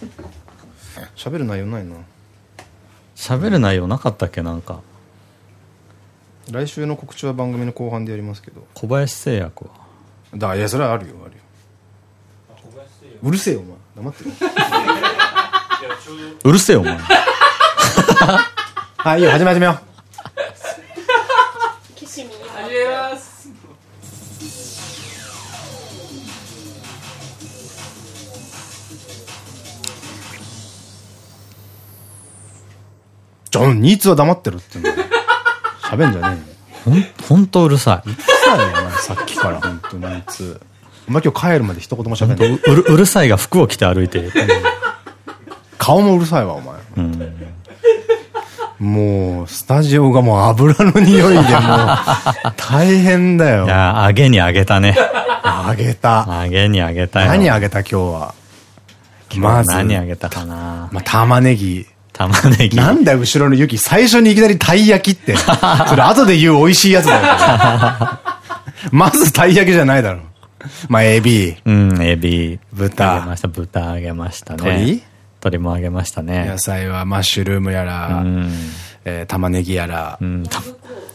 喋る内容ないな。喋る内容なかったっけなんか。来週の告知は番組の後半でやりますけど。小林製薬は。だいや、それはあるよ、あるよ。うるせえよ、お前。黙ってる。うるせえよ、お前。はい、いいよ、始め始めよう。ゃあ、ニーツは黙ってるってんだよ。喋んじゃねえよ。ほん、ほんとうるさい。うるさいよ、お前、さっきから、本当にニーツ。お前今日帰るまで一言も喋んない。うる、うるさいが服を着て歩いてる。顔もうるさいわ、お前。うん。もう、スタジオがもう油の匂いでもう、大変だよい。や、あげにあげたね。あげた。あげにあげたよ。何あげた今日は？まず、何あげたかなまあ、玉ねぎ。玉ねぎ。なんだよ、後ろの雪。最初にいきなりたい焼きって。それ後で言う美味しいやつだよ。まずたい焼きじゃないだろ。まあ、エビ。うん、エビ。豚あげました。豚あげましたね。鶏鶏もあげましたね野。菜はマッシュルームやら、うん。えー玉ねぎやらう、ん。た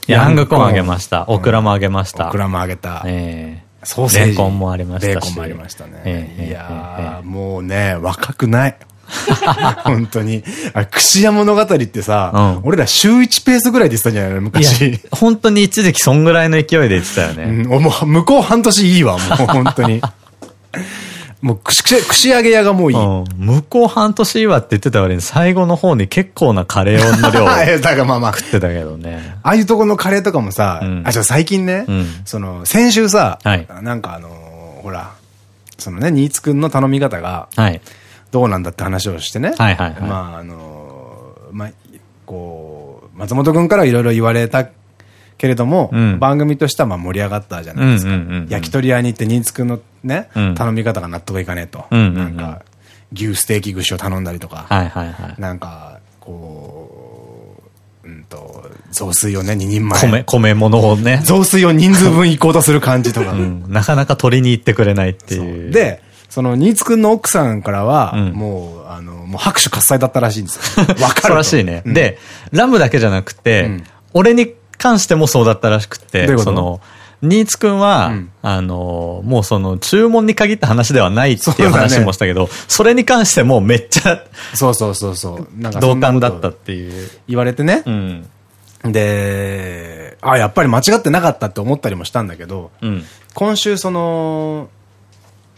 ヤングコーンあげました。オクラもあげました。オクラもあげた。ええソーセージ。ベーコンもありましたしベーコンもありましたね。ええいやえー、もうね、若くない。本当に。あれ、串屋物語ってさ、うん俺ら週1ペースぐらいで言ってたんじゃないの昔。、本当に一時期そんぐらいの勢いで言ってたよね。うん、もう、向こう半年いいわ、もう、本当に。もう、串、串揚げ屋がもういい。うん。向こう半年いいわって言ってた割に最後の方に結構なカレーの量を だからまあまあ、ってたけどね。ああいうとこのカレーとかもさ、うんあ、ちょ、最近ね、うんその、先週さ、はいなんかあのーほら、そのね、新津くんの頼み方が、はい。どうなんだって話をしてね。はいはいはいまあ、あのーまあ、こう、松本くんからいろいろ言われたけれども、うん番組としてはまあ盛り上がったじゃないですか。焼き鳥屋に行って新津くんのね、うん頼み方が納得いかねえと。なんか、牛ステーキ串を頼んだりとか。なんか、こう、うんと、雑炊をね、2人前。米、米物をね。雑炊を人数分行こうとする感じとか。うん。なかなか取りに行ってくれないっていう。、で、その、新津くんの奥さんからは、うんもう、あの、もう拍手喝采だったらしいんですよ。わかるらしいね。うん、で、ラムだけじゃなくて、うん俺に関してもそうだったらしくて、その、新津くんは、うんあの、もうその、注文に限った話ではないっていう話もしたけど、それに関してもめっちゃそうそうそうそう。なんか同感だったっていう。言われてねう。ん。で、あ、やっぱり間違ってなかったって思ったりもしたんだけど、うん。今週その、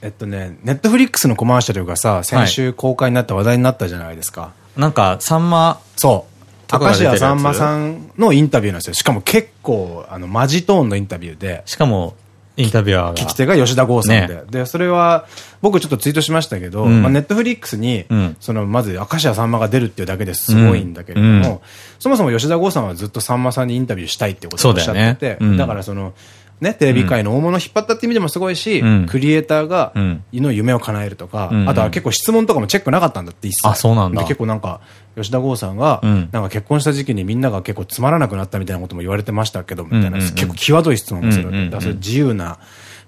えっとね、ネットフリックスのコマーシャルがさ、先週公開になって話題になったじゃないですか。なんか、さんま、そう。とかが高出てるやつ？橋さんまさんのインタビューなんですよ。しかも結構、あの、マジトーンのインタビューで、しかも、インタビュアーが。聞き手が吉田剛さんで。ねで、それは、僕ちょっとツイートしましたけど、うんまあネットフリックスに、うんその、まず、明石家さんまが出るっていうだけですごいんだけれども、うんうんそもそも吉田剛さんはずっとさんまさんにインタビューしたいってことをおっしゃってて、だよねうんだからその、ね、テレビ界の大物を引っ張ったって意味でもすごいし、うん。クリエイターがうん、の夢を叶えるとか、うん。あとは結構質問とかもチェックなかったんだって一切。あそうなんだ。で結構なんか、吉田剛さんが、うん。なんか結婚した時期にみんなが結構つまらなくなったみたいなことも言われてましたけど、みたいな、結構際どい質問もするだそれ自由な、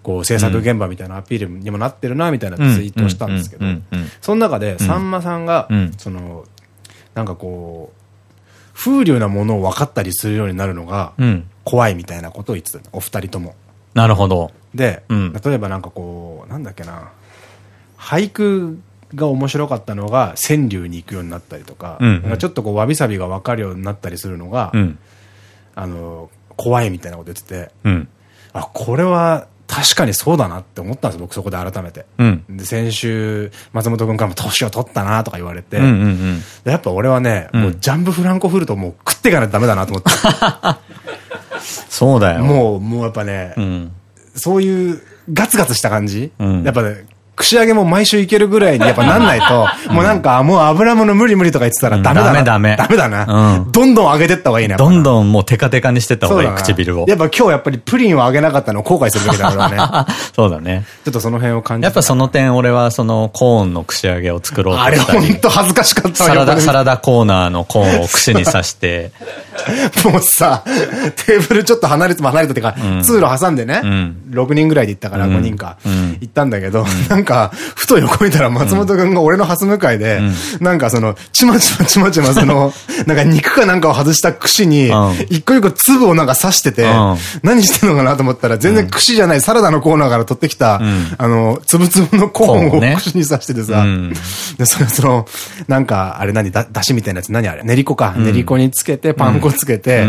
こう、制作現場みたいなアピールにもなってるな、みたいなツイートをしたんですけどその中で、さんまさんがうん、その、なんかこう、風流なものを分かったりするようになるのが、うん。怖いみたいなことを言ってたのお二人とも。なるほど。で、うん例えばなんかこう、なんだっけな、俳句が面白かったのが川柳に行くようになったりとか、うんうんちょっとこう、わびさびが分かるようになったりするのが、うん。あの、怖いみたいなこと言ってて、うん。あ、これは確かにそうだなって思ったんです僕そこで改めて。うん。で、先週、松本くんからも年を取ったなとか言われて、やっぱ俺はね、うんもうジャンプフランコフルトもう食っていかないとダメだなと思って。そうだよ。もう、もうやっぱね、うん。そういうガツガツした感じ、うんやっぱね、串揚げも毎週いけるぐらいにやっぱなんないと、もうなんか、もう油物無理無理とか言ってたらダメだな。ダメダメダメだな。うんどんどん上げてった方がいいね。どんんどんもうテカテカにしてった方がいい、唇をや。っぱ今日やっぱりプリンをあげなかったのを後悔するべきだからね。そうだね。ちょっとその辺を感じてやっぱその点俺はそのコーンの串揚げを作ろうとあれ。ほんと恥ずかしかったわサラダ、サラダコーナーのコーンを串に刺して。もうさ、テーブルちょっと離れても離れててか、通路挟んでね、ん6人ぐらいで行ったから5人か、うん行ったんだけど、なんか、ふと横見たら松本くんが俺の初向かいで、なんかその、ちまちまちまちまその、なんか肉かなんかを外した串に、一個一個粒をなんか刺してて、何してんのかなと思ったら、全然串じゃないサラダのコーナーから取ってきた、あの、つぶつぶのコーンを串に刺しててさ、で、それその、なんか、あれ何だ、だしみたいなやつ何あれ練り粉か。練り粉につけて、パン粉つけて、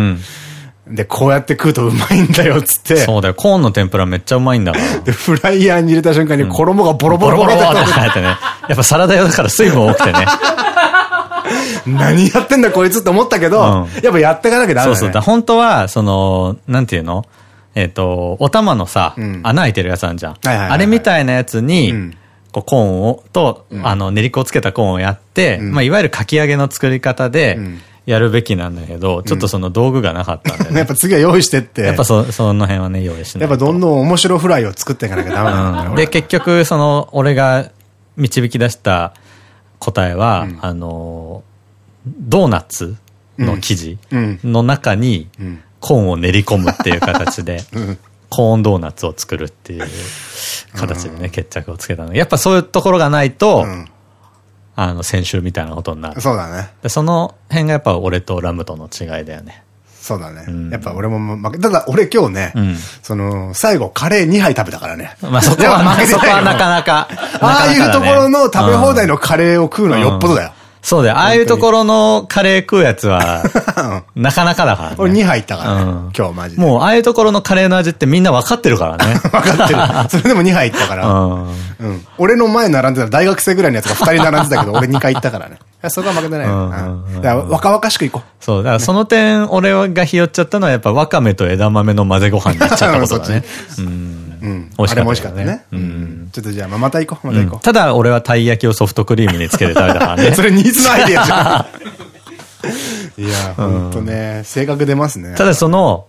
で、こうやって食うとうまいんだよ、つって。そうだよ。コーンの天ぷらめっちゃうまいんだから。で、フライヤーに入れた瞬間に衣がボロボロボロってなってね。やっぱサラダ用だから水分多くてね。何やってんだこいつって思ったけど、やっぱやっていかなきゃダメだ、ね。そうそう。本当は、その、なんていうのえっと、お玉のさ、穴開いてるやつあるじゃん。あれみたいなやつに、こうコーンを、と、あの、練り粉をつけたコーンをやって、まあ、いわゆるかき揚げの作り方で、やるべきなんだけど、ちょっとその道具がなかったんで、ね、やっぱ次は用意してって。やっぱそ、その辺はね、用意してやっぱどんどん面白フライを作っていかなきゃダメなんだで、結局、その、俺が導き出した答えは、あの、ドーナツの生地の中に、コーンを練り込むっていう形で、コーンドーナツを作るっていう形でね、決着をつけたの。やっぱそういうところがないと、あの、先週みたいなことになる。そうだね。その辺がやっぱ俺とラムとの違いだよね。そうだね。うん、やっぱ俺も負け、ただ俺今日ね、うん、その、最後カレー2杯食べたからね。まあそこは負けてない。そこはなかなか。ああいうところの食べ放題のカレーを食うのはよっぽどだよ。そうだよ。ああいうところのカレー食うやつは、なかなかだからね。俺2杯いったからね。今日マジで。もう、ああいうところのカレーの味ってみんな分かってるからね。分かってる。それでも2杯いったから。うん。俺の前並んでた大学生ぐらいのやつが2人並んでたけど、俺2回行ったからね。そこは負けてないよ。だから若々しくいこう。そう。だからその点、俺がひよっちゃったのはやっぱわかめと枝豆の混ぜご飯になっちゃったことだね。うん。うん。美味しかった。美味しかったね。うん。ちょっとじゃあ、また行こう。また行こう。ただ、俺はたい焼きをソフトクリームにつけて食べたからね。それニーズのアイデアじゃん。いや、ほんとね、性格出ますね。ただその、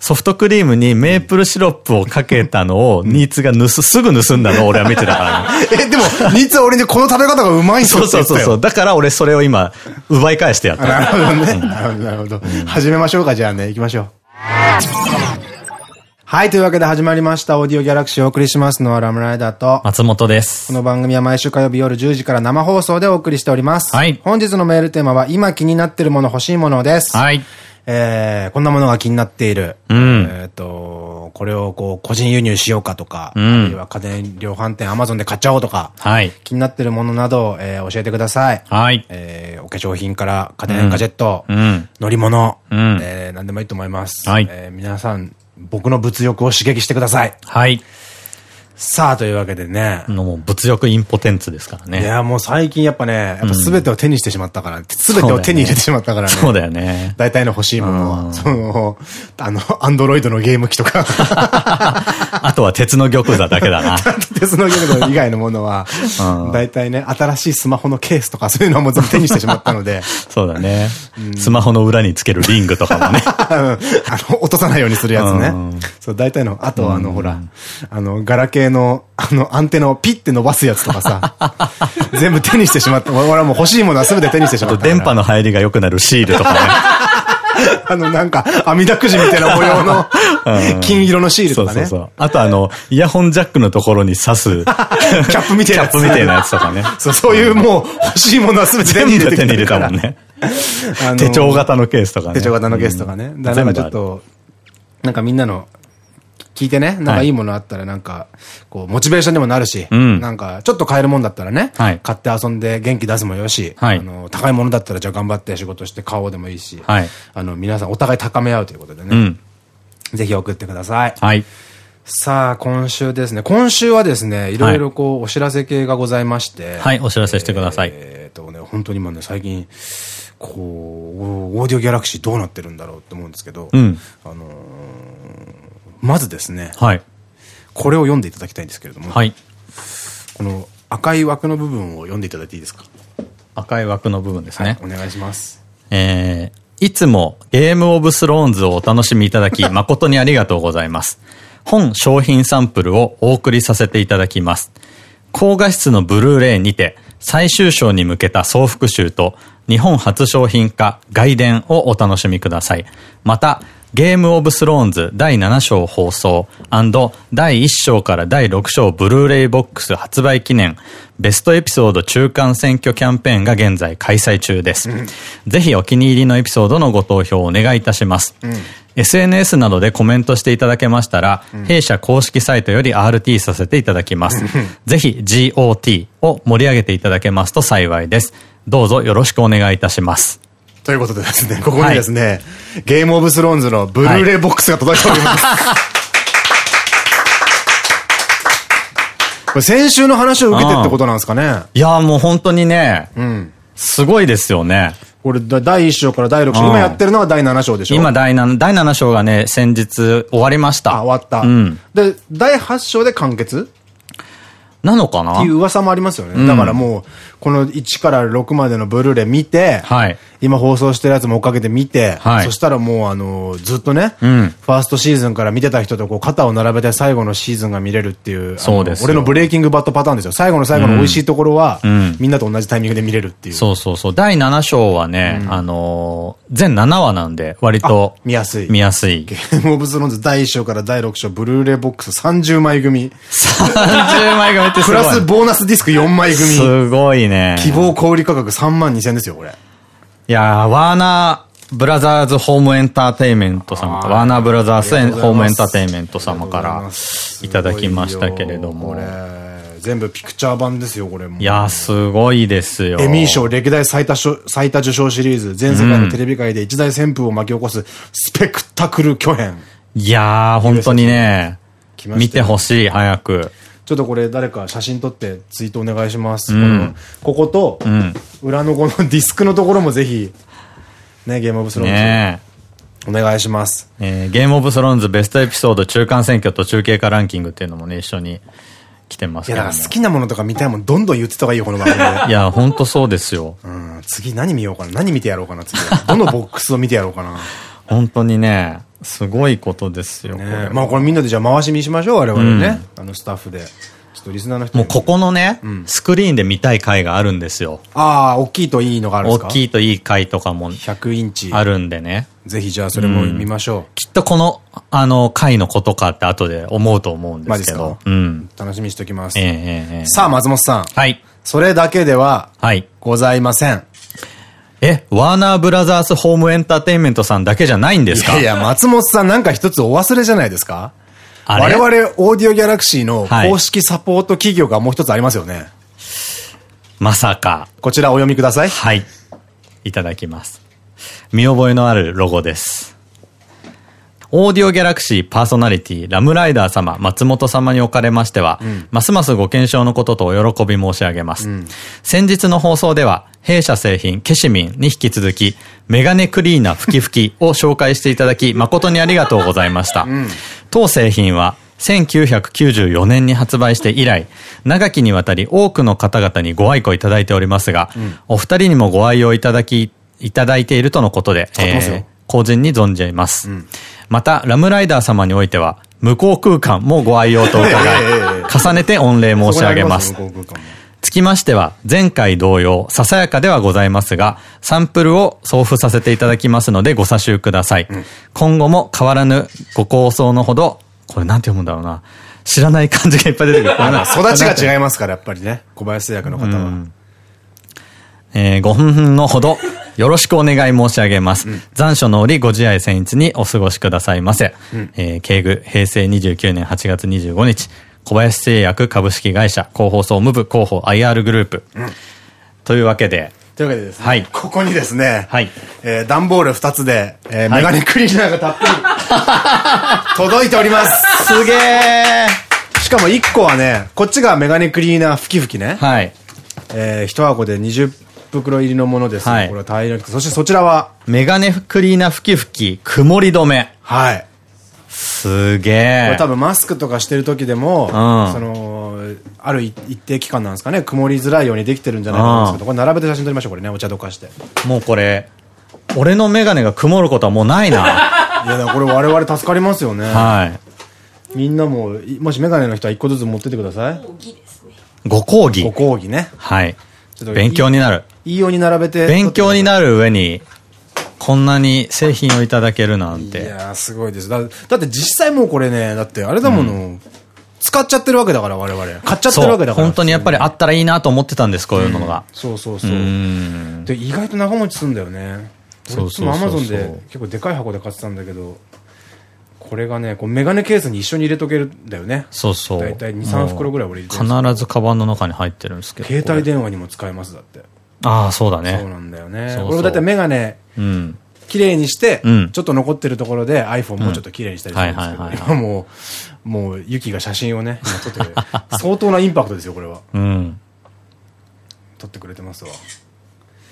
ソフトクリームにメープルシロップをかけたのを、ニーツが盗、すぐ盗んだのを俺は見てたからね。え、でも、ニーツは俺にこの食べ方がうまいんそうそうそうそう。だから俺それを今、奪い返してやった。なるほどね。なるほど、なるほど。始めましょうか、じゃあね、行きましょう。はい、というわけで始まりました。オーディオギャラクシーをお送りしますのはラムライダーと松本です。この番組は毎週火曜日夜10時から生放送でお送りしております。はい。本日のメールテーマは今気になっているもの欲しいものです。はい。えー、こんなものが気になっている。うん。えっと、これをこう、個人輸入しようかとか、うん、あるいは家電量販店アマゾンで買っちゃおうとか、はい。気になっているものなど、えー、教えてください。はい。えー、お化粧品から家電、ガジェット、うん、乗り物、うん、えー、何でもいいと思います。はい。えー、皆さん、僕の物欲を刺激してください。はい。さあ、というわけでね。もう物欲インポテンツですからね。いや、もう最近やっぱね、やっぱ全てを手にしてしまったから、す、べ、てを手に入れてしまったからね。そうだよね。大体の欲しいものは。その、あの、アンドロイドのゲーム機とか。あとは鉄の玉座だけだな。鉄の玉座以外のものは、大体ね、新しいスマホのケースとかそういうのはもう全部手にしてしまったので。そうだね。スマホの裏につけるリングとかもね。あの、落とさないようにするやつね。そう、大体の、あとあの、ほら、あの、ガラケーの、あの、アンテナをピッて伸ばすやつとかさ、全部手にしてしまって、俺はもう欲しいものは全て手にしてしまった。電波の入りが良くなるシールとかね。あの、なんか、網だくじみたいな模様の、金色のシールとかね。そうそうそう。あとあの、イヤホンジャックのところに刺す、キャップみたいなやつ。キャップみたいなやつとかね。そう、そういうもう、欲しいものは全て手に入れて手に入れたもんね。手帳型のケースとかね。手帳型のケースとかね。だからちょっと、なんかみんなの聞いてね、なんかいいものあったらなんか、こう、モチベーションにもなるし、なんか、ちょっと買えるもんだったらね、買って遊んで元気出すもよし、あの、高いものだったらじゃあ頑張って仕事して買おうでもいいし、あの、皆さんお互い高め合うということでね、ぜひ送ってください。はい。さあ、今週ですね。今週はですね、いろいろこう、お知らせ系がございまして。はい、お知らせしてください。えっとね、本当に今ね、最近、こう、オーディオギャラクシーどうなってるんだろうって思うんですけど、うん、あのまずですね、はい、これを読んでいただきたいんですけれども、はい、この赤い枠の部分を読んでいただいていいですか？赤い枠の部分ですね。はい、お願いします。えー、いつもゲームオブスローンズをお楽しみいただき、誠にありがとうございます。本商品サンプルをお送りさせていただきます。高画質のブルーレイにて、最終章に向けた総復習と、日本初商品化外伝をお楽しみください。また、ゲームオブスローンズ第7章放送第1章から第6章ブルーレイボックス発売記念ベストエピソード中間選挙キャンペーンが現在開催中です。うん、ぜひお気に入りのエピソードのご投票をお願いいたします。うん、SNS などでコメントしていただけましたら、うん、弊社公式サイトより RT させていただきます。ぜひ GOT を盛り上げていただけますと幸いです。どうぞよろしくお願いいたします。ということでですね、ここにですね、はい、ゲームオブスローンズのブルーレイボックスが届いております。はい、これ先週の話を受けてってことなんですかねいや、もう本当にね、うん、すごいですよね。これ、第1章から第6章、今やってるのは第7章でしょ今第7、第7章がね、先日終わりました。あ、終わった。うん。で、第8章で完結？なのかな？っていう噂もありますよね。うん、だからもう、この1から6までのブルーレイ見て、はい、今放送してるやつも追っかけて見て、はい、そしたらもうあの、ずっとね、うん、ファーストシーズンから見てた人とこう肩を並べて最後のシーズンが見れるっていう、そうです俺のブレイキングバットパターンですよ。最後の最後の美味しいところは、うん、みんなと同じタイミングで見れるっていう。そうそうそう。第7章はね、あのー、全7話なんで、割と。見やすい。見やすい。ゲームオブスローンズ第1章から第6章、ブルーレイボックス30枚組。30枚組ってすごい。プラスボーナスディスク4枚組。すごいね。希望小売価格3万2000ですよ、これ。いやー、ワーナーブラザーズホームエンターテイメント様、ワーナーブラザーズホームエンターテイメント様からいただきましたけれども。全部ピクチャー版ですよ、これも。いや、すごいですよ。エミー賞歴代最多最多受賞シリーズ、全世界のテレビ界で一大旋風を巻き起こすスペクタクル巨編。いやー、本当にね、見てほしい、早く。ちょっとこれ誰か写真撮ってツイートお願いします。うん、ここと、裏のこのディスクのところもぜひ、ね、ゲームオブスローンズ。ねお願いします。えー、ゲームオブスローンズベストエピソード中間選挙と中継化ランキングっていうのもね、一緒に来てますいや、だから好きなものとか見たいもんどんどん言ってた方がいいよ、この番組で。いや、ほんとそうですよ。うん、次何見ようかな。何見てやろうかな、次は。どのボックスを見てやろうかな。本当にね、すごいことですよ。ね、まあこれみんなでじゃあ回し見しましょう、我々ね。うん、あのスタッフで。ちょっとリスナーの人もうここのね、うん、スクリーンで見たい回があるんですよ。ああ、大きいといいのがあるんですか？大きいといい回とかも。100インチ。あるんでね。ぜひじゃあそれも見ましょう。うん、きっとこの、あの、回のことかって後で思うと思うんですけど。うん。楽しみにしておきます。さあ、松本さん。はい。それだけでは、はい。ございません。え、ワーナーブラザースホームエンターテインメントさんだけじゃないんですか？いやいや、松本さんなんか一つお忘れじゃないですか？我々オーディオギャラクシーの公式サポート企業がもう一つありますよね。まさか。こちらお読みください。はい。いただきます。見覚えのあるロゴです。オーディオギャラクシーパーソナリティ、ラムライダー様、松本様におかれましては、うん、ますますご検証のこととお喜び申し上げます。うん、先日の放送では、弊社製品、ケシミンに引き続き、メガネクリーナ吹き吹きを紹介していただき、誠にありがとうございました。うん、当製品は、1994年に発売して以来、長きにわたり多くの方々にご愛顧いただいておりますが、お二人にもご愛用いただき、いただいているとのことで、えー、公人に存じいます。また、ラムライダー様においては、無効空間もご愛用と伺い、重ねて御礼申し上げます。つきましては、前回同様、ささやかではございますが、サンプルを送付させていただきますのでご査集ください。うん、今後も変わらぬご構想のほど、これなんて読むんだろうな。知らない漢字がいっぱい出てくる。育ちが違いますから、やっぱりね。小林製薬の方は。えー、ごふんふんのほど、よろしくお願い申し上げます。うん、残暑の折ご自愛僭越にお過ごしくださいませ。うん、えー、敬具、平成29年8月25日、小林製薬株式会社広報総務部広報 IR グループ。うん、というわけで、というわけでですね、はい、ここにですね、はい、えー、段ボール2つで、えー、メガネクリーナーがたっぷり、届いておりますすげえしかも1個はね、こっちがメガネクリーナー吹き吹きね。はい。えー、1箱で20袋入りのものです。はい、これは大量そしてそちらは？メガネクリーナー吹き吹き、曇り止め。はい。すげえ。これ多分マスクとかしてる時でも、うん、その、ある一定期間なんですかね、曇りづらいようにできてるんじゃないかと思うんですけど、これ並べて写真撮りましょう、これね、お茶どかして。もうこれ、俺のメガネが曇ることはもうないな。いや、これ我々助かりますよね。はい。みんなも、もしメガネの人は一個ずつ持ってってください。ご講義。ご講義ね。はい。勉強になる。いいように並べて。勉強になる上に、こんなに製品をいただけるなんて。いやすごいです。だだって実際もうこれね、だってあれだもの、うん、使っちゃってるわけだから我々。買っちゃってるわけだから。本当にやっぱりあったらいいなと思ってたんです、こういうのが。うん、そうそうそう。で、意外と長持ちするんだよね。そうそうそう。アマゾンで結構でかい箱で買ってたんだけど、これがね、こうメガネケースに一緒に入れとけるんだよね。そうそう。大体2、3袋ぐらい俺入れて必ずカバンの中に入ってるんですけど。携帯電話にも使えます、だって。ああ、そうだね。そうなんだよね。俺もだってメガネ、うん。綺麗にして、ちょっと残ってるところで iPhone もうちょっと綺麗にしたりするんですけど、今もう、もう、ユキが写真をね、今撮ってくれ 相当なインパクトですよ、これは。うん。撮ってくれてますわ。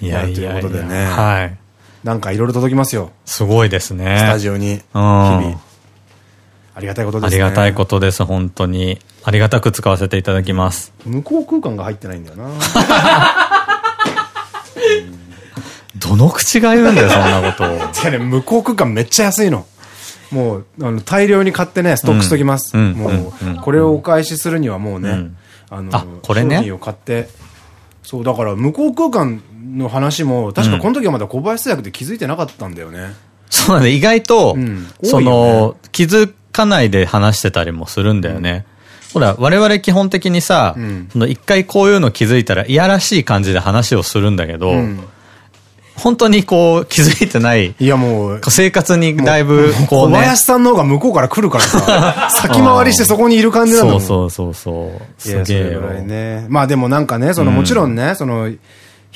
いやいやということでね。はい。なんかいろいろ届きますよ。すごいですね。スタジオに。日々。ありがたいことですね。ありがたいことです、本当に。ありがたく使わせていただきます。向こう空間が入ってないんだよな。どの口が言うんだよ、そんなことを。じゃね、向こう空間めっちゃ安いの。もう、あの、大量に買ってね、ストックしときます。もう、これをお返しするにはもうね、あの、これね？商品を買って、そう、だから向こう空間の話も、確かこの時はまだ小林製薬で気づいてなかったんだよね。そうなんだ、意外と、その、気づかないで話してたりもするんだよね。ほら、我々基本的にさ、その一回こういうの気づいたら、いやらしい感じで話をするんだけど、本当にこう気づいてない。いやもう。生活にだいぶこうね。小林さんの方が向こうから来るからさ。先回りしてそこにいる感じなの。そうそうそうそう。すげえね。まあでもなんかね、そのもちろんね、その、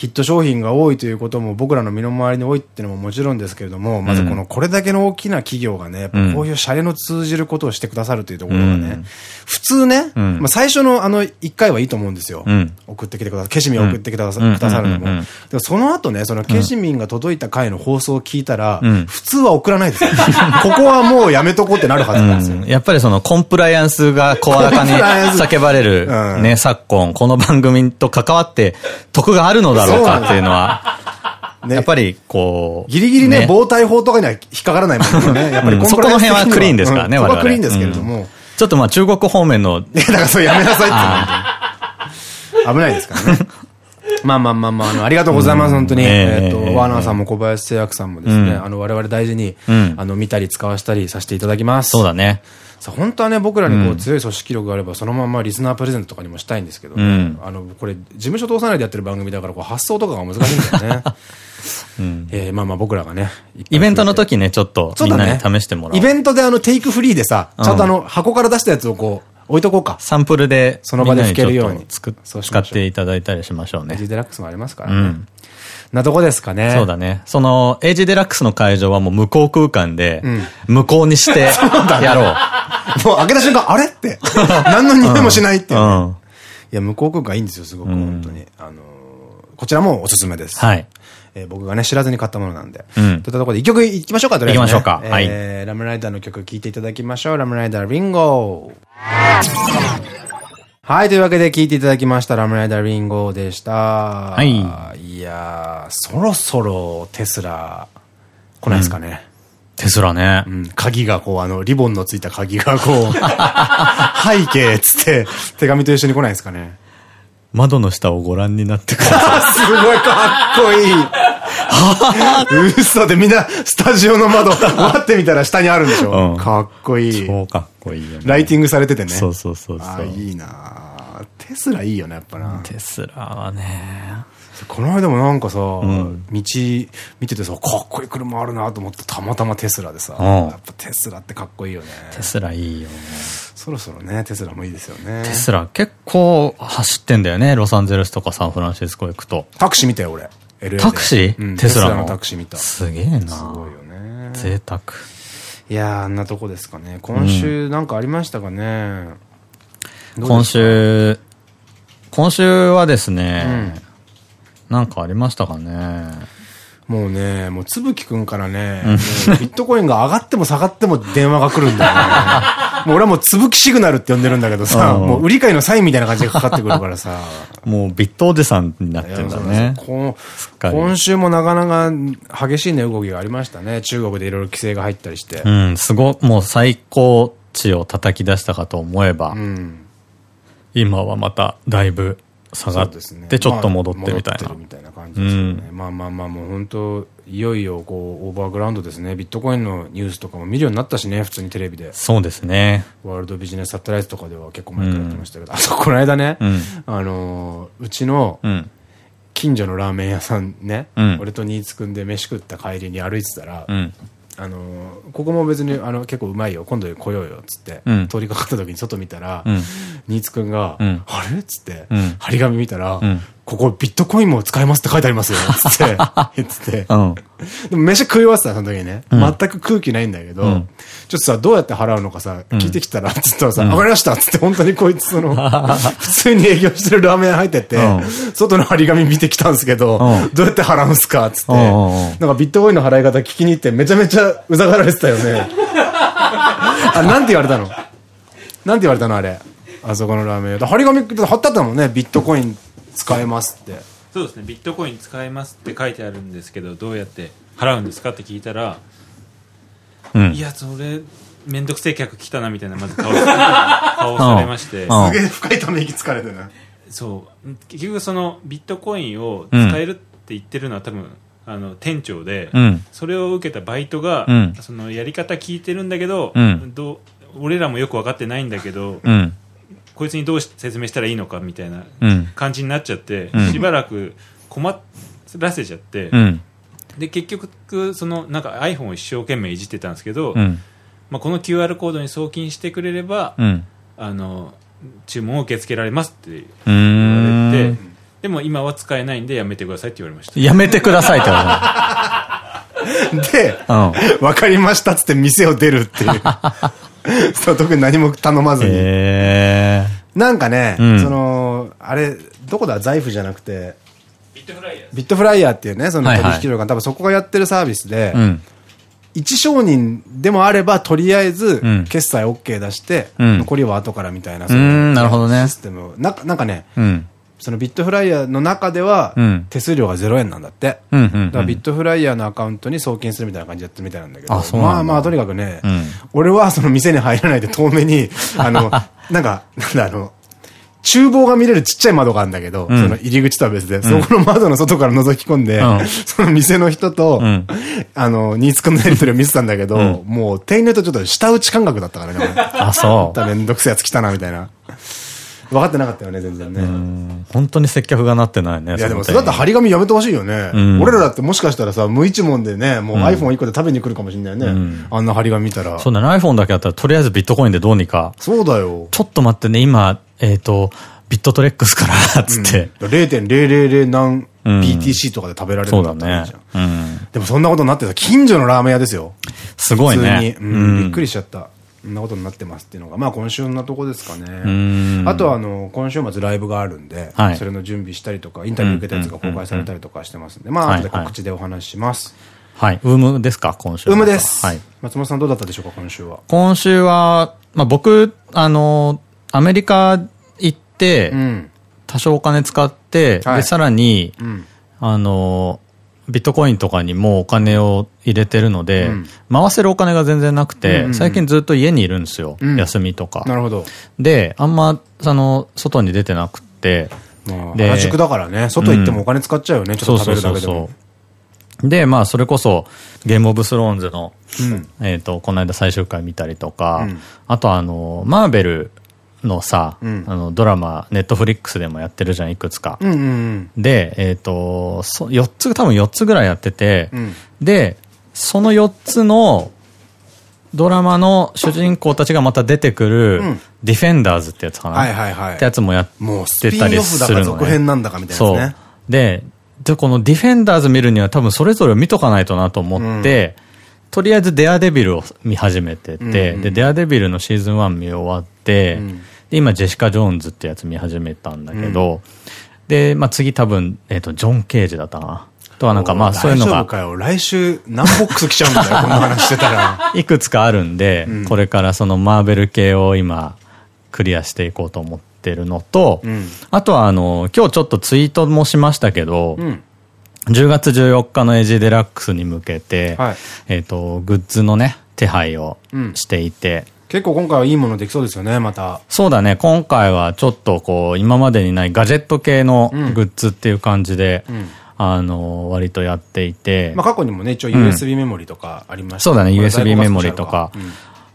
ヒット商品が多いということも僕らの身の回りに多いっていうのももちろんですけれども、まずこのこれだけの大きな企業がね、こういうシャレの通じることをしてくださるというところがね、普通ね、まあ最初のあの1回はいいと思うんですよ。送ってきてください。ケシミン送ってきてくださるのも。でもその後ね、そのケシミンが届いた回の放送を聞いたら、普通は送らないですよ。ここはもうやめとこうってなるはずなんですよ。やっぱりそのコンプライアンスが声高に叫ばれるね、昨今、この番組と関わって得があるのだろうかっていうのは、ね、やっぱりこう。ギリギリね、防体法とかには引っかからないもんね。やっぱりそこの辺はクリーンですからね、我々。そこはクリーンですけれども。ちょっとまあ中国方面の。いや、だからそれやめなさいって。危ないですからね。まあまあまあまあ、あの、ありがとうございます、本当に。えっと、ワーナーさんも小林製薬さんもですね、あの、我々大事に、あの、見たり使わしたりさせていただきます。そうだね。さ本当はね、僕らにこう強い組織力があれば、そのままリスナープレゼントとかにもしたいんですけど、ね、うん、あの、これ、事務所通さないでやってる番組だから、発想とかが難しいんだよね。うん、えー、まあまあ僕らがね。イベントの時ね、ちょっと、みんなに試してもらう。イベントであの、テイクフリーでさ、ちゃんとあの、箱から出したやつをこう、置いとこうか。サンプルで、その場で吹けるように。使っていただいたりしましょうね。エジデラックスもありますからね。うんなとこですかね。そうだね。その、エイジデラックスの会場はもう向こう空間で、向こうにしてやろう。もう開けた瞬間、あれって。何の匂いもしないっていう。いや、向こう空間いいんですよ、すごく、本当に。あの、こちらもおすすめです。はい。え僕がね、知らずに買ったものなんで。うん。といったところで、一曲いきましょうか、とりあえず。行きましょうか。はい。えラムライダーの曲聴いていただきましょう。ラムライダー、リンゴはい、というわけで聞いていただきました、ラムライダーリンゴでした。はい。いやー、そろそろテスラ、来ないですかね。うん、テスラね。うん。鍵がこう、あの、リボンのついた鍵がこう、背景つって、手紙と一緒に来ないですかね。窓の下をご覧になってください。すごいかっこいい。嘘でみんなスタジオの窓 割ってみたら下にあるんでしょ、うん、かっこいい。超かっこいいよね。ライティングされててね。そうそうそうそう。あ、いいなテスラいいよね、やっぱな。テスラはね。この間もなんかさ、うん、道見ててさ、かっこいい車あるなと思ってたまたまテスラでさ、うん、やっぱテスラってかっこいいよね。テスラいいよね。そろそろね、テスラもいいですよね。テスラ結構走ってんだよね、ロサンゼルスとかサンフランシスコ行くと。タクシー見たよ、俺。タクシー、テスラのタクシー見た。すげえなすごいよね。贅沢。いやあんなとこですかね。今週なんかありましたかね。今週、今週はですね、なんかありましたかね。もうね、もうつぶきくんからね、ビットコインが上がっても下がっても電話が来るんだよね。もう俺はもうつぶきシグナルって呼んでるんだけどさ、もう売り買いのサインみたいな感じでかかってくるからさ。もうビットおじさんになってるんだね。今週もなかなか激しい値動きがありましたね。中国でいろいろ規制が入ったりして。うん、すご、もう最高値を叩き出したかと思えば、うん、今はまただいぶ下がってちょっと戻ってみたいな。感じですよね。まあまあまあもう本当いよいよこう、オーバーグラウンドですね。ビットコインのニュースとかも見るようになったしね、普通にテレビで。そうですね。ワールドビジネスサテライトとかでは結構前からやってましたけど、うん、あそこの間ね、うん、あのうちの、近所のラーメン屋さんね、うん、俺と新津くんで飯食った帰りに歩いてたら、あのここも別にあの結構うまいよ。今度来ようよっつって、うん、通りかかった時に外見たら、うん、新津くんが、うん、あれっつって、張り紙見たら、ここビットコインも使えますって書いてありますよ。つって 言って。て。うん、でも飯食い終わってた、その時にね。うん、全く空気ないんだけど、うん、ちょっとさ、どうやって払うのかさ、聞いてきたら、つったらさ、わかりましたつって本当にこいつその、普通に営業してるラーメン入ってて、外の張り紙見てきたんですけど、どうやって払うんすかつって、なんかビットコインの払い方聞きに行ってめちゃめちゃうざがられてたよね。あ、なんて言われたの？なんて言われたのあれ？あそこのラーメン屋。張り紙貼ってあったもんね、ビットコイン。使えますってそうですねビットコイン使えますって書いてあるんですけどどうやって払うんですかって聞いたら、うん、いやそれ面倒くせえ客来たなみたいなまず顔顔されまして。すげえ深いため息疲れてな。そう。結局そのビットコインを使えるって言ってるのは多分あの店長で、うん、それを受けたバイトが、うん、そのやり方聞いてるんだけど、うん、ど俺らもよく分かってないんだけど、こいつにどう説明したらいいのかみたいな感じになっちゃって、うん、しばらく困らせちゃって、うん、で結局そのなんか iPhone を一生懸命いじってたんですけど、うん、まあ、この QR コードに送金してくれれば、あの注文を受け付けられますって言われてでも今は使えないんでやめてくださいって言われました。やめてくださいって言われ で、分かりましたっつって店を出るっていう。そう、特に何も頼まずに。なんかね、うん、その、あれ、どこだ？財布じゃなくて、ビットフライヤー。ビットフライヤーっていうね、その取引量が、多分そこがやってるサービスで、うん、一承認でもあれば、とりあえず、決済 OK 出して、うん、残りは後からみたいな、なるほどね。システム。ななんかね、そのビットフライヤーの中では、手数料が0円なんだって。だからビットフライヤーのアカウントに送金するみたいな感じでやってるみたいなんだけど。まあまあ、とにかくね、俺はその店に入らないで遠目に、あの、なんか、なんだ、あの、厨房が見れるちっちゃい窓があるんだけど、その入り口とは別で、そこの窓の外から覗き込んで、その店の人と、あの、ニーツくんのやりとりを見てたんだけど、もう店員の人ちょっと舌打ち感覚だったからね。あ、そう。めんどくせえやつ来たな、みたいな。分かってなかったよね、全然ね。本当に接客がなってないね。いや、でもそれだったら張り紙やめてほしいよね。俺らだってもしかしたらさ、無一文でね、もう iPhone1 個で食べに来るかもしれないね。あんな張り紙見たら。そうだね、iPhone だけあったらとりあえずビットコインでどうにか。そうだよ。ちょっと待ってね、今、えっと、ビットトレックスから、つって。0.000何 BTC とかで食べられるんだったらいいじゃん。でもそんなことになってた。近所のラーメン屋ですよ。すごいね。びっくりしちゃった。そんなことになってますっていうのが、まあ今週のとこですかね。あとはあの、今週末ライブがあるんで、はい、それの準備したりとか、インタビュー受けたやつが公開されたりとかしてますんで、まあ後で告知でお話します。はい。ウームですか？今週ウームです。はい。松本さんどうだったでしょうか今週は。今週は、まあ僕、あの、アメリカ行って、うん、多少お金使って、はい、で、さらに、うん、あの、ビットコインとかにもお金を入れてるので、うん、回せるお金が全然なくて、最近ずっと家にいるんですよ。うん、休みとか。なるほど。で、あんま、その、外に出てなくて。まあ、原宿だからね、外行ってもお金使っちゃうよね、うん、ちょっと食べるだけでも。で、まあ、それこそ、ゲームオブスローンズの、えっと、この間最終回見たりとか、あとあの、マーベルのさ、うん、あの、ドラマ、ネットフリックスでもやってるじゃん、いくつか。で、えっ、ー、と、そ4つ、多分4つぐらいやってて、うん、で、その4つのドラマの主人公たちがまた出てくる、ディフェンダーズってやつかな。はいはいはい。ってやつもやってたりするの、ね。もうスピンオフだか続編なんだかみたいな、ね、そう。で、で、このディフェンダーズ見るには多分それぞれを見とかないとなと思って、うんとりあえずデアデビルを見始めてて、で、デアデビルのシーズン1見終わって、うん、で、今、ジェシカ・ジョーンズってやつ見始めたんだけど、うん、で、まあ、次多分、えっ、ー、と、ジョン・ケージだったな。とはなんかまあそういうのが。来週何ボックス来ちゃうんだよ、こんな話してたら。いくつかあるんで、うん、これからそのマーベル系を今、クリアしていこうと思ってるのと、うん、あとはあの、今日ちょっとツイートもしましたけど、うん、10月14日のエイジデラックスに向けて、はい、えっと、グッズのね、手配をしていて、結構今回はいいものできそうですよね、また。そうだね、今回はちょっとこう、今までにないガジェット系のグッズっていう感じで、うん。うん、あの、割とやっていて。まあ過去にもね、一応 USB メモリとかありました、そうだね、USB メモリとか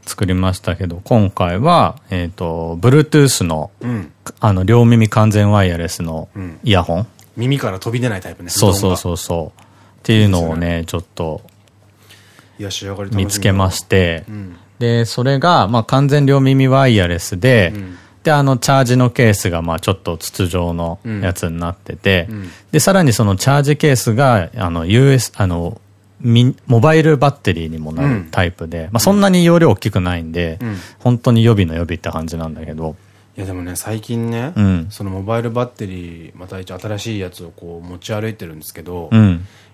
作りましたけど、今回は、えっと、Bluetooth の、あの、両耳完全ワイヤレスのイヤホン。耳から飛び出ないタイプね。そうそうそうそう。っていうのをね、ちょっと、見つけまして、で、それが、まあ完全両耳ワイヤレスで、で、あの、チャージのケースが、まあちょっと筒状のやつになってて、で、さらにそのチャージケースが、あの、US、あの、モバイルバッテリーにもなるタイプで、うん、まあそんなに容量大きくないんで、うん、本当に予備の予備って感じなんだけど。いやでもね、最近ね、うん、そのモバイルバッテリー、また一応新しいやつをこう持ち歩いてるんですけど、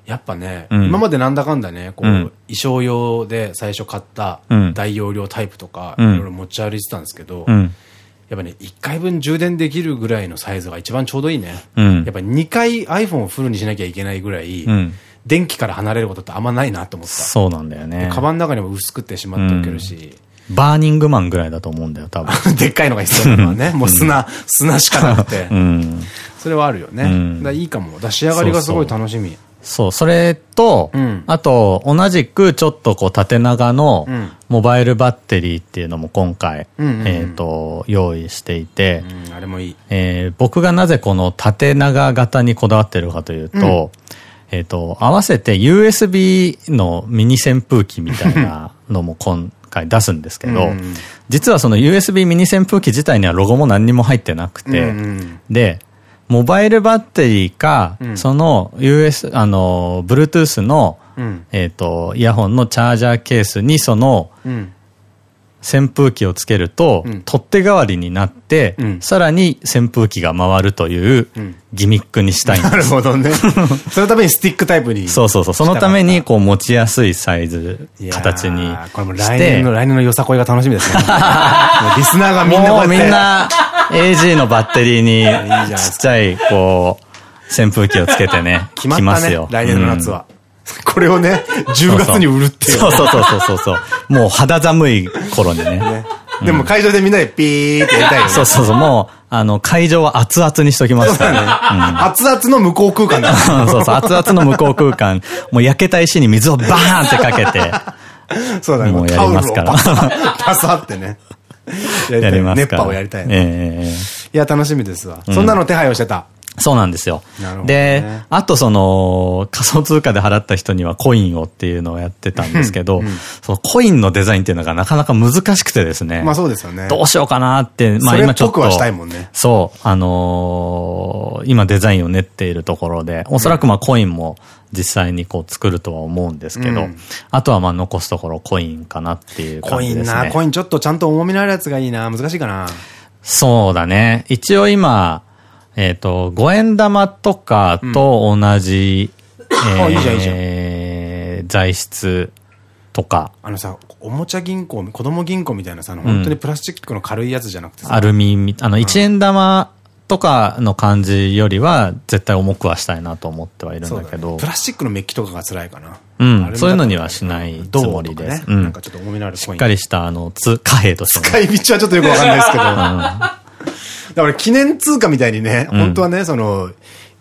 やっぱね、今までなんだかんだね、こう、衣装用で最初買った大容量タイプとか、いろいろ持ち歩いてたんですけど、やっぱね、1回分充電できるぐらいのサイズが一番ちょうどいいね。やっぱ2回 iPhone をフルにしなきゃいけないぐらい、電気から離れることってあんまないなと思った。そうなんだよね。カバンの中にも薄くってしまっておけるし。うん、バーニングマンぐらいだと思うんだよ、多分。でっかいのが必要なのはね。もう砂、砂しかなくて。うん、それはあるよね。いいかも。だ仕上がりがすごい楽しみ。そう、それと、うん、あと、同じくちょっとこう縦長のモバイルバッテリーっていうのも今回、えっと、用意していて、あれもいい。えー、僕がなぜこの縦長型にこだわってるかというと、えっと、合わせて USB のミニ扇風機みたいなのも今回出すんですけど、実はその USB ミニ扇風機自体にはロゴも何にも入ってなくて、で、モバイルバッテリーか、うん、その US、あの、Bluetooth の、うん、えっと、イヤホンのチャージャーケースにその、うん扇風機をつけると、取っ手代わりになって、さらに扇風機が回るというギミックにしたいんです。なるほどね。そのためにスティックタイプに。そうそうそう。そのために、こう持ちやすいサイズ、形にこれも来年の、来年のよさこいが楽しみですね。リスナーがみんなもうみんな、AG のバッテリーに、ちっちゃい、こう、扇風機をつけてね、来ますよ。来年の夏は。これをね、10月に売るっていう。そうそうそうそうそう。もう肌寒い頃にね。ねでも会場でみんなでピーってやりたいよね。そうそうそう。もう、あの、会場は熱々にしときますからね。熱々の向こう空間だ。そうそう、熱々の向こう空間。もう焼けた石に水をバーンってかけて。そうだね。もうやりますから。パサってね。やります熱波をやりたいね。いや、楽しみですわ。そんなの手配をしてた。そうなんですよ。ね、で、あとその、仮想通貨で払った人にはコインをっていうのをやってたんですけど、うんうん、そのコインのデザインっていうのがなかなか難しくてですね。まあそうですよね。どうしようかなって、まあ今ちょっと。はしたいもんね。そう、あのー、今デザインを練っているところで、おそらくまあコインも実際にこう作るとは思うんですけど、うん、あとはまあ残すところコインかなっていう感じですね。コインな、コインちょっとちゃんと重みのあるやつがいいな、難しいかな。そうだね。一応今、えっと、五円玉とかと同じ、え材質とか。あのさ、おもちゃ銀行、子供銀行みたいなさ、本当にプラスチックの軽いやつじゃなくてさ。アルミ、あの、一円玉とかの感じよりは、絶対重くはしたいなと思ってはいるんだけど。プラスチックのメッキとかが辛いかな。うん。そういうのにはしないつもりです。なんかちょっと重みのあるしっかりした、あの、つ、貨幣として。使い道はちょっとよくわかんないですけど。だから記念通貨みたいにね、本当はね、その、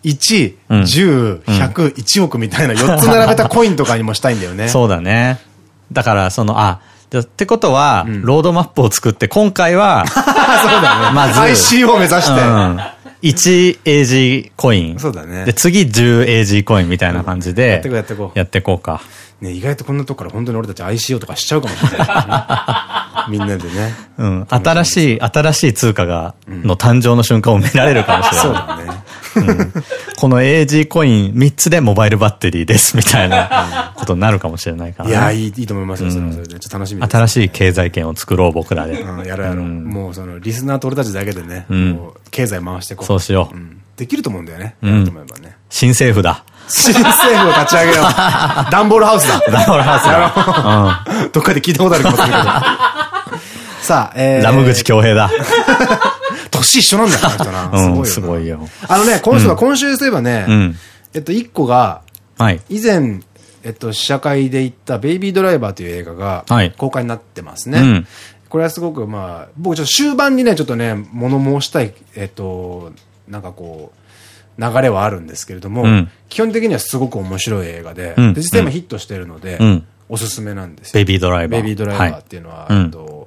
1、10、100、1億みたいな4つ並べたコインとかにもしたいんだよね。そうだね。だから、その、あ、ってことは、ロードマップを作って、今回は、そうだね。まず、IC を目指して。1 AG コイン。そうだね。で、次10 AG コインみたいな感じで、やってこうやってこう。やってこうか。ね、意外とこんなとこから本当に俺たち ICO とかしちゃうかもしれない、みんなでね。うん。新しい、新しい通貨が、の誕生の瞬間を見られるかもしれない。そうだね。この AG コイン3つでモバイルバッテリーですみたいなことになるかもしれないから、いや、いい、いいと思いますよ、それはそれで。ちょっと楽しみ新しい経済圏を作ろう、僕らで。うん、やろうやろう。もうその、リスナーと俺たちだけでね、もう経済回していこう。そうしよう。できると思うんだよね。やると思えばね。新政府だ。新政府を立ち上げよう。ダンボールハウスだ。ダンボールハウスだ。どっかで聞いたことあるかもしれないけど。さあ、えー、ラム口恭平だ。年一緒なんだよ、な。すごいよ。すごいよ。あのね、今週は、今週すればね、えっと、一個が、以前、えっと、試写会で行ったベイビードライバーという映画が公開になってますね。これはすごく、まあ、僕ちょっと終盤にね、ちょっとね、物申したい、えっと、なんかこう、流れはあるんですけれども、基本的にはすごく面白い映画で、で実際今ヒットしてるので、おすすめなんですよ。ベイビードライバー。ベイビードライバーっていうのは、と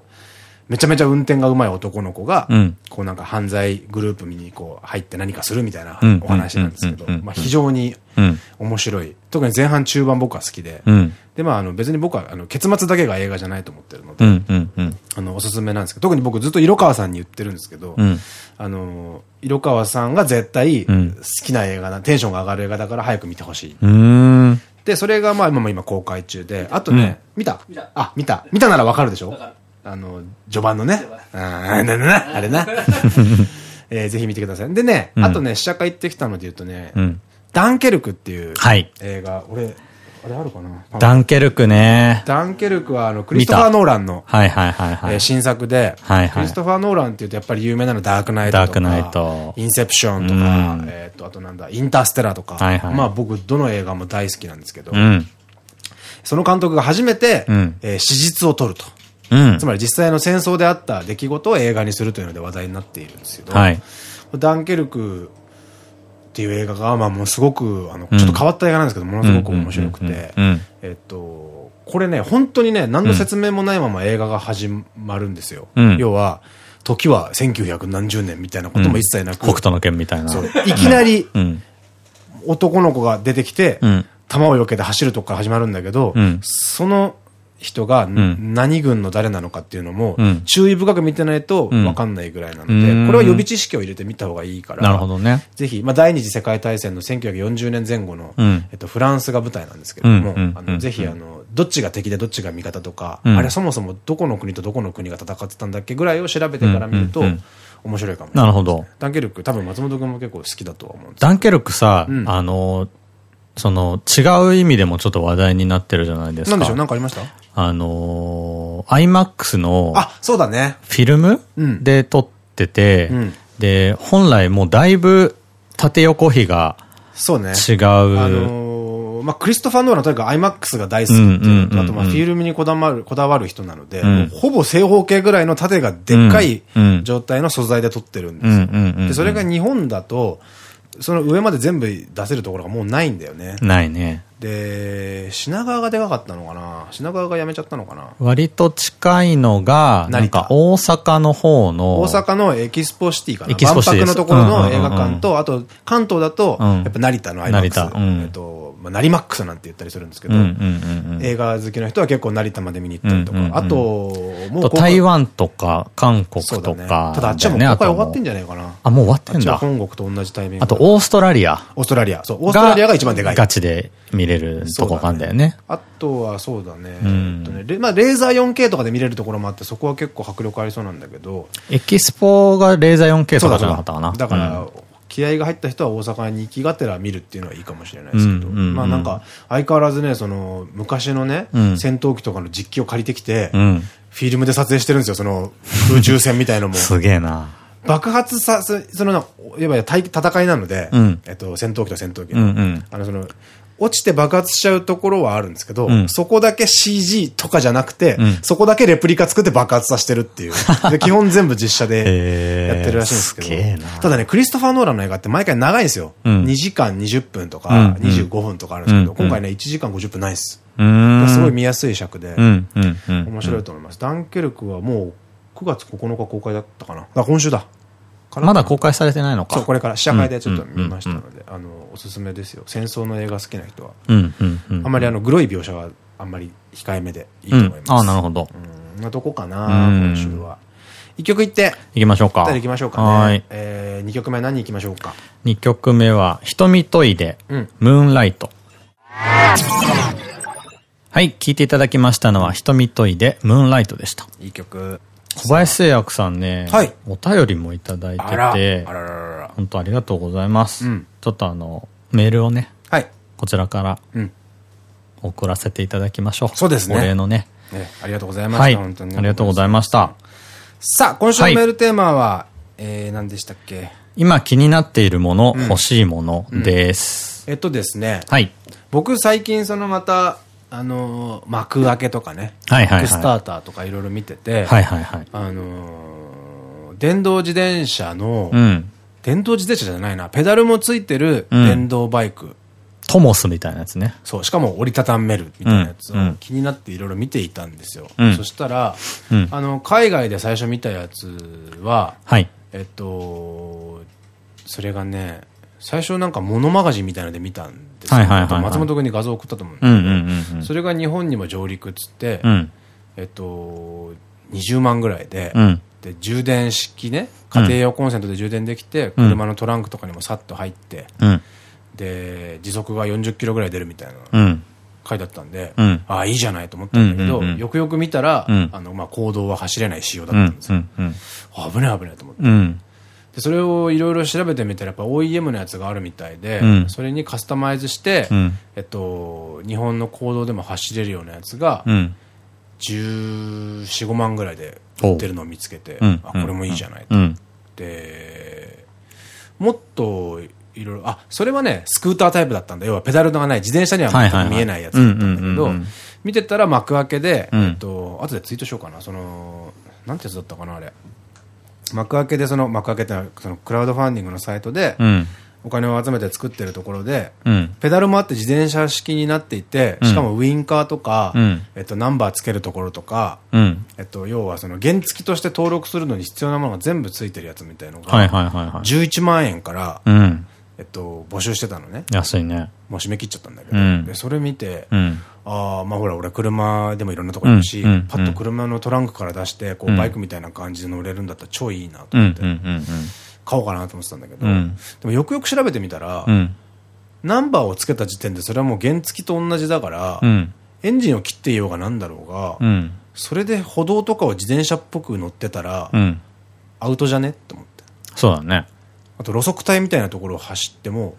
めちゃめちゃ運転が上手い男の子が、こうなんか犯罪グループにこう入って何かするみたいなお話なんですけど、まあ非常に面白い。特に前半中盤僕は好きで、でまああの別に僕はあの結末だけが映画じゃないと思ってるので、あのおすすめなんですけど、特に僕ずっと色川さんに言ってるんですけど、あの、色川さんが絶対好きな映画な、テンションが上がる映画だから早く見てほしい。で、それがまあ今今公開中で、あとね、見た。あ、見た。見たならわかるでしょ？あの、序盤のね。あななあれな。えー、ぜひ見てください。でね、あとね、試写会行ってきたので言うとね、ダンケルクっていう映画、俺、あれあるかな？ダンケルクね。ダンケルクはあの、クリストファー・ノーランの、はいはいはいはい。新作で、はいはい。クリストファー・ノーランって言うとやっぱり有名なのダークナイトとか、ダークナイト。インセプションとか、えっと、あとなんだ、インターステラーとか、はいはい。まあ僕、どの映画も大好きなんですけど、うん。その監督が初めて、うん、え史実を撮ると。うん、つまり実際の戦争であった出来事を映画にするというので話題になっているんですけど、はい、ダンケルクっていう映画が、まあもうすごく、あの、ちょっと変わった映画なんですけど、ものすごく面白くて、えっと、これね、本当にね、何の説明もないまま映画が始まるんですよ。うん、要は、時は1900何十年みたいなことも一切なく。北斗の剣みたいな。いきなり、男の子が出てきて、弾を避けて走るとこから始まるんだけど、その人が何軍の誰なのかっていうのも、注意深く見てないと分かんないぐらいなので、これは予備知識を入れてみた方がいいから、なるほどね。ぜひ、まあ、第二次世界大戦の1940年前後の、えっと、フランスが舞台なんですけれども、あの、ぜひ、あの、どっちが敵でどっちが味方とか、あれそもそもどこの国とどこの国が戦ってたんだっけぐらいを調べてから見ると、面白いかも、なるほど。ダンケルク、多分松本君も結構好きだとは思うんですダンケルクさ、あの、その、違う意味でもちょっと話題になってるじゃないですか。なんでしょう？なんかありました？あのー、IMAX の、あ、そうだね。フィルム、うん、で撮ってて、うん、で、本来もうだいぶ縦横比がそうね。違う。あのー、まあ、クリストファー・ノーランとにかく IMAX が大好きっていうのと、あとまあ、フィルムにこだわる、こだわる人なので、うん、ほぼ正方形ぐらいの縦がでっかい状態の素材で撮ってるんですよ。で、それが日本だと、その上まで全部出せるところがもうないんだよね。ないね。で、品川がでかかったのかな？品川が辞めちゃったのかな？割と近いのが、なんか大阪の方の。大阪のエキスポシティかな？エキスポシティ。万博のところの映画館と、あと関東だと、やっぱ成田の IMAX。成田。えっと、まあ、成マックスなんて言ったりするんですけど、映画好きの人は結構成田まで見に行ったりとか、あと、もう台湾とか韓国とか、ただあっちはもう公開終わってんじゃないかな。あ、もう終わってんだ。本国と同じタイミング。あとオーストラリア。オーストラリア。そう、オーストラリアが一番でかい。ガチで見れるとこなんだよね。あとはそうだね。まあ、レーザー 4K とかで見れるところもあって、そこは結構迫力ありそうなんだけど。エキスポがレーザー 4K とかじゃなかったかな。だから、気合が入った人は大阪に行きがてら見るっていうのはいいかもしれないですけど、まあなんか、相変わらずね、その、昔のね、戦闘機とかの実機を借りてきて、フィルムで撮影してるんですよ、その、空中戦みたいのも。すげえな。爆発さ、その、いわゆる戦いなので、えっと、戦闘機と戦闘機の、あの、その、落ちて爆発しちゃうところはあるんですけど、うん、そこだけ CG とかじゃなくて、うん、そこだけレプリカ作って爆発させてるっていう。で基本全部実写でやってるらしいんですけど。ただね、クリストファー・ノーランの映画って毎回長いんですよ。うん、2時間20分とか、25分とかあるんですけど、今回ね、1時間50分ないです。すごい見やすい尺で、面白いと思います。ダンケルクはもう9月9日公開だったかな。あ、今週だ。まだ公開されてないのかそう、これから試写会でちょっと見ましたので、あの、おすすめですよ。戦争の映画好きな人は。あんまりあの、グロい描写はあんまり控えめでいいと思います。ああ、なるほど。うん、なとこかな、今週は。一曲いって。いきましょうか。二人いきましょうかね。はい。えー、二曲目何いきましょうか？二曲目は、瞳トイで、ムーンライト。はい、聴いていただきましたのは、瞳トイで、ムーンライトでした。いい曲。小林製薬さんね、はい、お便りもいただいてて、本当ありがとうございます。うん、ちょっとあの、メールをね、はい、こちらから、送らせていただきましょう。そうですね。お礼のね。ねありがとうございました。はい、本当に。ありがとうございました。さあ、今週のメールテーマは、はい、えー、何でしたっけ？今気になっているもの、うん、欲しいものです、うん。えっとですね。はい。僕最近そのまた、あの幕開けとかね、キックスターターとかいろいろ見てて、あの電動自転車の電動自転車じゃないな。ペダルもついてる電動バイク。トモスみたいなやつね。そう、しかも折りたためるみたいなやつを気になっていろいろ見ていたんですよ。うん、そしたら、うん、あの、海外で最初見たやつは、はい。えっと、それがね、最初なんかモノマガジンみたいなので見たん。松本君に画像送ったと思うんですけど、それが日本にも上陸っつって、うん、えっと、20万ぐらいで、うん、で、充電式ね、家庭用コンセントで充電できて、車のトランクとかにもさっと入って、で、時速が40キロぐらい出るみたいな。書いてあったんで、うん、ああ、いいじゃないと思ったんだけど、よくよく見たら、うん、あの、まあ、行動は走れない仕様だったんですよ。危ない危ないと思って。でそれをいろいろ調べてみたらやっぱ OEM のやつがあるみたいで、うん、それにカスタマイズして、うん、えっと、日本の公道でも走れるようなやつが、うん、14、5万ぐらいで売ってるのを見つけて、あ、これもいいじゃないと。で、もっといろいろ、あ、それはね、スクータータイプだったんだ。要はペダルがない、自転車には見えないやつだったんだけど、見てたら幕開けで、えっと、後でツイートしようかな。その、なんてやつだったかな、あれ。幕開けでその幕開けってのはそのクラウドファンディングのサイトで、お金を集めて作ってるところで、うん、ペダルもあって自転車式になっていて、しかもウインカーとか、うん、えっと、ナンバーつけるところとか、うん、えっと、要はその原付として登録するのに必要なものが全部ついてるやつみたいのが、11万円から、えっと、募集してたのね。安いね。もう締め切っちゃったんだけど、で、それ見て、ああ、まあほら、俺車でもいろんなところにいるし、パッと車のトランクから出して、こう、バイクみたいな感じで乗れるんだったら超いいなと思って、買おうかなと思ってたんだけど、でもよくよく調べてみたら、ナンバーをつけた時点でそれはもう原付と同じだから、エンジンを切っていようがなんだろうが、それで歩道とかを自転車っぽく乗ってたら、アウトじゃね？って思って。そうだね。あと路側帯みたいなところを走っても、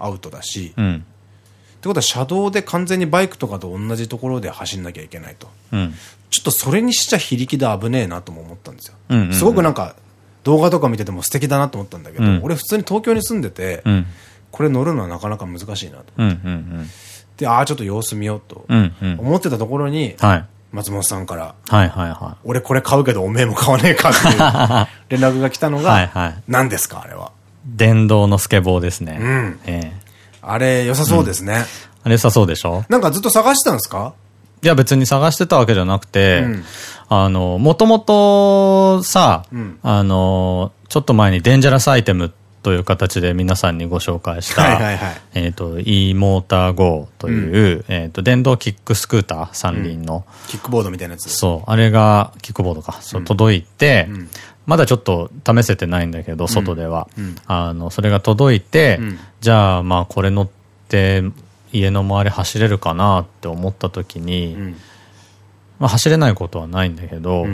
アウトだし、うんってことは車道で完全にバイクとかと同じところで走んなきゃいけないと。うん、ちょっとそれにしちゃ非力で危ねえなとも思ったんですよ。すごくなんか動画とか見てても素敵だなと思ったんだけど、うん、俺普通に東京に住んでて、うん、これ乗るのはなかなか難しいなと思って。で、ああ、ちょっと様子見ようと思ってたところに、松本さんから、俺これ買うけどおめえも買わねえかっていう 連絡が来たのが、何ですかあれは。電動のスケボーですね。うん。えーあれ良さそうですね。あれ良さそうでしょ？なんかずっと探してたんですか？いや別に探してたわけじゃなくて、うん、あの、もともとさ、うん、あの、ちょっと前にデンジャラスアイテムという形で皆さんにご紹介した、えっと、e モーター GO という、うん、えっと、電動キックスクーター三輪の、キックボードみたいなやつ。そう、あれが、キックボードか、そう、届いて、まだちょっと試せてないんだけど、外では。うん、あの、それが届いて、うん、じゃあ、まあ、これ乗って、家の周り走れるかなって思った時に、うん、まあ、走れないことはないんだけど、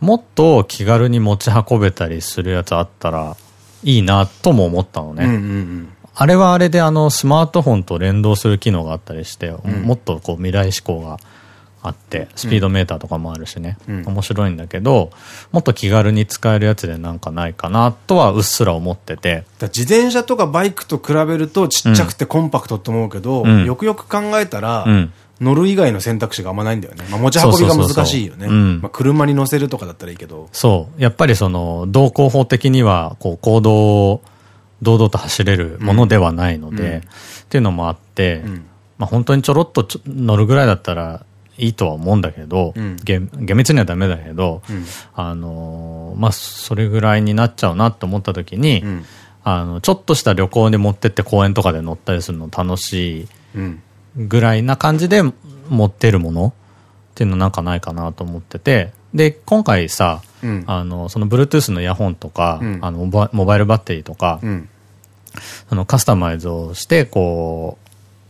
もっと気軽に持ち運べたりするやつあったらいいなとも思ったのね。あれはあれであのスマートフォンと連動する機能があったりして、もっとこう未来志向があって、スピードメーターとかもあるしね、うん、面白いんだけど、もっと気軽に使えるやつでなんかないかなとはうっすら思ってて。自転車とかバイクと比べるとちっちゃくてコンパクトって思うけど、うん、よくよく考えたら、うん。乗る以外の選択肢があんまないんだよね。まあ、持ち運びが難しいよね。まあ車に乗せるとかだったらいいけど。そう。やっぱりその、道交法的には、こう、行動を堂々と走れるものではないので、うん、っていうのもあって、うん、まあ本当にちょろっと乗るぐらいだったら、いいとは思うんだけど、うん、厳密にはダメだけど、うん、あの、まあ、それぐらいになっちゃうなって思った時に、うん、あの、ちょっとした旅行に持ってって公園とかで乗ったりするの楽しいぐらいな感じで持ってるものっていうのなんかないかなと思ってて、で、今回さ、あの、その Bluetooth のイヤホンとか、あの、モバイルバッテリーとか、あの、カスタマイズをして、こ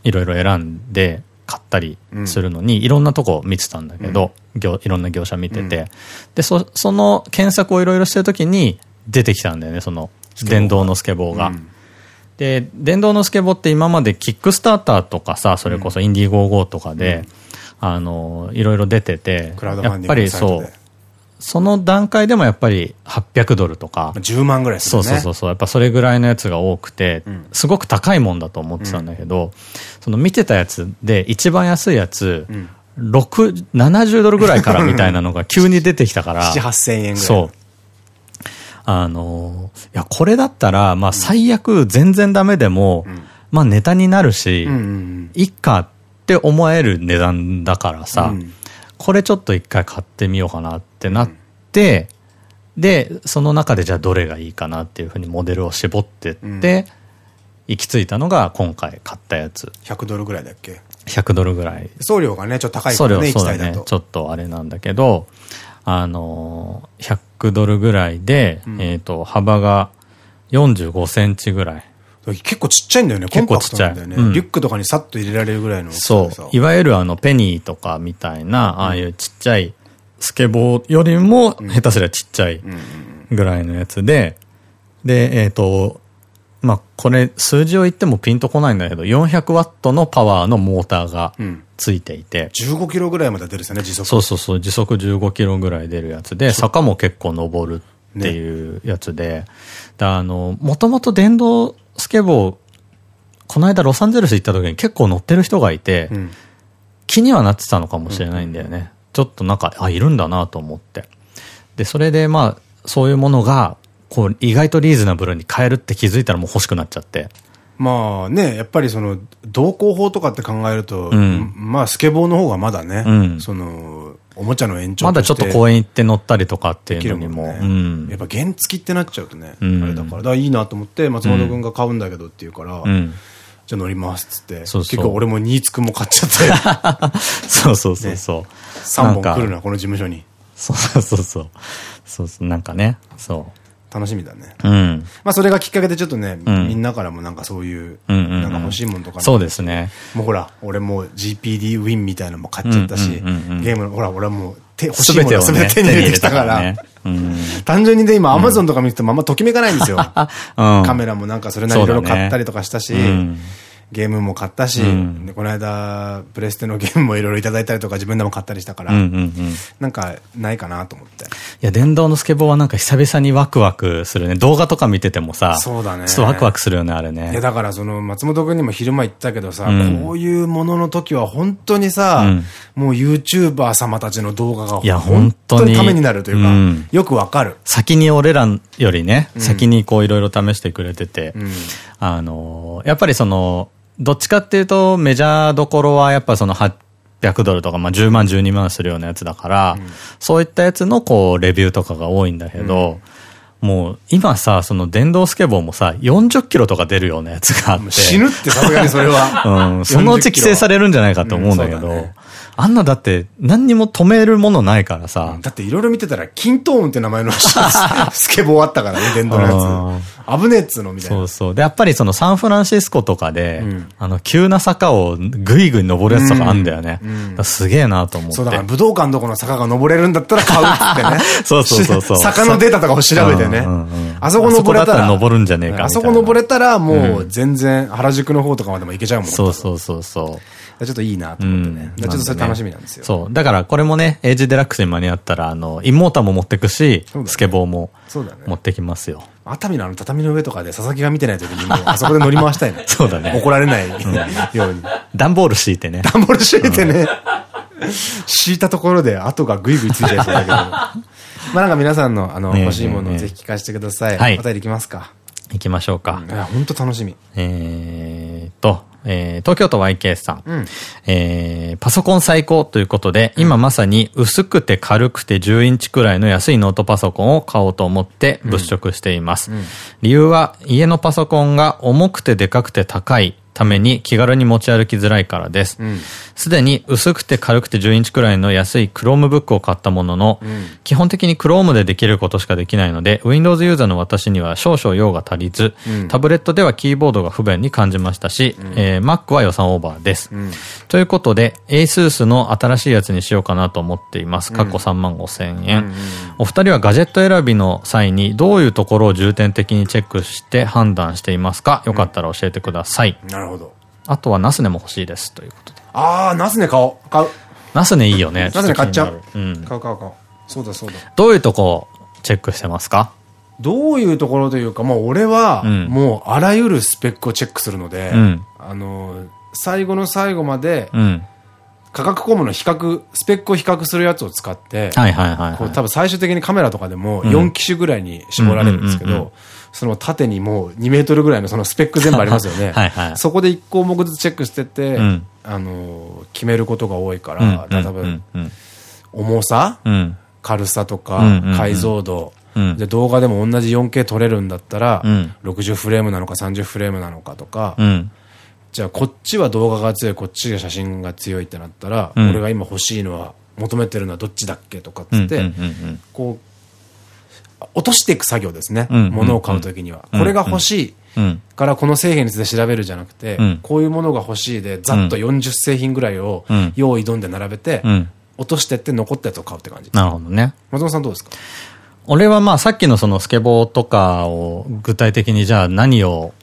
う、いろいろ選んで、買ったりするのに、いろんなとこ見てたんだけど、業いろんな業者見てて、で、そ、その検索をいろいろしてるときに出てきたんだよね、その、電動のスケボーが。で、電動のスケボーって今までキックスターターとかさ、それこそインディーゴーゴーとかで、あの、いろいろ出てて、やっぱりそう、その段階でもやっぱり800ドルとか。10万ぐらいするね。そうそうそう。やっぱそれぐらいのやつが多くて、うん、すごく高いもんだと思ってたんだけど、うん、その見てたやつで一番安いやつ、うん、6、70ドルぐらいからみたいなのが急に出てきたから。7、8000円ぐらい。そう。あの、いや、これだったら、まあ最悪全然ダメでも、まあネタになるし、いっかって思える値段だからさ、これちょっと一回買ってみようかなってなって、で、その中でじゃあどれがいいかなっていうふうにモデルを絞ってって、行き着いたのが今回買ったやつ。100ドルぐらいだっけ ?100 ドルぐらい。送料がね、ちょっと高いからね、そうだね。ちょっとあれなんだけど、あのー、100ドルぐらいで、うん、えっと、幅が45センチぐらい。結構ちっちゃいんだよね。結構ちっちゃい。ね、うん、リュックとかにさっと入れられるぐらいの。そう。いわゆるあの、ペニーとかみたいな、ああいうちっちゃいスケボーよりも下手すりゃちっちゃいぐらいのやつで、で、えっ、ー、と、まあ、これ、数字を言ってもピンとこないんだけど、400ワットのパワーのモーターがついていて。うん、15キロぐらいまで出るんですよね、時速。そうそうそう、時速15キロぐらい出るやつで、坂も結構登るっていうやつで、ね、だあの、もともと電動スケボー、この間ロサンゼルス行った時に結構乗ってる人がいて、うん、気にはなってたのかもしれないんだよね。ちょっとなんか、あ、いるんだなと思って。で、それでまあ、そういうものが、こう、意外とリーズナブルに買えるって気づいたらもう欲しくなっちゃって。まあね、やっぱりその、同行法とかって考えると、うん、まあスケボーの方がまだね、うん、その、おもちゃの延長まだちょっと公園行って乗ったりとかっていうのにも。もねうん、やっぱ原付きってなっちゃうとね、あれだから、だからいいなと思って、松本君が買うんだけどって言うから、じゃあ乗りますっつって。そうそう結構俺も新津くんも買っちゃって。そうそうそうそう。ね、3本来るな、この事務所に。そうそうそう。そうそう、なんかね、そう。楽しみだね。うん。まあそれがきっかけでちょっとね、みんなからもなんかそういう、なんか欲しいものとかそうですね。もうほら、俺も GPD ウィンみたいなのも買っちゃったし、ゲームの、ほら、俺はもう手、欲しいもの全て手に入れてきたから、単純にね、今アマゾンとか見ててもあんまときめかないんですよ。カメラもなんかそれなりいろいろ買ったりとかしたし、ゲームも買ったし、うん、でこの間、プレステのゲームもいろいろいただいたりとか自分でも買ったりしたから、なんかないかなと思って。いや、電動のスケボーはなんか久々にワクワクするね。動画とか見ててもさ、そうだね。ちょっとワクワクするよね、あれね。いや、だからその、松本君にも昼間言ったけどさ、うん、こういうものの時は本当にさ、うん、もう YouTuber 様たちの動画がいや、本当にためになるというか、うん、よくわかる。先に俺らよりね、先にこういろいろ試してくれてて、あの、やっぱりその、どっちかっていうと、メジャーどころはやっぱその800ドルとか、まあ10万、12万するようなやつだから、うん、そういったやつのこう、レビューとかが多いんだけど、うん、もう今さ、その電動スケボーもさ、40キロとか出るようなやつがあって。死ぬってさすがにそれは。うん。そのうち規制されるんじゃないかと思うんだけど、うんあんなだって何にも止めるものないからさ。だっていろいろ見てたら、キントーンって名前の スケボーあったからね、電動のやつ。危ねえっつうのみたいな。そうそう。で、やっぱりそのサンフランシスコとかで、うん、あの、急な坂をぐいぐい登るやつとかあんだよね。うん、すげえなと思って。そうだから武道館どこの坂が登れるんだったら買うってね。そうそうそうそう。坂のデータとかを調べてね。あそこ登れたら。登るんじゃねえかあそこ登れたらもう全然原宿の方とかまでも行けちゃうもんそうそうそうそう。ちょっといいなと思ってね。ちょっとそれ楽しみなんですよ。そう。だからこれもね、エイジデラックスに間に合ったら、あの、インモーターも持ってくし、スケボーも持ってきますよ。熱海のあの畳の上とかで佐々木が見てない時にもう あそこで乗り回したいね。そうだね。怒られない ように。段ボール敷いてね。段ボール敷いてね。敷いたところで跡がぐいぐいついちゃいそうだけど。まあなんか皆さんのあの欲しいものをぜひ聞かせてください。はい。お便りいきますか。行きましょうか。いや、本当楽しみ。えっと、えー、東京都 YK さん。うん、えー、パソコン最高ということで、今まさに薄くて軽くて10インチくらいの安いノートパソコンを買おうと思って物色しています。うんうん、理由は家のパソコンが重くてでかくて高いために気軽に持ち歩きづらいからです。すで、に薄くて軽くて10インチくらいの安い Chromebook を買ったものの、うん、基本的に Chrome でできることしかできないので、Windows ユーザーの私には少々用が足りず、うん、タブレットではキーボードが不便に感じましたし、うん、えー、Mac は予算オーバーです。ということで、ASUS の新しいやつにしようかなと思っています。過去3万5千円。お二人はガジェット選びの際にどういうところを重点的にチェックして判断していますか？よかったら教えてください。なるほど。あとはナスネも欲しいですということで。ああ、ナスネ買おう。買う。ナスネいいよね。ナスネ買っちゃう。うん。買う買う買う。そうだそうだ。どういうとこチェックしてますか？どういうところというか、もう俺は、もうあらゆるスペックをチェックするので、うん、あの、最後の最後まで、価格コムの比較、スペックを比較するやつを使って、はいはいはい、こう多分最終的にカメラとかでも4機種ぐらいに絞られるんですけど、その縦にもう2メートルぐらいのそのスペック全部ありますよね。はいはい、そこで1項目ずつチェックしてて、うん、あの、決めることが多いから、多分、重さ、うん、軽さとか、解像度、で動画でも同じ 4K 撮れるんだったら、うん、60フレームなのか30フレームなのかとか、じゃあこっちは動画が強い、こっちが写真が強いってなったら、俺が今欲しいのは、求めてるのはどっちだっけとかっつって、こう、落としていく作業ですね。物を買うときには。これが欲しいからこの製品について調べるじゃなくて、こういうものが欲しいで、ざっと40製品ぐらいを用意どんで並べて、落としてって残ったやつを買うって感じ。なるほどね。松本さんどうですか？俺はまあさっきのそのスケボーとかを具体的にじゃあ何を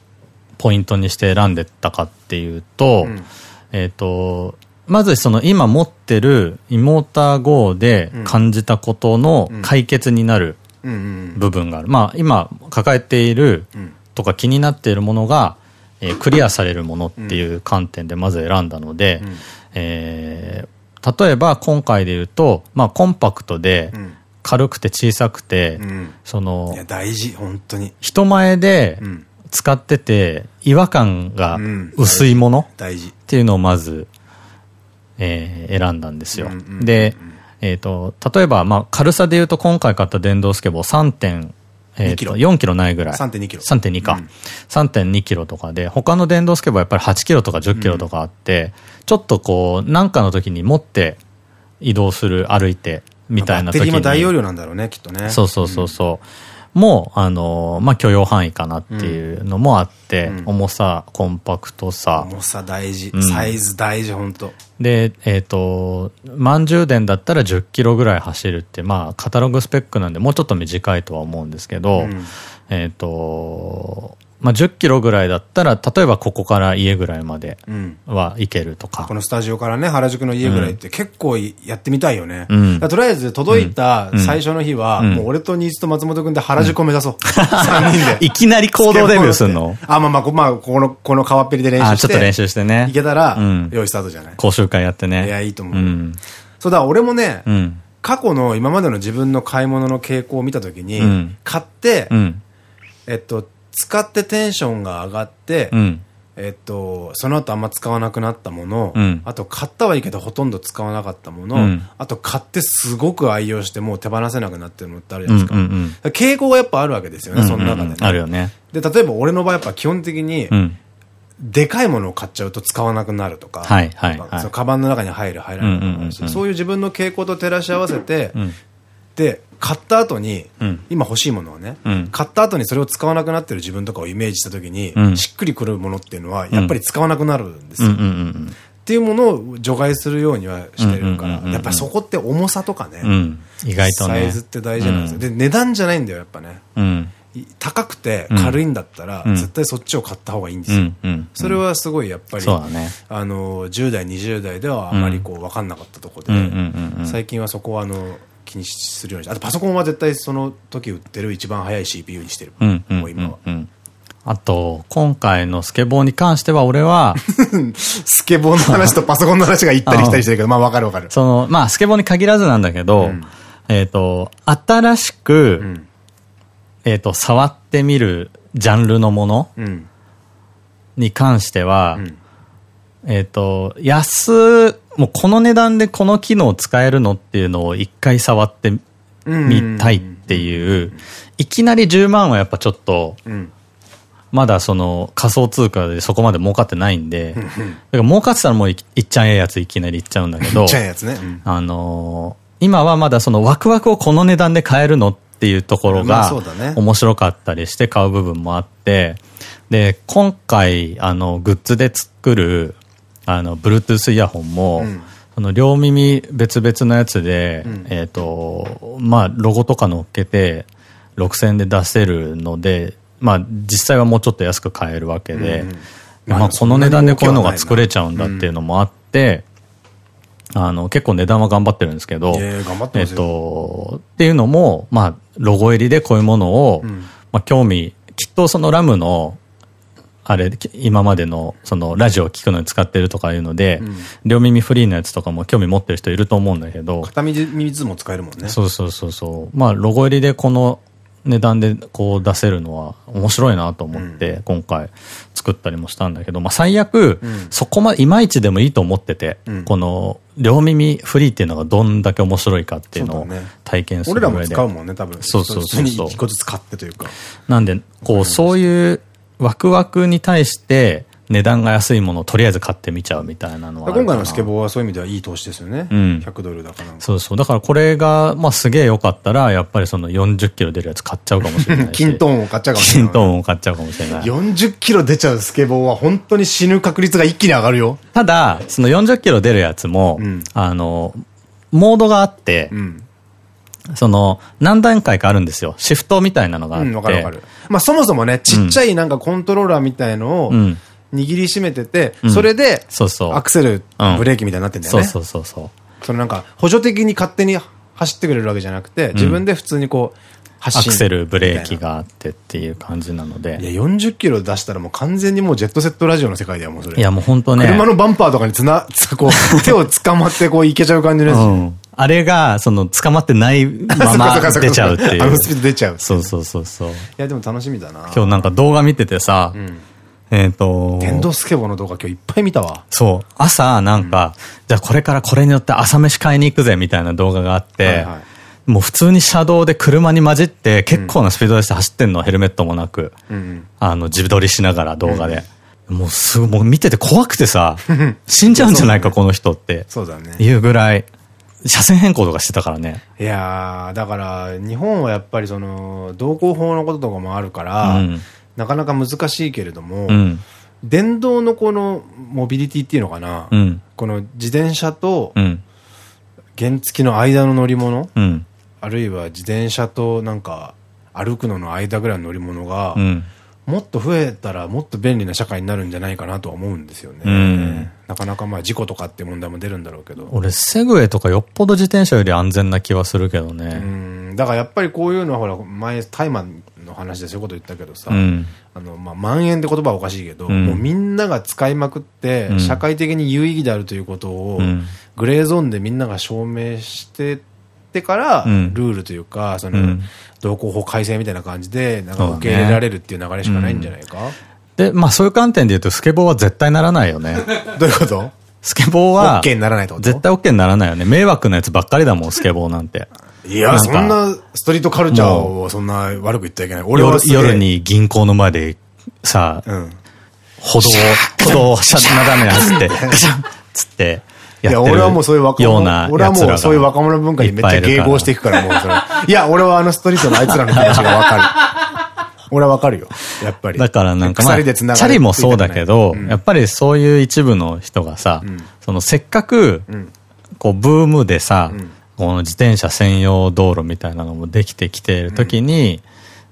ポイントにして選んでったかっていうと、うん、えっと、まずその今持ってるイモーター GO で感じたことの解決になる部分がある。まあ今抱えているとか気になっているものが、えー、クリアされるものっていう観点でまず選んだので、えー、例えば今回で言うと、まあコンパクトで軽くて小さくて、うん、その、大事、本当に。人前で、うん使ってて、違和感が薄いものっていうのをまず、えー、選んだんですよ。で、えっと、例えば、まあ、軽さで言うと今回買った電動スケボー3.4、えー、4キロないぐらい。3.2キロ。3.2か。うん、3.2キロとかで、他の電動スケボーはやっぱり8キロとか10キロとかあって、うん、ちょっとこう、なんかの時に持って移動する、歩いて、みたいな時に。バッテリーも大容量なんだろうね、きっとね。そうそうそうそう。うんも、あの、まあ、許容範囲かなっていうのもあって、うん、重さ、コンパクトさ。重さ大事。うん、サイズ大事、本当で、えっ、ー、と、満充電だったら10キロぐらい走るって、まあ、カタログスペックなんで、もうちょっと短いとは思うんですけど、うん、えっと、まあ、10キロぐらいだったら、例えばここから家ぐらいまでは行けるとか、うん、このスタジオからね、原宿の家ぐらいって結構やってみたいよね。うん、とりあえず届いた最初の日は、もう俺と新津と松本君で原宿を目指そう。3人で。いきなり行動デビューするの？あ、まあまあ、まあ、この、この川っぺりで練習して。ちょっと練習してね。いけたら、用意スタートじゃない？講習会やってね。いや、いいと思う。そうだ、俺もね、過去の今までの自分の買い物の傾向を見たときに、買って、えっと、使ってテンションが上がって、うん、えっと、その後あんま使わなくなったもの、うん、あと買ったはいいけどほとんど使わなかったもの、うん、あと買ってすごく愛用してもう手放せなくなってるのってあるじゃないですか。傾向がやっぱあるわけですよね、その中でね。あるよね。で、例えば俺の場合やっぱ基本的に、でかいものを買っちゃうと使わなくなるとか、はいはい、はい、そのカバンの中に入る入らないとかそういう自分の傾向と照らし合わせて、で、買った後に、うん、今欲しいものをね、うん、買った後にそれを使わなくなってる自分とかをイメージした時に、うん、しっくりくるものっていうのは、やっぱり使わなくなるんですよ。っていうものを除外するようにはしてるから、やっぱりそこって重さとかね、意外とね。サイズって大事なんですよ。で、値段じゃないんだよ、やっぱね。高くて軽いんだったら、絶対そっちを買った方がいいんですよ。それはすごいやっぱり、あの、10代、20代ではあまりこう分かんなかったところで、最近はそこはあの、気にするようにしてあとパソコンは絶対その時売ってる一番速い CPU にしてる。もう今は。あと、今回のスケボーに関しては俺は、スケボーの話とパソコンの話が行ったり来たりしてるけど、まあわかるわかる。その、まあスケボーに限らずなんだけど、うん、えっと、新しく、うん、えっと、触ってみるジャンルのものに関しては、うんえっと、安、もうこの値段でこの機能使えるのっていうのを一回触ってみたいっていう、いきなり10万はやっぱちょっと、まだその仮想通貨でそこまで儲かってないんで、だから儲かってたらもういっちゃんええやついきなりいっちゃうんだけど、あの今はまだそのワクワクをこの値段で買えるのっていうところが面白かったりして買う部分もあって、で、今回、あの、グッズで作る、あの、Bluetooth イヤホンも、うん、両耳別々のやつで、うん、えっと、まあ、ロゴとか乗っけて、6000円で出せるので、まあ、実際はもうちょっと安く買えるわけで、まあ、この値段でこういうのが作れちゃうんだっていうのもあって、あの、結構値段は頑張ってるんですけど、えっと、っていうのも、まあ、ロゴ入りでこういうものを、うん、まあ、興味、きっとそのラムのあれ、今までの、その、ラジオを聞くのに使ってるとかいうので、うん、両耳フリーのやつとかも興味持ってる人いると思うんだけど。片耳ずも使えるもんね。そうそうそうそう。まあ、ロゴ入りでこの値段でこう出せるのは面白いなと思って、今回作ったりもしたんだけど、まあ最悪、そこまでいまいちでもいいと思ってて、この両耳フリーっていうのがどんだけ面白いかっていうのを体験する上で。俺らも使うもんね、多分。そうそうそうそう。一個ずつ買ってというか。なんで、こう、そういうワクワクに対して、値段が安いものをとりあえず買ってみちゃうみたいなのは今回のスケボーはそういう意味ではいい投資ですよね。うん。100ドルだから。そうそう。だからこれが、まあすげえ良かったら、やっぱりその40キロ出るやつ買っちゃうかもしれないキントーンを買っちゃうかもしれない。キントーンを買っちゃうかもしれない。40キロ出ちゃうスケボーは本当に死ぬ確率が一気に上がるよ。ただ、その40キロ出るやつも、うん、あの、モードがあって、うんその、何段階かあるんですよ。シフトみたいなのがあって。うん、わかるわかる。まあそもそもね、ちっちゃいなんかコントローラーみたいのを、握りしめてて、それで、そうそう。アクセル、ブレーキみたいになってんだよね。そうそうそう。そのなんか、補助的に勝手に走ってくれるわけじゃなくて、自分で普通にこう、アクセル、ブレーキがあってっていう感じなので。いや、40キロ出したらもう完全にもうジェットセットラジオの世界だよ、もうそれ。いや、もう本当ね。車のバンパーとかにつな、こう、手を捕まってこういけちゃう感じのやつ。うんあれが、その、捕まってないまま出ちゃうっていう。あのスピード出ちゃう。そうそうそうそう。いや、でも楽しみだな。今日なんか動画見ててさ、うんえっと。電動スケボーの動画今日いっぱい見たわ。そう。朝なんか、うん、じゃあこれからこれによって朝飯買いに行くぜみたいな動画があって、もう普通に車道で車に混じって結構なスピードでして走ってんの、ヘルメットもなく。うん、あの、自撮りしながら動画で。うん、もうすぐ、もう見てて怖くてさ、死んじゃうんじゃないか、この人って。そうだね。いうぐらい。車線変更とかしてたからね。いやー、だから、日本はやっぱりその、道交法のこととかもあるから、うん。なかなか難しいけれども、うん、電動のこのモビリティっていうのかな、うん、この自転車と原付の間の乗り物、うん、あるいは自転車となんか歩くのの間ぐらいの乗り物が、もっと増えたらもっと便利な社会になるんじゃないかなとは思うんですよね。なかなかまあ事故とかって問題も出るんだろうけど。俺、セグウェイとかよっぽど自転車より安全な気はするけどね。うん。だからやっぱりこういうのはほら、前、タイマンの話でそういうこと言ったけどさ、うん、あの、まあ、蔓延って言葉はおかしいけど、うん、もうみんなが使いまくって、社会的に有意義であるということを、グレーゾーンでみんなが証明してってから、ルールというか、その、道交法改正みたいな感じで、なんか受け入れられるっていう流れしかないんじゃないか、で、まあそういう観点で言うと、スケボーは絶対ならないよね。どういうこと？スケボーは、OK にならないと？絶対 OK にならないよね。迷惑なやつばっかりだもん、スケボーなんて。いや、そんなストリートカルチャーをそんな悪く言ってはいけない。俺は夜に銀行の前でさ、うん、歩道を、歩道をシャッなだめに走って、ガシャンつって、いや、俺はもうそういう若者、俺はもうそういう若者文化にめっちゃ迎合していくから、もうそれ。いや、俺はあのストリートのあいつらの気持ちがわかる。俺はわかるよ。やっぱり。だからなんか、まあ、チャリもそうだけど、やっぱりそういう一部の人がさ、そのせっかく、こう、ブームでさ、この自転車専用道路みたいなのもできてきている時に、うん、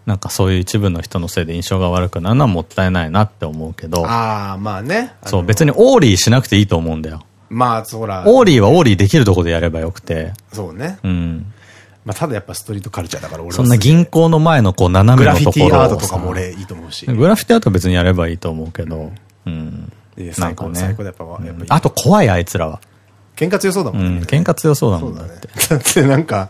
なんかそういう一部の人のせいで印象が悪くなるのはもったいないなって思うけど。ああ、まあね。そう、別にオーリーしなくていいと思うんだよ。まあ、そら。オーリーはオーリーできるとこでやればよくて。そうね。うん。まあ、ただやっぱストリートカルチャーだから俺そんな銀行の前のこう斜めのところグラフィティアートとかも俺いいと思うし。グラフィティアートは別にやればいいと思うけど。うん。なんかね。あと怖いあいつらは。喧嘩強そうだもんね。喧嘩強そうだもんだって。だってなんか、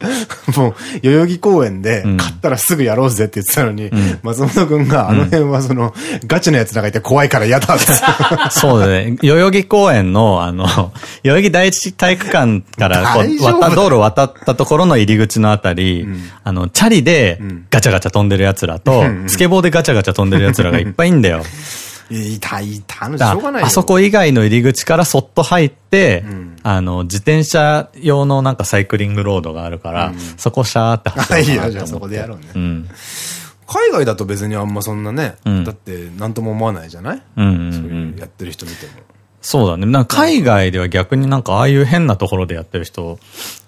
もう、代々木公園で、買ったらすぐやろうぜって言ってたのに、松本くんが、あの辺はその、ガチなやつらがいて怖いから嫌だって。そうだね。代々木公園の、あの、代々木第一体育館からこう、渡、道路渡ったところの入り口のあたり、あの、チャリでガチャガチャ飛んでる奴らと、スケボーでガチャガチャ飛んでる奴らがいっぱいいんだよ。いた、いたのしょうがないあそこ以外の入り口からそっと入って、うん、あの、自転車用のなんかサイクリングロードがあるから、うん、そこシャーって走って いいよ、じゃあそこでやろうね。うん、海外だと別にあんまそんなね、だって何とも思わないじゃない？そういうやってる人見ても。そうだね。なんか海外では逆になんかああいう変なところでやってる人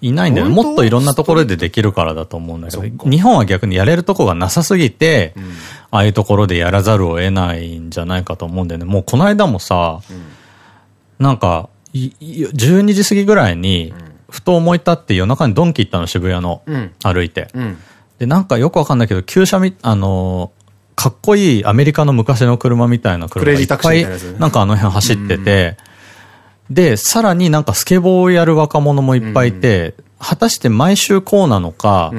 いないんだよね。もっといろんなところでできるからだと思うんだけど、日本は逆にやれるとこがなさすぎて、うん、ああいうところでやらざるを得ないんじゃないかと思うんだよね。もうこの間もさ、うん、なんか、12時過ぎぐらいに、ふと思い立って夜中にドンキ行ったの、渋谷の。歩いて。で、なんかよくわかんないけど、旧車み、あのかっこいいアメリカの昔の車みたいな車がいっぱい、なんかあの辺走ってて、で、さらになんかスケボーをやる若者もいっぱいいて、果たして毎週こうなのか、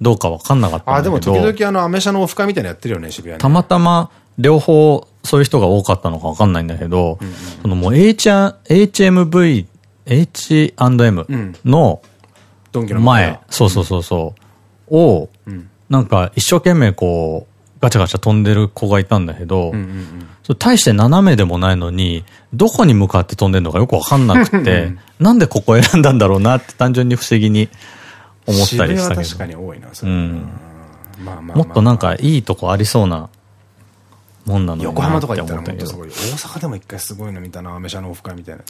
どうか分かんなかったんだけど。あ、でも時々あの、アメ車のオフ会みたいなやってるよね、渋谷たまたま、両方、そういう人が多かったのか分かんないんだけど、そのもう H、HMV、H&M の前、そうそうそうそう、を、なんか一生懸命こう、ガチャガチャ飛んでる子がいたんだけど、大して斜めでもないのに、どこに向かって飛んでるのかよくわかんなくて、なんでここ選んだんだろうなって単純に不思議に思ったりしたけど。確かに多いな、それ。うん。もっとなんかいいとこありそうなもんなの横浜とか行ったらもっとすごい。大阪でも一回すごいの見たな、アメ車のオフ会みたいな。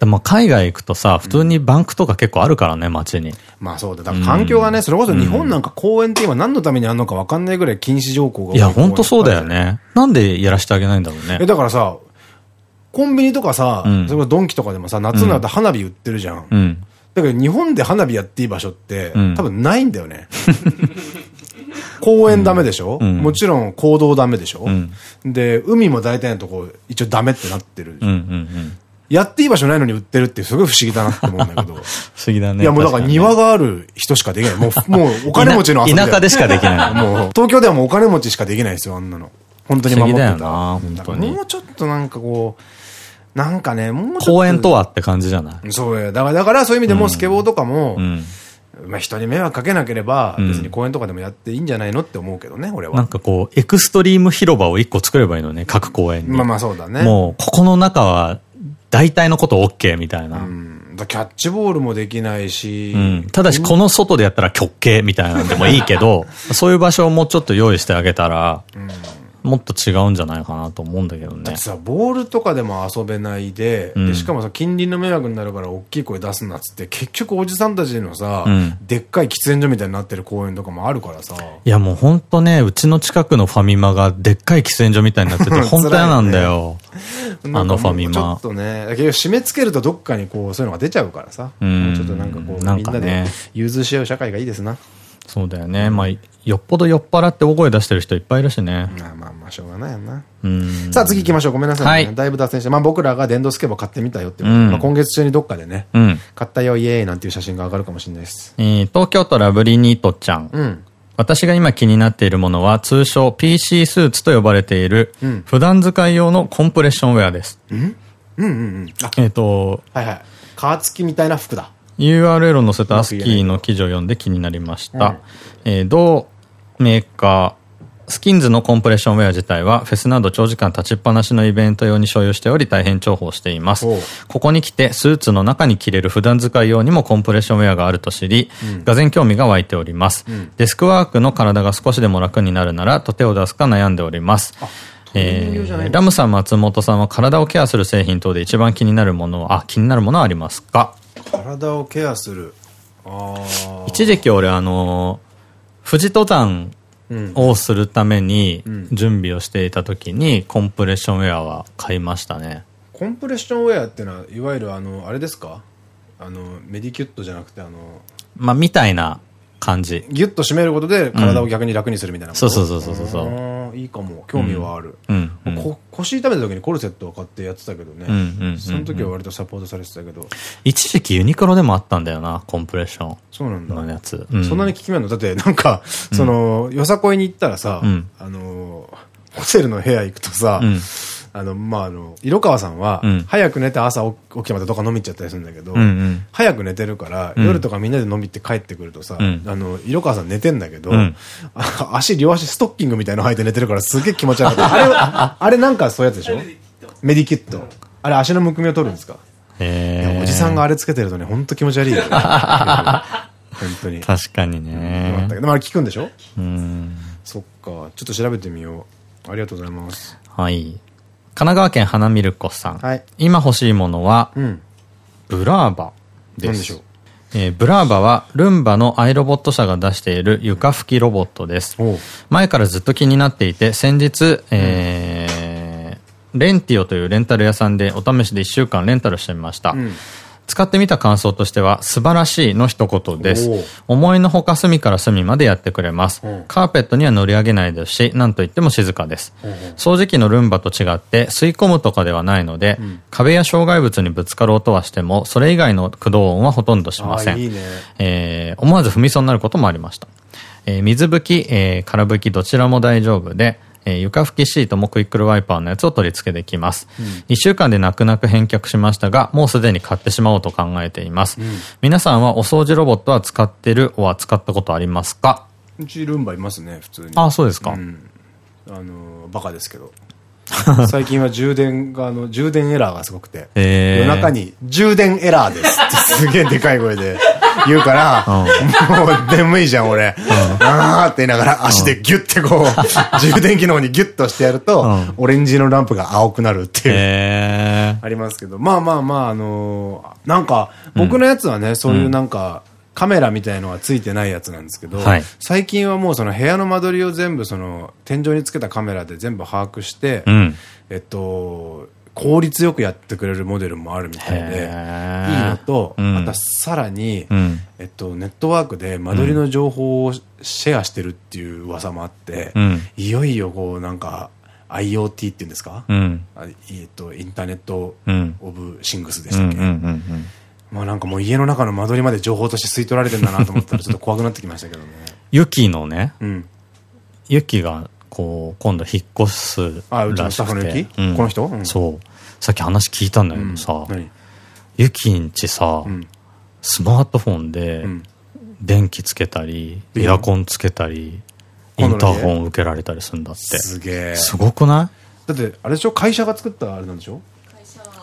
でも海外行くとさ、普通にバンクとか結構あるからね、街に。まあそうだ。だから環境がね、それこそ日本なんか公園って今何のためにあるのか分かんないぐらい禁止条項がいや、本当そうだよね。なんでやらせてあげないんだろうね。え、だからさ、コンビニとかさ、それこそドンキとかでもさ、夏になると花火売ってるじゃん。うん。だけど日本で花火やっていい場所って、多分ないんだよね。公園ダメでしょ、うん、もちろん行動ダメでしょ、うん、で、海も大体のとこ一応ダメってなってる。やっていい場所ないのに売ってるってすごい不思議だなって思うんだけど。不思議だね。いやもうだから庭がある人しかできない。もう、もうお金持ちの遊び田舎でしかできない。もう、東京ではもうお金持ちしかできないですよ、あんなの。本当に守ってた。本当に。もうちょっとなんかこう、なんかね、もう公園とはって感じじゃない？そうや。だから、だからそういう意味でもスケボーとかも、うんまあ人に迷惑かけなければ、別に公園とかでもやっていいんじゃないのって思うけどね、俺は。なんかこう、エクストリーム広場を一個作ればいいのね、各公園に。まあまあそうだね。もう、ここの中は大体のこと OK みたいな。うん、キャッチボールもできないし。うん、ただし、この外でやったら極刑みたいなんでもいいけど、そういう場所をもうちょっと用意してあげたら、うんもっと違うんじゃないかなと思うんだけどね。だってさ、ボールとかでも遊べないで、うん、でしかもさ、近隣の迷惑になるから大きい声出すなっつって、結局おじさんたちのさ、うん、でっかい喫煙所みたいになってる公園とかもあるからさ。いやもうほんとね、うちの近くのファミマがでっかい喫煙所みたいになってて、本当嫌なんだよ。ね、あのファミマ。ちょっとね、だけど締め付けるとどっかにこう、そういうのが出ちゃうからさ。うん、ちょっとなんかこう、みんなで融通し合う社会がいいですな。そうだよね。まあ、よっぽど酔っ払って大声出してる人いっぱいいるしね。まあまあまあ、しょうがないよな。さあ次行きましょう。ごめんなさい、ね。はい、だいぶ脱線して。まあ僕らが電動スケボー買ってみたよって、うん、まあ今月中にどっかでね、うん、買ったよイエーイなんていう写真が上がるかもしれないです。えー、東京都ラブリニートちゃん。うん、私が今気になっているものは通称 PC スーツと呼ばれている、普段使い用のコンプレッションウェアです。うん？うんうんうん。えっと、はいはい。皮付きみたいな服だ。URL を載せたアスキーの記事を読んで気になりました。えー、同メーカー、スキンズのコンプレッションウェア自体はフェスなど長時間立ちっぱなしのイベント用に所有しており大変重宝しています。ここに来てスーツの中に着れる普段使い用にもコンプレッションウェアがあると知り、うん、がぜ興味が湧いております、うん、デスクワークの体が少しでも楽になるならと手を出すか悩んでおります。えー、ラムさん、松本さんは体をケアする製品等で一番気になるものは、あ、気になるものはありますか？体をケアする。一時期俺あのー、富士登山をするために準備をしていた時にコンプレッションウェアは買いましたね。コンプレッションウェアってのは、いわゆるあの、あれですか？あの、メディキュットじゃなくてあの、まあ、みたいな感じ。ギュッと締めることで体を逆に楽にするみたいな、うん、そうそうそうそうそう。いいかも。興味はある、うん。うん、腰痛めた時にコルセットを買ってやってたけどね。その時は割とサポートされてたけど。一時期ユニクロでもあったんだよなコンプレッション。そうなんだ。のやつ、そんなに効き目あるのだってなんかそのよさこいに行ったらさ、あのホテルの部屋行くとさ、あの、まあ、あの、色川さんは、早く寝て朝起きてまたどっか飲み行っちゃったりするんだけど、早く寝てるから、夜とかみんなで飲みって帰ってくるとさ、あの、色川さん寝てんだけど、足、両足ストッキングみたいの履いて寝てるからすげえ気持ち悪かった。あれ、あれなんかそういうやつでしょ？メディキット。あれ足のむくみを取るんですか？へおじさんがあれつけてるとね、ほんと気持ち悪いよね。本当に。確かにね。でもあれ聞くんでしょ？うん。そっか。ちょっと調べてみよう。ありがとうございます。はい。神奈川県花ミルコさん。はい、今欲しいものは、うん、ブラーバです。何でしょう？えー、ブラーバはルンバのアイロボット社が出している床拭きロボットです。前からずっと気になっていて、先日、えー、レンティオというレンタル屋さんでお試しで1週間レンタルしてみました。うん使ってみた感想としては、素晴らしいの一言です。思いのほか隅から隅までやってくれます。カーペットには乗り上げないですし、なんといっても静かです。掃除機のルンバと違って吸い込むとかではないので、うん、壁や障害物にぶつかる音はしても、それ以外の駆動音はほとんどしません。いいね、えー、思わず踏みそうになることもありました。えー、水拭き、えー、空拭きどちらも大丈夫で、えー、床拭きシートもクイックルワイパーのやつを取り付けてきます。うん、1週間で泣く泣く返却しましたが、もうすでに買ってしまおうと考えています。うん、皆さんはお掃除ロボットは使ってる、おは使ったことありますか？うちルンバいますね、普通に。あ、そうですか。うん、あの、バカですけど。最近は充電が、あの、充電エラーがすごくて、夜中に充電エラーですってすげえでかい声で 言うから、もう眠いじゃん俺。あーって言いながら足でギュッてこう、充電器の方にギュッとしてやると、オレンジのランプが青くなるっていう、ありますけど、まあまあまあ、あのなんか、僕のやつはね、そういうなんか、カメラみたいのはついてないやつなんですけど、はい、最近はもうその部屋の間取りを全部その天井につけたカメラで全部把握して、うん、えっと、効率よくやってくれるモデルもあるみたいで、いいのと、うん、またさらに、うん、えっと、ネットワークで間取りの情報をシェアしてるっていう噂もあって、うん、いよいよこうなんか、IoT っていうんですか、うん、えっと、インターネット・オブ・シングスでしたっけ？まあなんかもう家の中の間取りまで情報として吸い取られてんだなと思ったらちょっと怖くなってきましたけどね。ユキのね、うん、ユキがこう今度引っ越すあ、うちのスタッフのユキ、うん、この人、うん、そう。さっき話聞いたんだけどさ、ユキんちさ、スマートフォンで電気つけたり、エアコンつけたり、インターホン受けられたりするんだって。すげえ。すごくない？だって、あれでしょ？会社が作ったあれなんでしょ？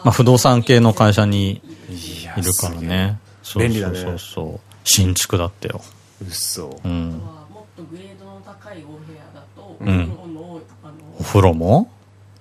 まあ不動産系の会社にいるからね。便利だね。そうそう新築だってよ。うっそ。うん。もっとグレードの高いお部屋だと、うん、お風呂も？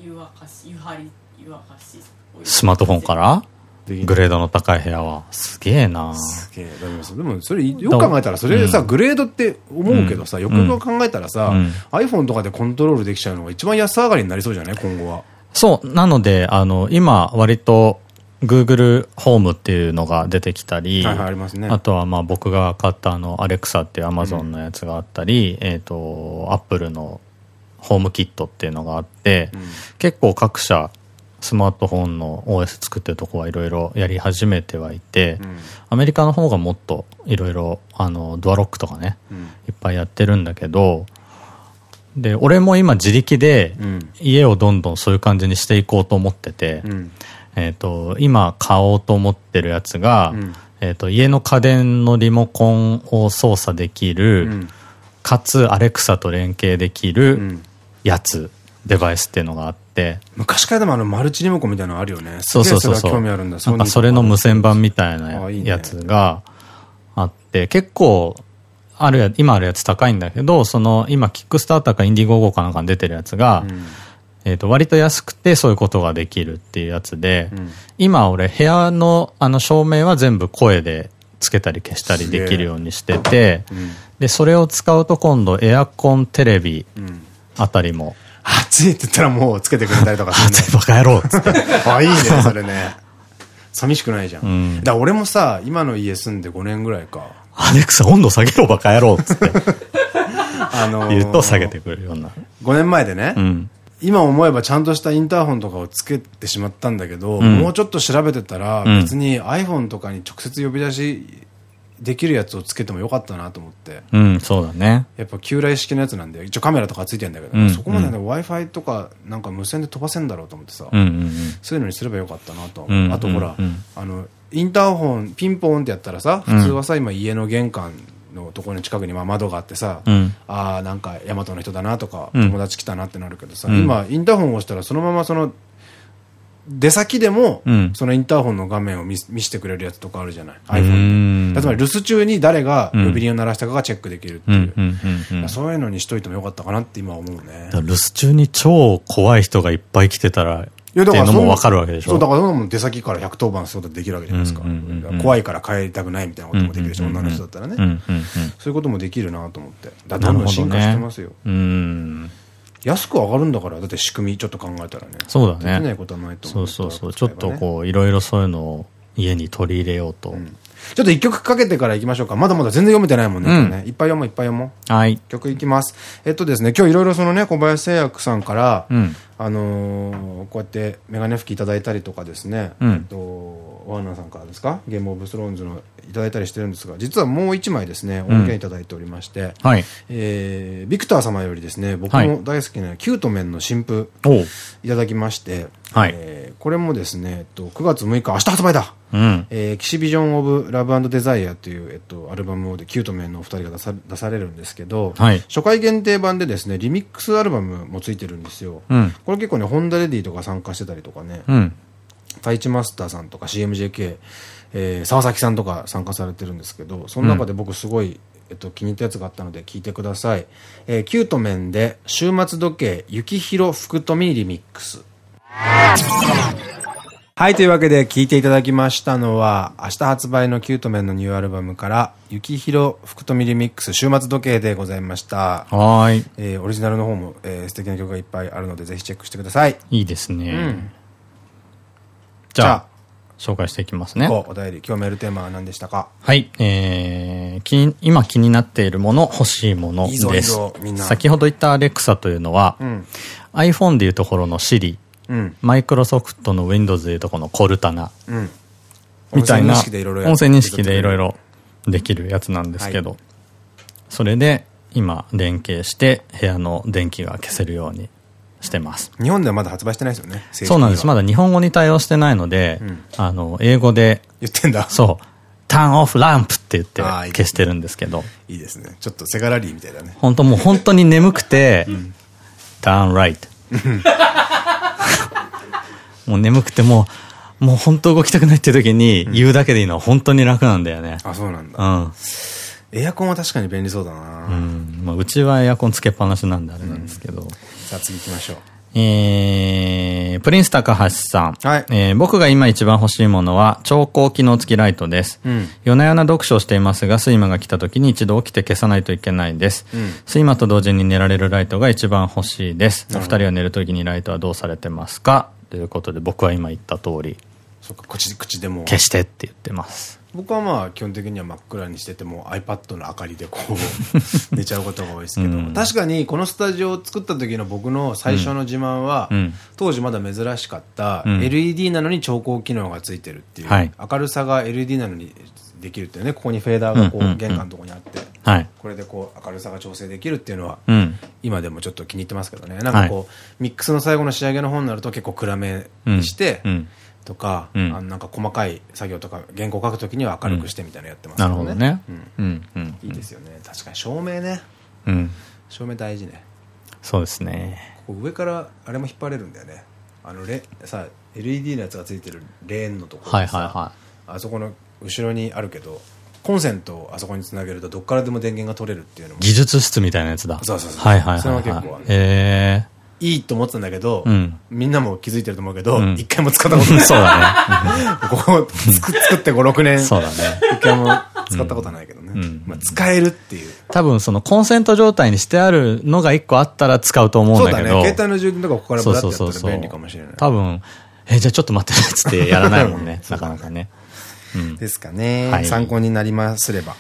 湯沸かし、湯張り、湯沸かし。スマートフォンから？グレードの高い部屋は。すげえなすげえ。でも、それ、よく考えたら、それでさ、グレードって思うけどさ、よくよく考えたらさ、iPhone とかでコントロールできちゃうのが一番安上がりになりそうじゃない？今後は。そう。なので、あの、今、割と、Google ホームっていうのが出てきたり、あとはまあ僕が買ったあの、アレクサっていう Amazon のやつがあったり、うん、えっと、Apple のホームキットっていうのがあって、うん、結構各社、スマートフォンの OS 作ってるとこはいろいろやり始めてはいて、うん、アメリカの方がもっといろいろ、あの、ドアロックとかね、いっぱいやってるんだけど、で、俺も今自力で家をどんどんそういう感じにしていこうと思ってて、うん、えっと、今買おうと思ってるやつが、うん、えっと、家の家電のリモコンを操作できる、うん、かつアレクサと連携できるやつ、デバイスっていうのがあって、昔からでもあのマルチリモコンみたいなのあるよね。そうそうそうそう。興味あるんだ。なんかそれの無線版みたいなやつがあって、結構あるや、今あるやつ高いんだけど、その、今、キックスターターかインディゴーゴーかなんかに出てるやつが、うん、えっと、割と安くてそういうことができるっていうやつで、うん、今俺、部屋の、あの、照明は全部声でつけたり消したりできるようにしてて、うん、で、それを使うと今度、エアコン、テレビあたりも、暑いって言ったらもうつけてくれたりとかする、ね。暑いバカ野郎っつって。あ、いいね、それね。寂しくないじゃん。うん、だ俺もさ、今の家住んで5年ぐらいか。アレクサ温度下げろバカ野郎っつって。あの言うと下げてくれるような。5年前でね。うん、今思えばちゃんとしたインターホンとかをつけてしまったんだけど、うん、もうちょっと調べてたら、別に iPhone とかに直接呼び出しできるやつをつけてもよかったなと思って。うん、そうだね。やっぱ旧来式のやつなんで、一応カメラとかついてんだけど、うん、そこまでね、Wi-Fi とかなんか無線で飛ばせんだろうと思ってさ、そういうのにすればよかったなと。あとほら、あの、インターホン、ピンポンってやったらさ、普通はさ、今家の玄関のところの近くにまあ窓があってさ、うん、ああ、なんか大和の人だなとか、友達来たなってなるけどさ、うん、今、インターホンを押したらそのままその、出先でも、そのインターホンの画面を見見せてくれるやつとかあるじゃない ?iPhone で。つまり留守中に誰が呼び鈴を鳴らしたかがチェックできるっていう。そういうのにしといてもよかったかなって今思うね。留守中に超怖い人がいっぱい来てたら、いや、だからその。わかるわけでしょそう、だからその出先から110番することできるわけじゃないですか。怖いから帰りたくないみたいなこともできるし、女の人だったらね。そういうこともできるなと思って。だどんどん進化してますよ。うん。安く上がるんだから、だって仕組みちょっと考えたらね。そうだね。できないことはないと思う。そうそうそう。ちょっとこう、いろいろそういうのを家に取り入れようと。ちょっと一曲かけてからいきましょうか。まだまだ全然読めてないもんね。うん、ねいっぱい読もう、いっぱい読もう。はい。曲いきます。えっとですね、今日いろいろそのね、小林製薬さんから、うん、あのー、こうやってメガネ拭きいただいたりとかですね、うん、えっと、ワーナーさんからですか？ゲームオブスローンズのいただいたりしてるんですが、実はもう一枚ですね、音源いただいておりまして、はい。えー、ビクター様よりですね、僕も大好きなキュートメンの新譜、いただきまして、はい。えー、これもですね、えっと、9月6日、明日発売だうん。えー、キシビジョン・オブ・ラブデザイアという、えっと、アルバムでキュートメンのお二人が出さ出されるんですけど、はい。初回限定版でですね、リミックスアルバムもついてるんですよ。うん。これ結構ね、ホンダレディとか参加してたりとかね、うん。太一マスターさんとか CMJK、えー、沢崎さんとか参加されてるんですけど、その中で僕すごい、えっと、気に入ったやつがあったので聞いてください。えー、キュートメンで、週末時計、雪広福富リミックス。はい、というわけで聞いていただきましたのは、明日発売のキュートメンのニューアルバムから、雪広福富リミックス週末時計でございました。はい。えー、オリジナルの方も、えー、素敵な曲がいっぱいあるので、ぜひチェックしてください。いいですね。うんじゃあ、紹介していきますね。お便り、今日メールテーマは何でしたか？はい、えー、気今気になっているもの、欲しいものです。いいぞいいぞ先ほど言ったアレクサというのは、うん、iPhone でいうところの Siri、マイクロソフトの Windows でいうところのコルタナ、うん、みたいな、音声認識でいろいろできるやつなんですけど、はい、それで今連携して部屋の電気が消せるようにしてます。日本ではまだ発売してないですよね。そうなんです。まだ日本語に対応してないので、うん、あの、英語で。言ってんだ。そう。ターンオフランプって言って消してるんですけど。いいですね。ちょっとセガラリーみたいだね。本当もう本当に眠くて、ターンライト。もう眠くてもう、もう本当動きたくないっていう時に言うだけでいいのは本当に楽なんだよね。あ、そうなんだ。うん。エアコンは確かに便利そうだな。うん。まあ、うちはエアコンつけっぱなしなんであれなんですけど。うんさあ次行きましょう。えー、プリンス高橋さん。はい。えー、僕が今一番欲しいものは、超高機能付きライトです。うん、夜な夜な読書をしていますが、睡魔が来た時に一度起きて消さないといけないです。うん、睡魔と同時に寝られるライトが一番欲しいです。お二人は寝る時にライトはどうされてますか？ということで、僕は今言った通り。そっか、口、口でも。消してって言ってます。僕はまあ基本的には真っ暗にしてても iPad の明かりでこう 寝ちゃうことが多いですけど、うん、確かにこのスタジオを作った時の僕の最初の自慢は、うん、当時まだ珍しかった LED なのに調光機能がついてるっていう、はい、明るさが LED なのにできるっていうねここにフェーダーがこう玄関のところにあって、はい、これでこう明るさが調整できるっていうのは、うん、今でもちょっと気に入ってますけどねなんかこう、はい、ミックスの最後の仕上げの方になると結構暗めにして、うんとか、うん、あのなんか細かい作業とか原稿書くときには明るくしてみたいなのやってますけどね。なるほどね。うん。いいですよね。確かに照明ね。うん。照明大事ね。そうですね。ここ上からあれも引っ張れるんだよね。あのレさ LED のやつがついてるレーンのところでさ、あそこの後ろにあるけど。コンセントをあそこにつなげるとどっからでも電源が取れるっていうのも技術室みたいなやつだそうそうそうはいはいはい、はい、それは結構ええーいいと思ってたんだけど、うん、みんなも気づいてると思うけど、一、回も使ったことない。そうだね。ここ作って5、6年。そうだね。一回も使ったことないけどね。まあ使えるっていう。多分そのコンセント状態にしてあるのが一個あったら使うと思うんだけど。そうだね。携帯の充電とかここからブラッてやったら便利かもしれない。多分、え、じゃあちょっと待ってっつってやらないもんね。なかなかね。ですかね。参考になりますれば。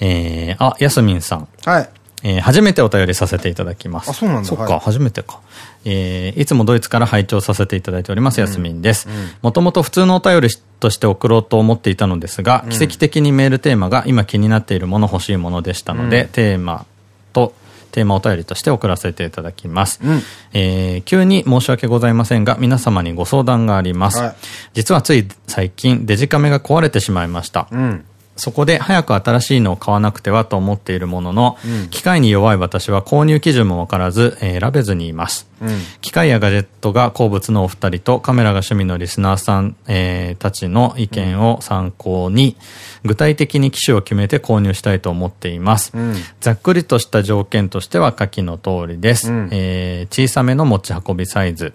えー、あ、やすみんさん。はい。えー、初めてお便りさせていただきます。あ、そうなんだ。そっか、はい、初めてか。えー、いつもドイツから拝聴させていただいております、やすみんです。もともと普通のお便りとして送ろうと思っていたのですが、うん、奇跡的にメールテーマが今気になっているもの欲しいものでしたので、うん、テーマと、テーマお便りとして送らせていただきます。うん、えー、急に申し訳ございませんが、皆様にご相談があります。はい、実はつい最近、デジカメが壊れてしまいました。うんそこで早く新しいのを買わなくてはと思っているものの、うん、機械に弱い私は購入基準もわからず、えー、選べずにいます。うん、機械やガジェットが好物のお二人とカメラが趣味のリスナーさん、えー、たちの意見を参考に、具体的に機種を決めて購入したいと思っています。うん、ざっくりとした条件としては下記の通りです。えー、小さめの持ち運びサイズ、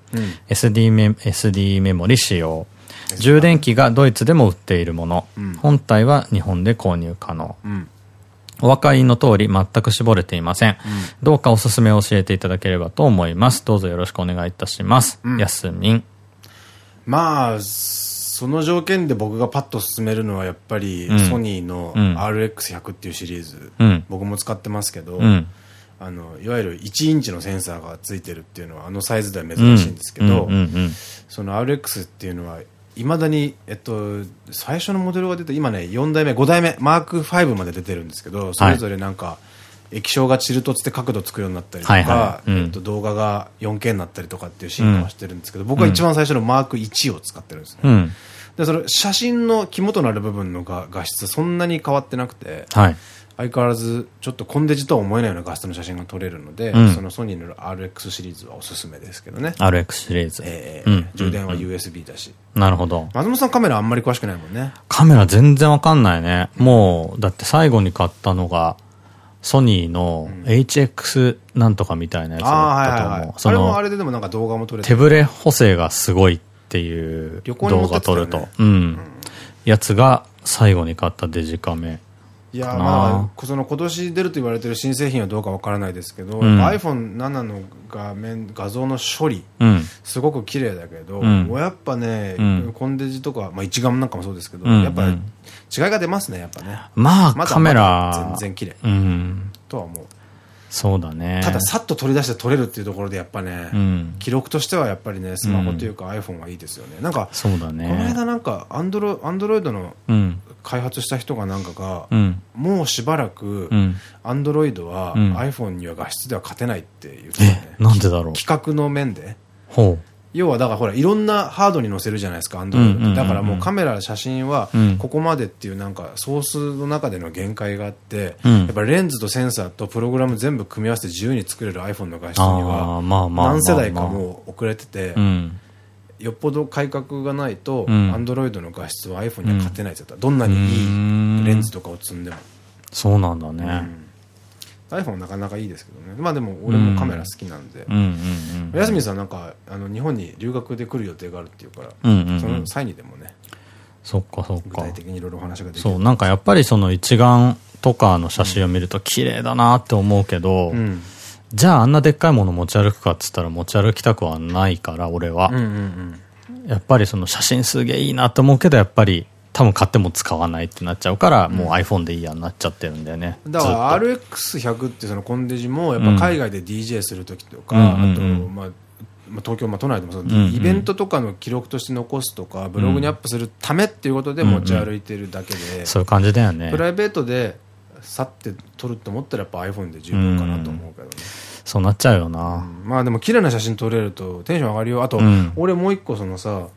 SD メ SD メモリ使用、充電器がドイツでも売っているもの、うん、本体は日本で購入可能。うん、お分かりの通り全く絞れていません。うん、どうかおすすめを教えていただければと思います。どうぞよろしくお願いいたします。やすみん。まあ、その条件で僕がパッと進めるのはやっぱり、ソニーの RX100 っていうシリーズ、僕も使ってますけど、あのいわゆる1インチのセンサーがついてるっていうのはあのサイズでは珍しいんですけど、その RX っていうのはいまだに、えっと、最初のモデルが出て今ね4代目5代目マーク5まで出てるんですけどそれぞれなんか、液晶がチルトつって角度つくようになったりとか、えっと、動画が 4K になったりとかっていう進化をしてるんですけど、僕は一番最初のマーク1を使ってるんですね。うん、でその写真の肝となる部分の画画質そんなに変わってなくて、はい、相変わらずちょっとコンデジとは思えないような画質の写真が撮れるので、うん、そのソニーの RX シリーズはおすすめですけどね。RX シリーズ、えー、うん、充電は USB だし、なるほど。松本さんカメラあんまり詳しくないもんね。カメラ全然わかんないね。もうだって最後に買ったのがソニーの HX なんとかみたいなやつだったと思う。そのあれででもなんか動画も撮れて手ブレ補正がすごいっていう動画撮ると。うん。やつが最後に買ったデジカメ。いやまあ、その今年出ると言われてる新製品はどうかわからないですけど、うん、iPhone7 の画面、画像の処理、うん、すごく綺麗だけど、うん、やっぱね、うん、コンデジとか、まあ一眼なんかもそうですけど、やっぱり違いが出ますね、やっぱね。まあ、まカメラ。全然綺麗。とは思う。そうだね。ただ、さっと取り出して撮れるっていうところで、やっぱね、うん、記録としてはやっぱりね、スマホというか iPhone はいいですよね。なんか、そうだね。この間なんか、アンドロ、アンドロイドの開発した人がなんかが、うん、もうしばらく、アンドロイドは iPhone には画質では勝てないって言ってたね。なんでだろう？企画の面で。ほう。要はだからほらいろんなハードに載せるじゃないですかアンドロイドってだからもうカメラ写真はここまでっていうなんかソースの中での限界があって、うん、やっぱレンズとセンサーとプログラム全部組み合わせて自由に作れる iPhone の画質には何世代かもう遅れてて。よっぽど改革がないと、アンドロイドの画質は iPhone には勝てないですよ、どんなにいいレンズとかを積んでも。そうなんだね。iPhone なかなかいいですけどね。まあでも俺もカメラ好きなんで。安住さんなんかあの日本に留学で来る予定があるっていうからその際にでもねそっかそっか。具体的にいろいろお話ができる。そうなんかやっぱりその一眼とかの写真を見ると綺麗だなって思うけど、うん、じゃああんなでっかいもの持ち歩くかっつったら持ち歩きたくはないから俺は。やっぱりその写真すげえいいなって思うけどやっぱり多分買っても使わないってなっちゃうから、もう iPhone でいいやになっちゃってるんだよね。だから RX100 ってそのコンデジもやっぱ海外で DJ する時とか、あと、まあ、東京、まあ、都内でもそう、イベントとかの記録として残すとか、ブログにアップするためっていうことで持ち歩いてるだけで、そういう感じだよね。プライベートで去って撮ると思ったらやっぱ iPhone で十分かなと思うけどね。そうなっちゃうよな。まあでも綺麗な写真撮れるとテンション上がるよ。あと、俺もう一個そのさ、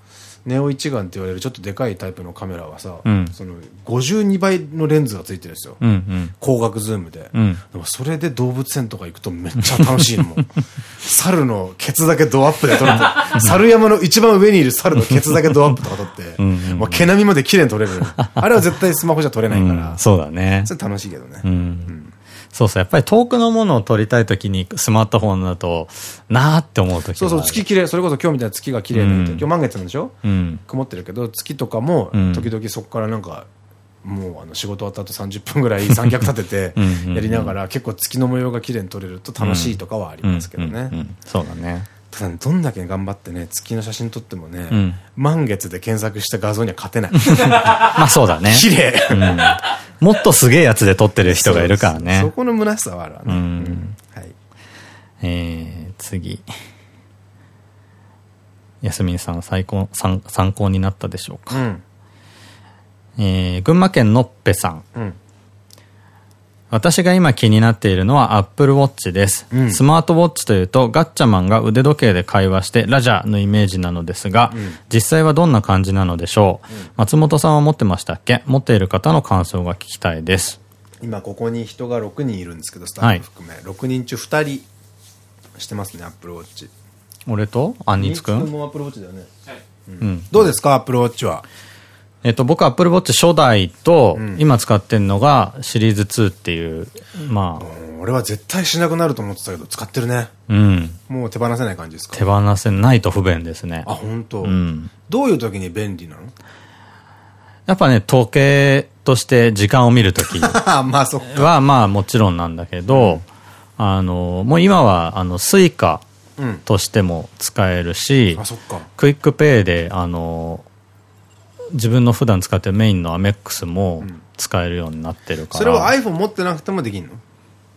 ネオ一眼って言われるちょっとでかいタイプのカメラはさ、うん、その52倍のレンズがついてるんですよ、うんうん、光学ズームで、うん、でもそれで動物園とか行くとめっちゃ楽しいのも 猿のケツだけドアップで撮ると。猿山の一番上にいる猿のケツだけドアップとか撮って。もう毛並みまで綺麗に撮れる。あれは絶対スマホじゃ撮れないから、そうだね。それ楽しいけどね、うんそうそう、やっぱり遠くのものを撮りたいときにスマートフォンだと、なーって思うときそうそう、月綺麗、それこそ今日みたいな月が綺麗で、うん、今日満月なんでしょ？うん。曇ってるけど、月とかも、時々そこからなんか、もうあの仕事終わった後30分ぐらい三脚立てて やりながら結構月の模様が綺麗に撮れると楽しいとかはありますけどね。そうだね。ただ、ね、どんだけ頑張ってね、月の写真撮ってもね、うん、満月で検索した画像には勝てない。まあそうだね。綺麗、うん、もっとすげえやつで撮ってる人がいるからね。そこの虚しさはあるわね。うん、はい。えー、次。安見さん参考参参考になったでしょうか。うん、えー、群馬県のっぺさん。うん私が今気になっているのは Apple Watch です。うん、スマートウォッチというとガッチャマンが腕時計で会話してラジャーのイメージなのですが、うん、実際はどんな感じなのでしょう、うん、松本さんは持ってましたっけ？持っている方の感想が聞きたいです。今ここに人が6人いるんですけど、スタッフ含め、はい、6人中2人してますね、Apple Watch。俺と？アンニツくん？も Apple Watch だよね。はい。うん、どうですか、Apple Watch は？えっと、僕、アップルウォッチ初代と、今使ってるのがシリーズ2っていう、まあ。俺は絶対しなくなると思ってたけど、使ってるね。うん。もう手放せない感じですか？手放せないと不便ですね。あ、本当？うん。どういう時に便利なの？やっぱね、時計として時間を見るとき は、まあもちろんなんだけど、うん、あの、もう今は、あの、 Suica としても使えるし、うん、 QUICPay で、あの、自分の普段使ってるメインのアメックスも使えるようになってるから。それは iPhone 持ってなくてもできんの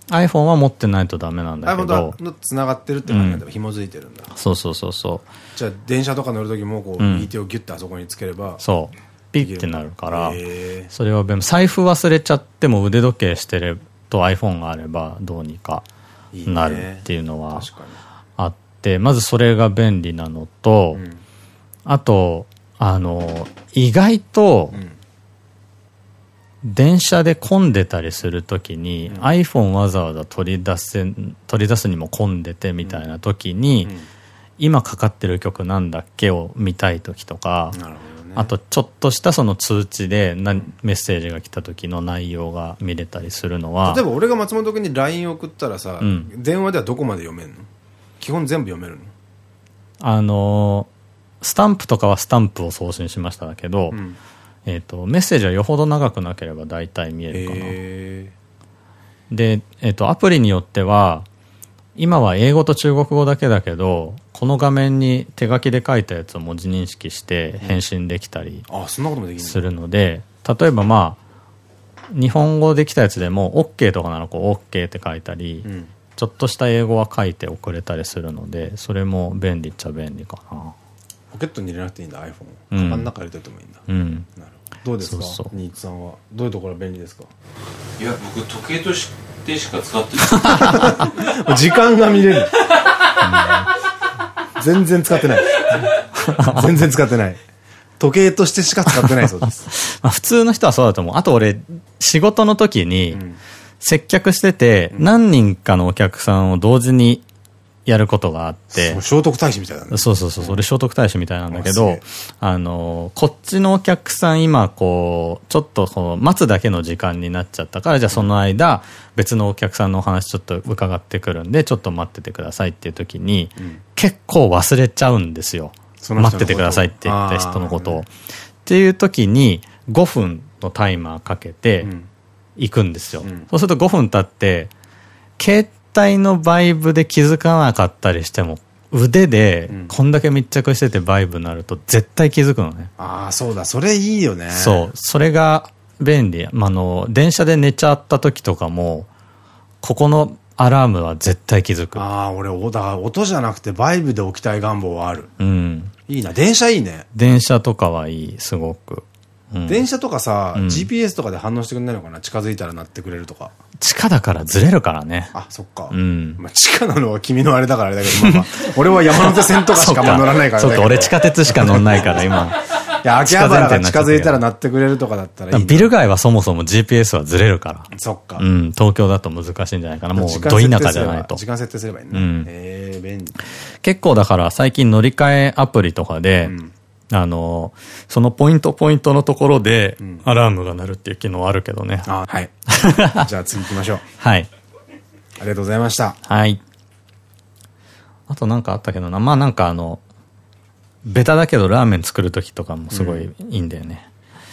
？iPhone は持ってないとダメなんだけど。iPhone と繋がってるって感じで紐づいてるんだ。そうそうそうそう。じゃあ電車とか乗るときもこう、右手をギュッてあそこにつければ。そう。ピッてなるから、それは財布忘れちゃっても腕時計してると iPhone があればどうにかなるっていうのはあって、まずそれが便利なのと、あと、あの、意外と、電車で混んでたりするときに、うん、iPhone わざわざ取り出せ、取り出すにも混んでてみたいなときに、うん、今かかってる曲なんだっけを見たいときとか、あとちょっとしたその通知でなメッセージが来た時の内容が見れたりするのは例えば俺が松本君に LINE 送ったらさ、うん、電話ではどこまで読めるの？基本全部読めるの？あのスタンプとかはスタンプを送信しましたけど、うん、えっとメッセージはよほど長くなければ大体見えるかな。で、えーとアプリによっては今は英語と中国語だけだけどこの画面に手書きで書いたやつを文字認識して返信できたりするので、例えばまあ、日本語できたやつでも OK とかならこう OK って書いたり、うん、ちょっとした英語は書いて送れたりするので、それも便利っちゃ便利かな。ポケットに入れなくていいんだ iPhone。カバンの中入れといてもいいんだ。うん。なるどうですか？そう新津さんは。どういうところが便利ですか？いや、僕時計としてしか使ってない。時間が見れる。うん全然使ってない。全然使ってない。時計としてしか使ってないそうです。まあ普通の人はそうだと思う。あと俺、仕事の時に、接客してて、何人かのお客さんを同時にやることがあって。聖徳太子みたいな、ね、そうそうそう、それ聖徳太子みたいなんだけど、あの、こっちのお客さん今こう、ちょっとこう、待つだけの時間になっちゃったから、じゃあその間、別のお客さんのお話ちょっと伺ってくるんで、ちょっと待っててくださいっていう時に、うん、結構忘れちゃうんですよ。待っててくださいって言った人のことを。っていう時に、5分のタイマーかけて、行くんですよ。うん、そうすると5分経って、携帯のバイブで気づかなかったりしても、腕で、こんだけ密着しててバイブになると絶対気づくのね。ああ、そうだ、それいいよね。そう。それが便利。まあの、電車で寝ちゃった時とかも、ここのアラームは絶対気づく。ああ、俺、だ音じゃなくてバイブで起きたい願望はある。うん。いいな。電車いいね。電車とかはいい、すごく。電車とかさ、GPS とかで反応してくれないのかな？近づいたら鳴ってくれるとか。地下だからずれるからね。あ、そっか。うん。まあ地下なのは君のあれだからあれだけど、まあまあ、俺は山手線とかしか乗らないからそうか、俺地下鉄しか乗んないから今。いや、秋葉原が近づいたら鳴ってくれるとかだったらいい。ビル街はそもそも GPS はずれるから。そっか。うん、東京だと難しいんじゃないかな。もう、ど田舎じゃないと。時間設定すればいいね。うん。ええ、便利。結構だから最近乗り換えアプリとかで、うんあの、そのポイントポイントのところで、アラームが鳴るっていう機能あるけどね。あはい。じゃあ次行きましょう。はい。ありがとうございました。はい。あとなんかあったけどな。まあなんかあの、ベタだけどラーメン作るときとかもすごいいいんだよね。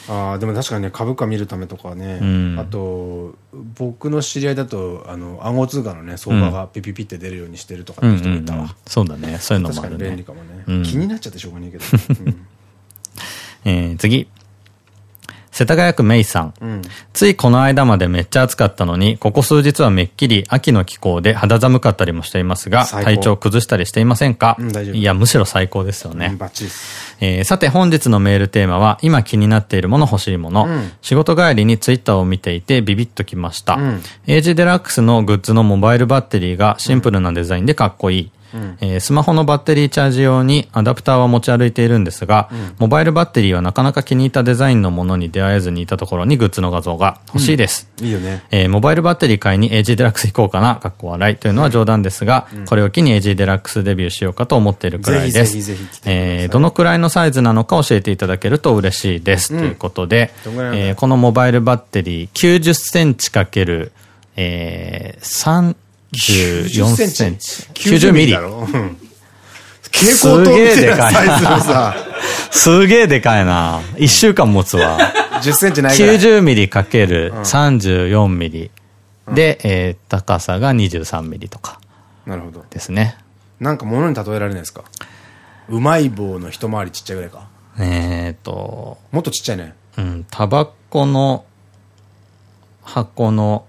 ああ、でも確かにね、株価見るためとかね、うん、あと、僕の知り合いだと、あの、暗号通貨のね、相場がピピピって出るようにしてるとかって人もいたわ。そうだね、そういうのもあるね。確かに便利かもね。うん、気になっちゃってしょうがないけど。うん、え次。世田谷区メイさん。うん、ついこの間までめっちゃ暑かったのに、ここ数日はめっきり秋の気候で肌寒かったりもしていますが、体調崩したりしていませんか、うん、いや、むしろ最高ですよね。バッチリえー、さて本日のメールテーマは、今気になっているもの欲しいもの。うん、仕事帰りにツイッターを見ていてビビッときました。うん、 AG デラックスのグッズのモバイルバッテリーがシンプルなデザインでかっこいい。うん、えー、スマホのバッテリーチャージ用にアダプターは持ち歩いているんですが、うん、モバイルバッテリーはなかなか気に入ったデザインのものに出会えずにいたところにグッズの画像が欲しいです。うん、いいよね。えー、モバイルバッテリー買いに AG デラックス行こうかな、かっこ笑いというのは冗談ですが、これを機に AG デラックスデビューしようかと思っているくらいです。えー、どのくらいのサイズなのか教えていただけると嬉しいです。ということで、えー、このモバイルバッテリー90センチかける、えー、34センチ。90ミリ。蛍光灯みたいなサイズのさ。すげえでかいな。一週間持つわ。10センチないぐらい。90ミリかける34ミリ。で、えー、高さが23ミリとか。なるほど。ですね。なんか物に例えられないですか？うまい棒の一回りちっちゃいぐらいか。えっと。もっとちっちゃいね。うん、タバコの箱の、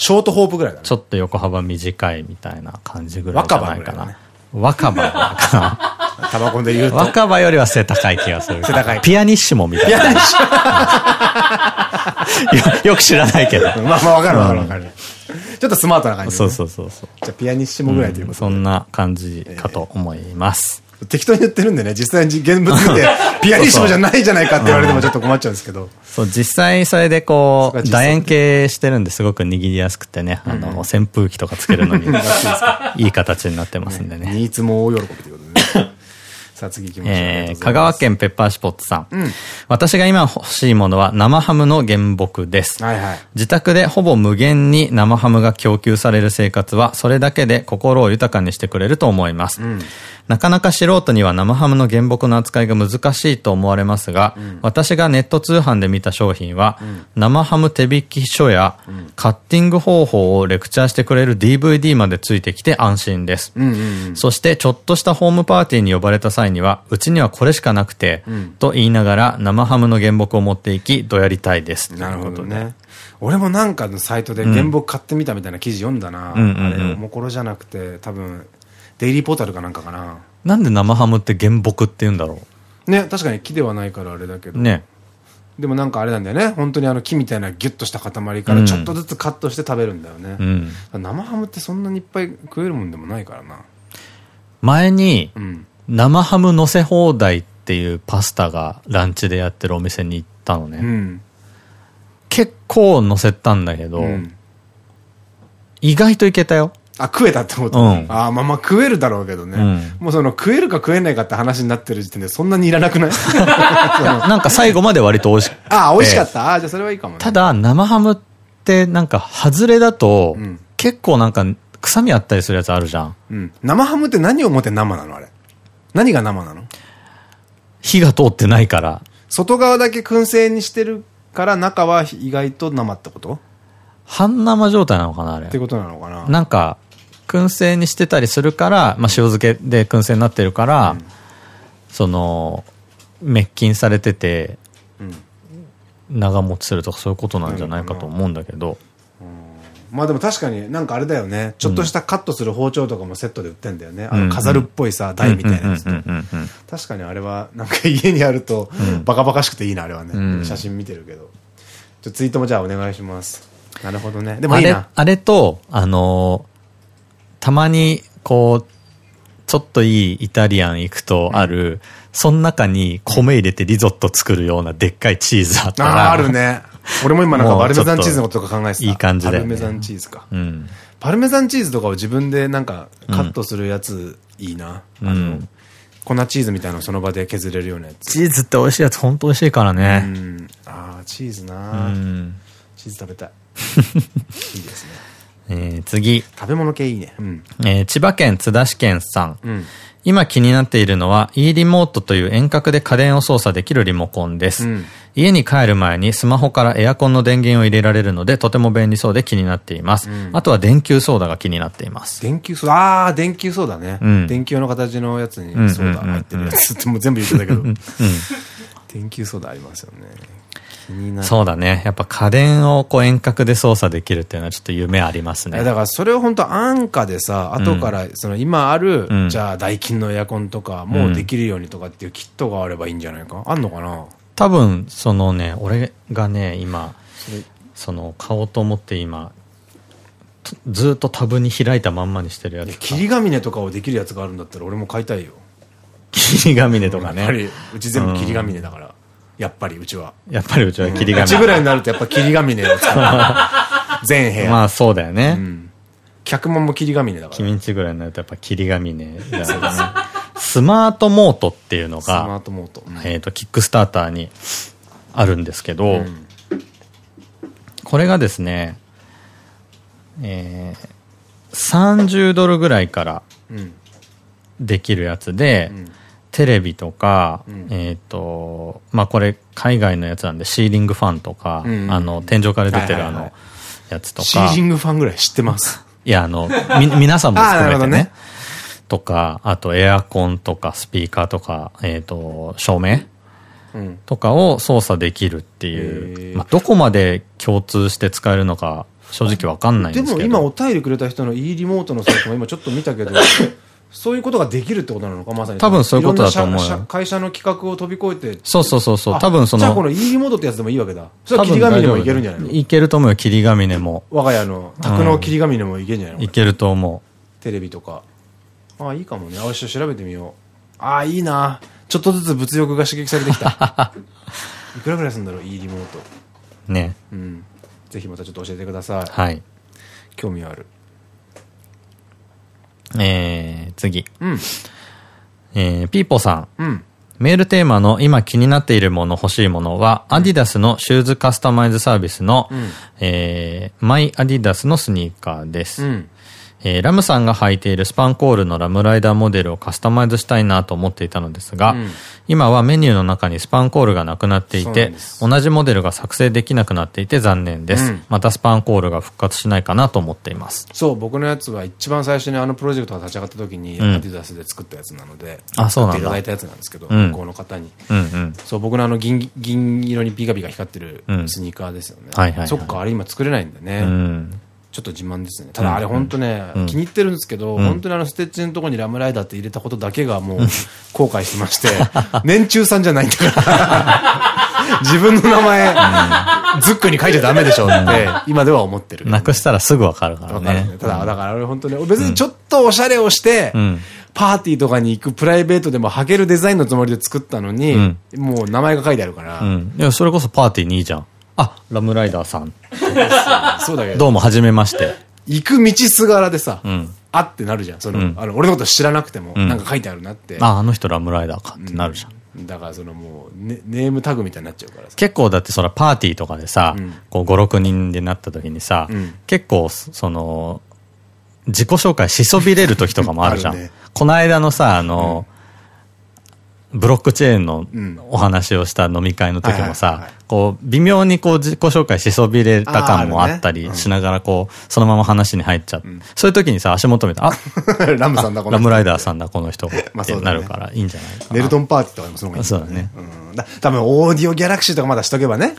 ショートホープぐらいだね。ちょっと横幅短いみたいな感じぐらいじゃないかな。若葉かな。タバコで言うと。若葉よりは背高い気がする。背高い。ピアニッシモみたいな。ピアニッシモよく知らないけど。まあまあわかるわかるわかる。ちょっとスマートな感じ、そうそうそうそう。じゃあピアニッシモぐらいということそんな感じかと思います。適当に言ってるんでね、実際に現物見て、ピアニッシモじゃないじゃないかって言われてもちょっと困っちゃうんですけど。そう、実際それでこう、楕円形してるんですごく握りやすくてね、あの、扇風機とかつけるのに、いい形になってますんでね。ニーツも大喜びということでね。さあ次行きましょう。えー、香川県ペッパーシュポッツさん。うん、私が今欲しいものは生ハムの原木です。はいはい、自宅でほぼ無限に生ハムが供給される生活は、それだけで心を豊かにしてくれると思います。うんなかなか素人には生ハムの原木の扱いが難しいと思われますが、うん、私がネット通販で見た商品は、うん、生ハム手引き書や、うん、カッティング方法をレクチャーしてくれる DVD までついてきて安心です。そしてちょっとしたホームパーティーに呼ばれた際には、うちにはこれしかなくて、と言いながら生ハムの原木を持っていき、どやりたいです。なるほどね。俺もなんかのサイトで原木買ってみたみたいな記事読んだな。あれ、おもころじゃなくて、多分、デイリーポータルかなんかかな。なんで生ハムって原木って言うんだろう？ね、確かに木ではないからあれだけど。ね。でもなんかあれなんだよね。本当にあの木みたいなギュッとした塊からちょっとずつカットして食べるんだよね。うん、生ハムってそんなにいっぱい食えるもんでもないからな。前に、生ハム乗せ放題っていうパスタがランチでやってるお店に行ったのね。うん、結構乗せたんだけど、うん、意外といけたよ。あ、食えたってこと、うん、あまあまあ食えるだろうけどね。うん、もうその食えるか食えないかって話になってる時点でそんなにいらなくない？なんか最後まで割と美味しく あ、美味しかった？あ、じゃあそれはいいかも、ね、ただ生ハムってなんか外れだと、うん、結構なんか臭みあったりするやつあるじゃん。うん。生ハムって何を思って生なの？あれ。何が生なの？火が通ってないから。外側だけ燻製にしてるから中は意外と生ってこと？半生状態なのかなあれ。ってことなのかな？なんか、燻製にしてたりするから、まあ、塩漬けで燻製になってるから、うん、その、滅菌されてて、長持ちするとかそういうことなんじゃないかと思うんだけど。まあでも確かになんかあれだよね。ちょっとしたカットする包丁とかもセットで売ってんだよね。あの飾るっぽいさ、台みたいなやつと。確かにあれはなんか家にあるとバカバカしくていいな、あれはね。写真見てるけど。ちょツイートもじゃあお願いします。なるほどね。でもいいな。あれと、あのたまに、こう、ちょっといいイタリアン行くとある、うん、その中に米入れてリゾット作るようなでっかいチーズあったら。あ、あるね。俺も今なんかパルメザンチーズのこととか考えてた。いい感じで、ね。パルメザンチーズか。うん。パルメザンチーズとかを自分でなんかカットするやついいな。うん、あの、粉チーズみたいなのその場で削れるようなやつ。チーズって美味しいやつ本当美味しいからね。うん。ああ、チーズな、うん、チーズ食べたい。いいですね。えー、次。食べ物系いいね。うん、えー、千葉県津田市県さん。うん、今気になっているのは e リモートという遠隔で家電を操作できるリモコンです。うん、家に帰る前にスマホからエアコンの電源を入れられるのでとても便利そうで気になっています。うん、あとは電球ソーダが気になっています。電球ソーダああ、電球ソーダね。うん、電球の形のやつにソーダ入ってるやつってもう全部言ってたけど。電球ソーダありますよね。そうだね。やっぱ家電をこう遠隔で操作できるっていうのはちょっと夢ありますね。だからそれを本当安価でさ、後からその今ある、うん、じゃあダイキンのエアコンとかもうできるようにとかっていうキットがあればいいんじゃないか？あんのかな？多分、そのね、俺がね、今、その買おうと思って今、ずっとタブに開いたまんまにしてるやつ。霧ヶ峰とかをできるやつがあるんだったら俺も買いたいよ。霧ヶ峰とかね。やっぱり、うち全部霧ヶ峰だから。やっぱりうちは。やっぱりうちは霧ヶ峰。うちぐらいになるとやっぱ霧ヶ峰を使う。全部屋。まあそうだよね。客もも霧ヶ峰だから。君んちぐらいになるとやっぱ霧ヶ峰だよね。スマートモートっていうのが、スマートモート。えっと、キックスターターにあるんですけど、これがですね、えー、30ドルぐらいからできるやつで、うんテレビとか、うん、えっと、まあこれ海外のやつなんでシーリングファンとか、うん。うん、あの、天井から出てるあの、やつとか。シーリングファンぐらい知ってます。いや、あの、み、皆さんも 含めてね。ね。とか、あとエアコンとかスピーカーとか、えっ、ー、と、照明とかを操作できるっていう、まあ、どこまで共通して使えるのか正直わかんないんですけど。でも今お便りくれた人の e リモートのサイトも今ちょっと見たけど そういうことができるってことなのかまさに。多分そういうことだと思うよ。会社の企画を飛び越えて。そうそうそうそう。多分そのじゃあこの e リモートってやつでもいいわけだ。それは切り紙でもいけるんじゃないの？いけると思うよ切り紙でも。我が家の宅の切り紙でもいけるんじゃないの、いけると思う。テレビとか。ああいいかもね。あし調べてみよう。ああいいな。ちょっとずつ物欲が刺激されてきた。いくらぐらいするんだろう？e リモート。ね。うん。ぜひまたちょっと教えてください。はい。興味あるえー、次。うん。えー、ピーポさん。うん。メールテーマの今気になっているもの欲しいものは、アディダスのシューズカスタマイズサービスの、うん、えー、マイアディダスのスニーカーです。うんえー、ラムさんが履いているスパンコールのラムライダーモデルをカスタマイズしたいなと思っていたのですが、うん、今はメニューの中にスパンコールがなくなっていて、同じモデルが作成できなくなっていて残念です。うん、またスパンコールが復活しないかなと思っています。そう、僕のやつは一番最初にあのプロジェクトが立ち上がった時に、アディダスで作ったやつなので、あ、そうなんだ。いただいたやつなんですけど、向こうの方に。そう、僕のあの銀、銀色にピカピカ光ってるスニーカーですよね。そっか、あれ今作れないんだね。ちょっと自慢ですね。ただあれ本当ね、気に入ってるんですけど、本当にあのステッチのところにラムライダーって入れたことだけがもう後悔してまして、年中さんじゃないんだから、自分の名前、ズックに書いちゃダメでしょって、今では思ってる。なくしたらすぐわかるからね。ただ、だから俺本当ね、別にちょっとおしゃれをして、パーティーとかに行くプライベートでも履けるデザインのつもりで作ったのに、もう名前が書いてあるから。いや、それこそパーティーにいいじゃん。あ、ラムライダーさん。そうだけど。どうも、はじめまして。行く道すがらでさ、あってなるじゃん。その、あの、俺のこと知らなくても、なんか書いてあるなって。あ、あの人ラムライダーかってなるじゃん。だからそのもう、ネームタグみたいになっちゃうからさ。結構だってそのパーティーとかでさ、こう5、6人でなった時にさ、結構その、自己紹介しそびれる時とかもあるじゃん。この間のさ、あの、ブロックチェーンのお話をした飲み会の時もさ、こう、微妙にこう自己紹介しそびれた感もあったりしながら、こう、そのまま話に入っちゃう。そういう時にさ、足元見て、あ ラムさんだ、この人。ラムライダーさんだ、この人。ってなるからいいんじゃないかな。ネルトンパーティーとかもその方がいい？そうだね。多分、オーディオギャラクシーとかまだしとけばね。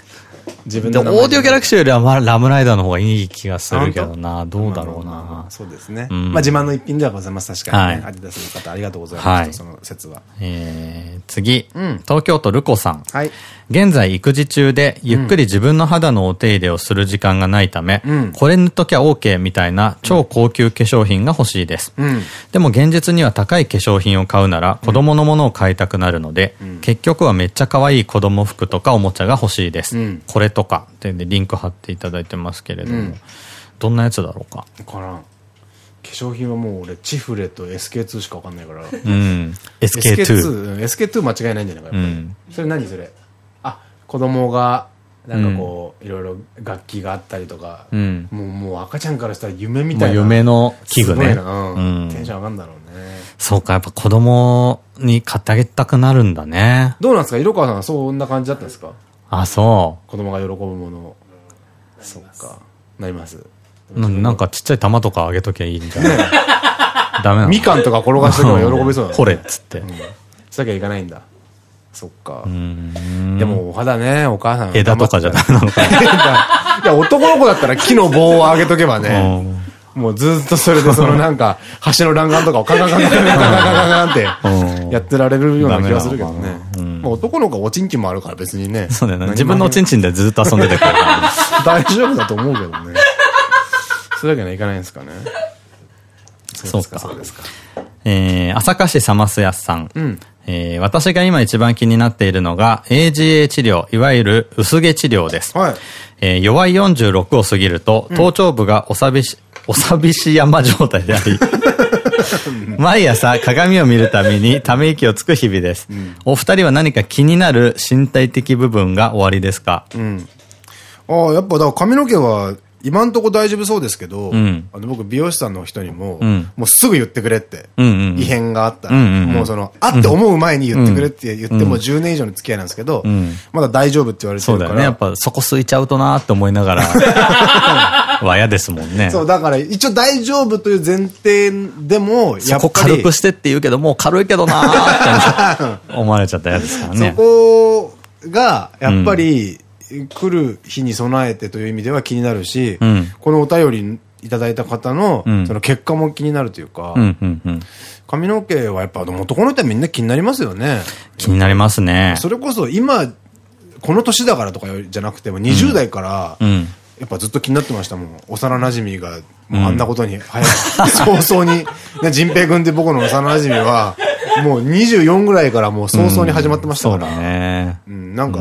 自分でオーディオギャラクシーよりはまあラムライダーの方がいい気がするけどな。どうだろうな。そうですね。まあ自慢の一品ではございます。確かにね。アディダスの方ありがとうございます。その説は。え次。東京都ルコさん。はい。現在育児中でゆっくり自分の肌のお手入れをする時間がないため、これ塗っときゃ OK みたいな超高級化粧品が欲しいです。でも現実には高い化粧品を買うなら子供のものを買いたくなるので、結局はめっちゃ可愛い子供服とかおもちゃが欲しいです。これとか。で、リンク貼っていただいてますけれども、どんなやつだろうか？からん。化粧品はもう俺、チフレと SK2 しかわかんないから。うん。SK2。SK2 間違いないんじゃないかな。それ何それ？子供がなんかこう、いろいろ楽器があったりとか、もう、もう赤ちゃんからしたら夢みたいな。夢の器具ね。テンション上がるんだろうね。そうか、やっぱ子供に買ってあげたくなるんだね。どうなんですか？色川さんはそんな感じだったんですか？あ、そう。子供が喜ぶもの。そっか。なります。なんかちっちゃい玉とかあげときゃいいんじゃない？ダメなの？みかんとか転がしておけば喜びそうだね。これっつって。そうきゃいかないんだ。そっか。でも、お肌ね、お母さん。枝とかじゃダメなのか いや、男の子だったら木の棒をあげとけばね。もうずっとそれで、そのなんか、橋の欄干とかをカンカンカンカンカンカンカンカンってやってられるような気がするけどね。男の子おちんちんもあるから別にね。そうだよね。自分のおちんちんでずっと遊んでたから。大丈夫だと思うけどね。そういうわけにはいかないんですかね。そうか。そうですか。えー、朝霞市サマスヤスさん。うん。えー、私が今一番気になっているのが AGA 治療、いわゆる薄毛治療です。はい、えー、弱い46を過ぎると、頭頂部がおさびし、おさびし山状態であり、毎朝鏡を見るためにため息をつく日々です。うん、お二人は何か気になる身体的部分がおありですか、うん、ああ、やっぱだから髪の毛は今んとこ大丈夫そうですけど、うん、あの僕美容師さんの人にも、うん、もうすぐ言ってくれって、異変があったら、もうその、あって思う前に言ってくれって言っても10年以上の付き合いなんですけど、まだ大丈夫って言われてるから。そうだよね。やっぱそこ空いちゃうとなって思いながら、は嫌ですもんね。そう、だから一応大丈夫という前提でも、やっぱり。そこ軽くしてって言うけど、もう軽いけどなーって思われちゃったやつですからね。そこが、やっぱり、来る日に備えてという意味では気になるし、うん、このお便りいただいた方の、その結果も気になるというか、髪の毛はやっぱ男の人はみんな気になりますよね。気になりますね。それこそ今、この年だからとかじゃなくても、20代から、やっぱずっと気になってましたもん。幼馴染が、あんなことに早く、早々に、ね、仁平君って僕の幼馴染は、もう24ぐらいからもう早々に始まってましたから。そうね。うん、なんか、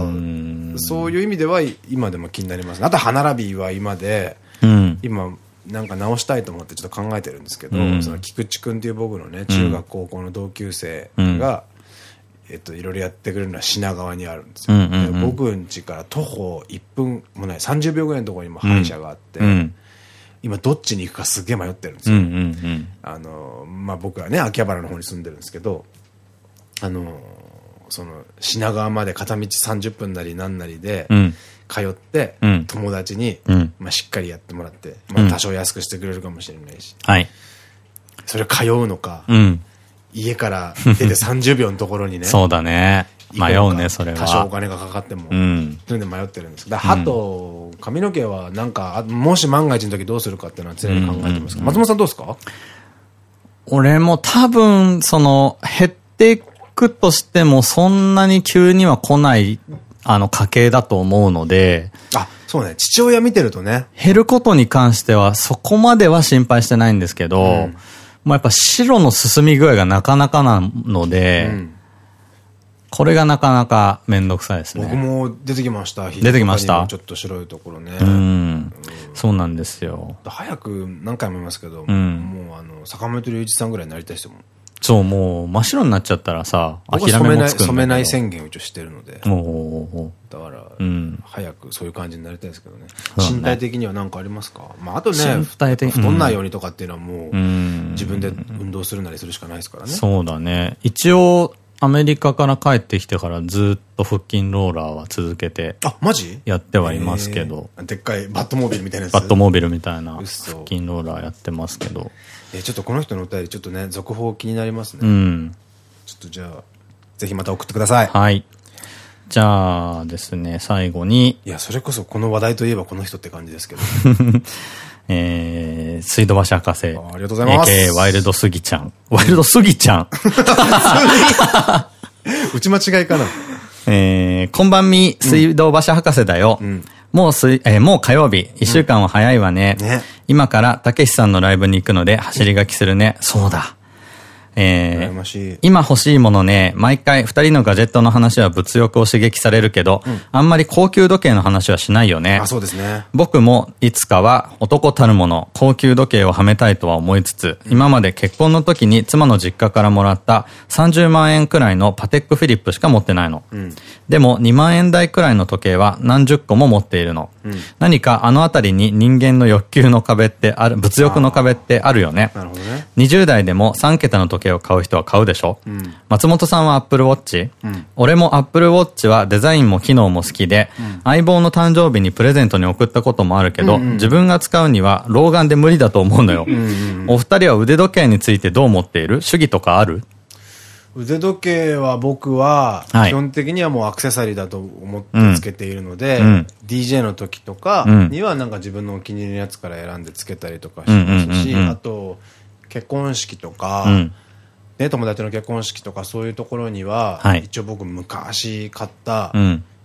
そういう意味では今でも気になります。あと歯並びは今で、今、なんか直したいと思ってちょっと考えてるんですけど、その菊池君っていう僕のね、中学高校の同級生が、えっと、いろいろやってくれるのは品川にあるんですよ。僕ん家から徒歩1分もない30秒ぐらいのところにも歯医者があって、うん、今どっちに行くかすげえ迷ってるんですよ。あの、まあ、僕はね、秋葉原の方に住んでるんですけど、あの、その、品川まで片道30分なりなんなりで、通って、友達に、まあ、しっかりやってもらって、まあ、多少安くしてくれるかもしれないし、はい。それ通うのか、家から出て30秒のところにね。そうだね。迷うね、それは。多少お金がかかっても。うん。それで迷ってるんですだ歯と髪の毛はなんか、もし万が一の時どうするかっていうのは常に考えてますけど、松本さんどうですか？俺も多分、その、減っていくとしても、そんなに急には来ない、あの、家系だと思うので。あ、そうね。父親見てるとね。減ることに関しては、そこまでは心配してないんですけど、うんもうやっぱ白の進み具合がなかなかなので、うん、これがなかなかめんどくさいですね。僕も出てきました。出てきました？ちょっと白いところね。うん。そうなんですよ。早く何回も言いますけど、うん、もうあの、坂本龍一さんぐらいになりたい人もそう、もう真っ白になっちゃったらさ、諦めもつく染めない宣言を一応してるので。だから、うん、早くそういう感じになりたいですけどね。身体的には何かありますか？まあ、あとね、身体的太んないようにとかっていうのはもう、自分で運動するなりするしかないですからね。そうだね。一応、アメリカから帰ってきてからずっと腹筋ローラーは続けて。あ、マジ？やってはいますけど。でっかいバットモービルみたいなやつバットモービルみたいな腹筋ローラーやってますけど。えちょっとこの人のお便りちょっとね続報気になりますねうんちょっとじゃあぜひまた送ってくださいはいじゃあですね最後にいやそれこそこの話題といえばこの人って感じですけど えー、水道橋博士。ありがとうございます。AK ワイルドスギちゃん。ワイルドスギちゃん。打ち間違いかな。えー、こんばんみ、水道橋博士だよ。うんもうえー、もう火曜日。一週間は早いわね。うん、ね今から、たけしさんのライブに行くので、走り書きするね。そうだ。えー、今欲しいものね、毎回二人のガジェットの話は物欲を刺激されるけど、うん、あんまり高級時計の話はしないよね。あ、そうですね。僕もいつかは男たるもの、高級時計をはめたいとは思いつつ、うん、今まで結婚の時に妻の実家からもらった30万円くらいのパテックフィリップしか持ってないの。うん、でも2万円台くらいの時計は何十個も持っているの。何かあのあたりに人間の欲求の壁ってある、物欲の壁ってあるよね。なるほどね。20代でも3桁の時計を買う人は買うでしょ、うん、松本さんはアップルウォッチ、うん、俺もアップルウォッチはデザインも機能も好きで、うん、相棒の誕生日にプレゼントに送ったこともあるけど、自分が使うには老眼で無理だと思うのよ。お二人は腕時計についてどう思っている？主義とかある？腕時計は僕は、基本的にはもうアクセサリーだと思ってつけているので、うん、DJ の時とかにはなんか自分のお気に入りのやつから選んでつけたりとかしますし、あと、結婚式とか、うん、ね、友達の結婚式とかそういうところには、はい、一応僕昔買った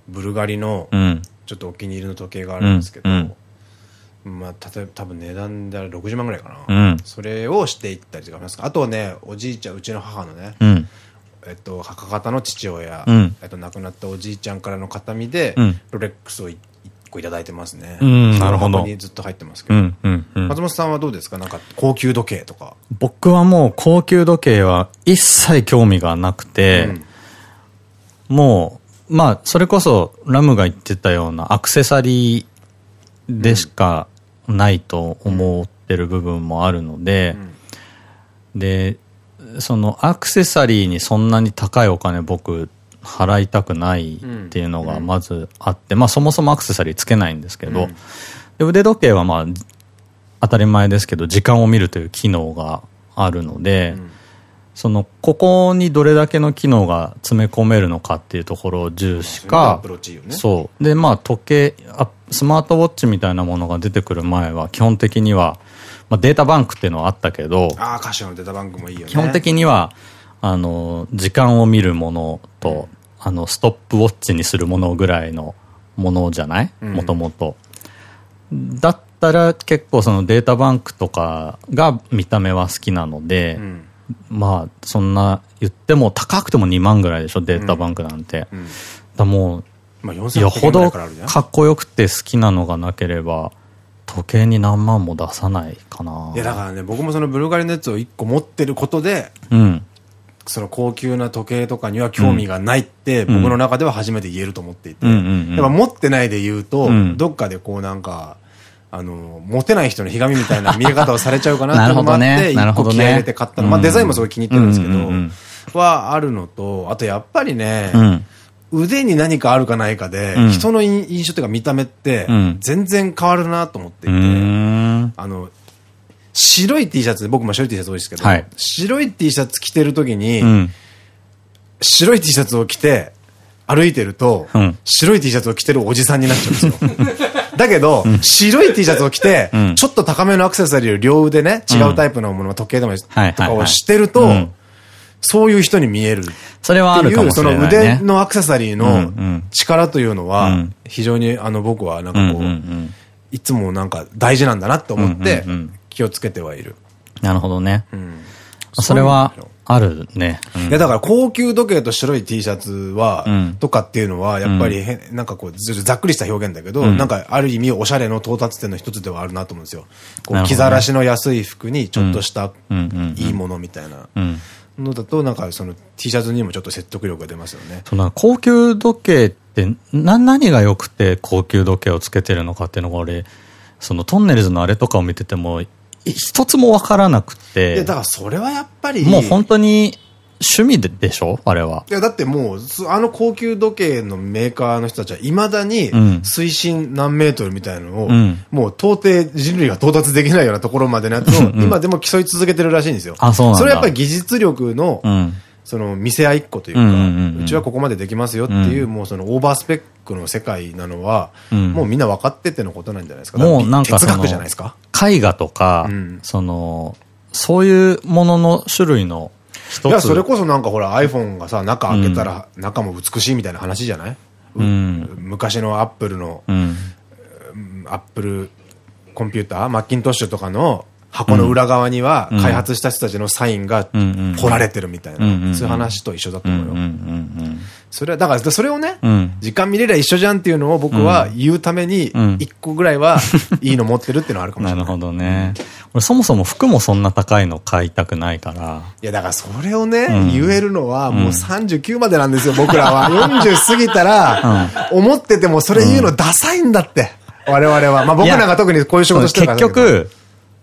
ブルガリのちょっとお気に入りの時計があるんですけど、まあ、例えば多分値段で60万ぐらいかな、うん、それをしていったりとかますあとはねおじいちゃんうちの母のね、うん、えっと、母方の父親、うん、えっと、亡くなったおじいちゃんからの形見で、ロレックスを個いただいてますね。うん、なるほど。にずっと入ってますけど。松本さんはどうですか？なんか高級時計とか。僕はもう高級時計は一切興味がなくて、うん、もう、まあ、それこそラムが言ってたようなアクセサリーでしかないと思ってる部分もあるので、うん、で、そのアクセサリーにそんなに高いお金僕払いたくないっていうのがまずあって、まあそもそもアクセサリーつけないんですけど、で腕時計はまあ当たり前ですけど時間を見るという機能があるので、その、ここにどれだけの機能が詰め込めるのかっていうところを重視か、そう。で、まあ、時計あ、スマートウォッチみたいなものが出てくる前は、基本的には、まあ、データバンクっていうのはあったけど、ああ、歌手のデータバンクもいいよね。基本的には、あの、時間を見るものと、あの、ストップウォッチにするものぐらいのものじゃない？もともと。だったら結構そのデータバンクとかが見た目は好きなので、うんまあ、そんな言っても高くても2万ぐらいでしょ、データバンクなんて。うんうん、だもう、まあ、よほどかっこよくて好きなのがなければ、時計に何万も出さないかな。いや、だからね、僕もそのブルガリのやつを1個持ってることで、うん。その高級な時計とかには興味がないって、僕の中では初めて言えると思っていて。やっぱ持ってないで言うと、どっかでこうなんか、あの、モテない人のひがみみたいな見え方をされちゃうかなって思って、一個気合入れて買ったの。まあデザインもすごい気に入ってるんですけど、はあるのと、あとやっぱりね、腕に何かあるかないかで、人の印象というか見た目って、全然変わるなと思っていて、あの、白い T シャツ、僕も白い T シャツ多いですけど、白い T シャツ着てるときに、白い T シャツを着て、歩いてると、白い T シャツを着てるおじさんになっちゃうんですよ。だけど、白い T シャツを着て、ちょっと高めのアクセサリーを両腕ね、違うタイプのもの、時計でもとかをしてると、そういう人に見える。それはあるかもしれない、その腕のアクセサリーの力というのは、非常にあの僕はなんかこう、いつもなんか大事なんだなと思って気をつけてはいる。なるほどね。それは、あるね。いや、だから高級時計と白い T シャツは、とかっていうのは、やっぱりへ、なんかこう、ざっくりした表現だけど、なんかある意味おしゃれの到達点の一つではあるなと思うんですよ。こう、気ざらしの安い服にちょっとしたいいものみたいな。のだと、なんかその T シャツにもちょっと説得力が出ますよね。その高級時計ってな、何が良くて高級時計をつけてるのかっていうのが俺、そのトンネルズのあれとかを見てても、一つもわからなくて。だからそれはやっぱり。もう本当に趣味ででしょ？あれは。いや、だってもう、あの高級時計のメーカーの人たちは、いまだに、水深何メートルみたいなのを、うん、もう到底人類が到達できないようなところまでのやつを、今でも競い続けてるらしいんですよ。あ、そうなんそれやっぱり技術力の、うんその見せ合いっ子というか、うちはここまでできますよっていう、もうそのオーバースペックの世界なのは、もうみんな分かっててのことなんじゃないですか。もうなんか哲学じゃないですか。絵画とか、その、そういうものの種類の。いや、それこそなんかほら iPhone がさ、中開けたら中も美しいみたいな話じゃない？うん、昔のアップルの、アップルコンピューター、マッキントッシュとかの箱の裏側には開発した人たちのサインが彫られてるみたいな、そういう話と一緒だと思うよ。それは、だからそれをね、時間見れりゃ一緒じゃんっていうのを僕は言うために、一個ぐらいはいいの持ってるっていうのはあるかもしれない。なるほどね。俺そもそも服もそんな高いの買いたくないから。いや、だからそれをね、言えるのはもう39までなんですよ、僕らは。40過ぎたら、思っててもそれ言うのダサいんだって。我々は。まあ僕らが特にこういう仕事してるから結局、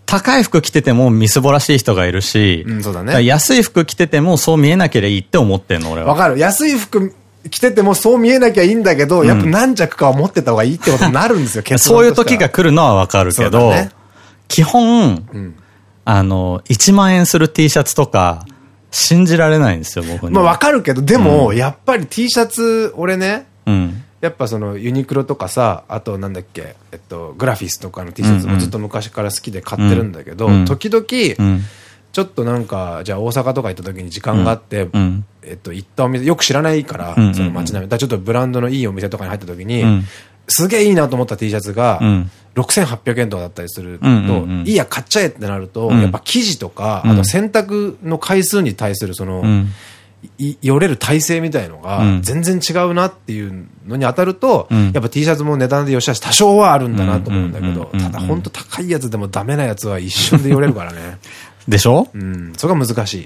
高い服着ててもみすぼらしい人がいるし、うん、そうだね。安い服着ててもそう見えなければいいって思ってんの、俺は。わかる。安い服着ててもそう見えなきゃいいんだけど、うん、やっぱ何着かは持ってた方がいいってことになるんですよ、そういう時が来るのはわかるけど、ね、基本、うん、あの、1万円する T シャツとか、信じられないんですよ、僕に。まあわかるけど、でも、やっぱり T シャツ、俺ね、うん、やっぱそのユニクロとかさ、あとなんだっけ、えっと、グラフィスとかの T シャツもずっと昔から好きで買ってるんだけど、時々、ちょっとなんか、じゃあ大阪とか行った時に時間があって、えっと、行ったお店、よく知らないから、その街並み。だちょっとブランドのいいお店とかに入った時に、すげえいいなと思った T シャツが、6800円とかだったりすると、いいや、買っちゃえってなると、やっぱ生地とか、あと洗濯の回数に対するその、よれる体制みたいのが全然違うなっていうのに当たると、やっぱ T シャツも値段でよしあし多少はあるんだなと思うんだけど、ただ本当高いやつでもダメなやつは一瞬でよれるからね。でしょ？うん。それが難しい。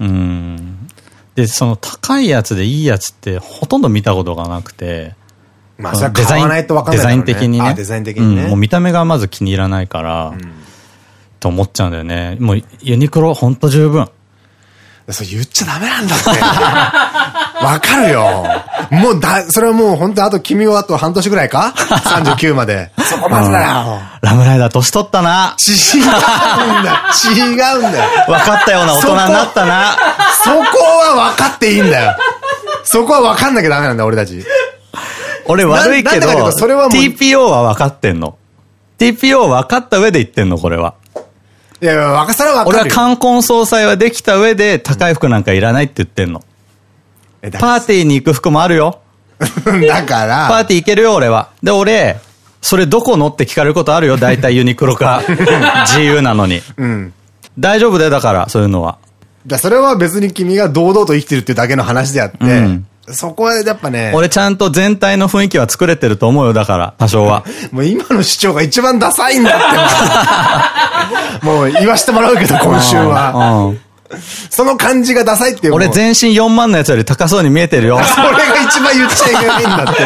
で、その高いやつでいいやつってほとんど見たことがなくて、まあ、デザイン、デザイン的にね。デザイン的にね。もう見た目がまず気に入らないから、と思っちゃうんだよね。もうユニクロほんと十分。それ言っちゃダメなんだって。わかるよ。もうだ、それはもう本当あと君はあと半年ぐらいか ?39 まで。そこまでだよ。ラムライダー年取ったな。違うんだ。違うんだよ。分かったような大人になったな。そこは分かっていいんだよ。そこは分かんなきゃダメなんだ、俺たち。俺悪いけど、それは TPO は分かってんの。TPO 分かった上で言ってんの、これは。いや、若さは分かる俺は冠婚葬祭はできた上で高い服なんかいらないって言ってんの。うん、パーティーに行く服もあるよ。だから。パーティー行けるよ、俺は。で、俺、それどこのって聞かれることあるよ？大体ユニクロか。自由なのに。うん。大丈夫だよ、だから、そういうのは。だそれは別に君が堂々と生きてるっていうだけの話であって、うん、そこはやっぱね。俺ちゃんと全体の雰囲気は作れてると思うよ、だから、多少は。もう今の主張が一番ダサいんだって、もう言わしてもらうけど、今週は。その感じがダサいって俺全身4万のやつより高そうに見えてるよ。それが一番言っちゃいけないんだって。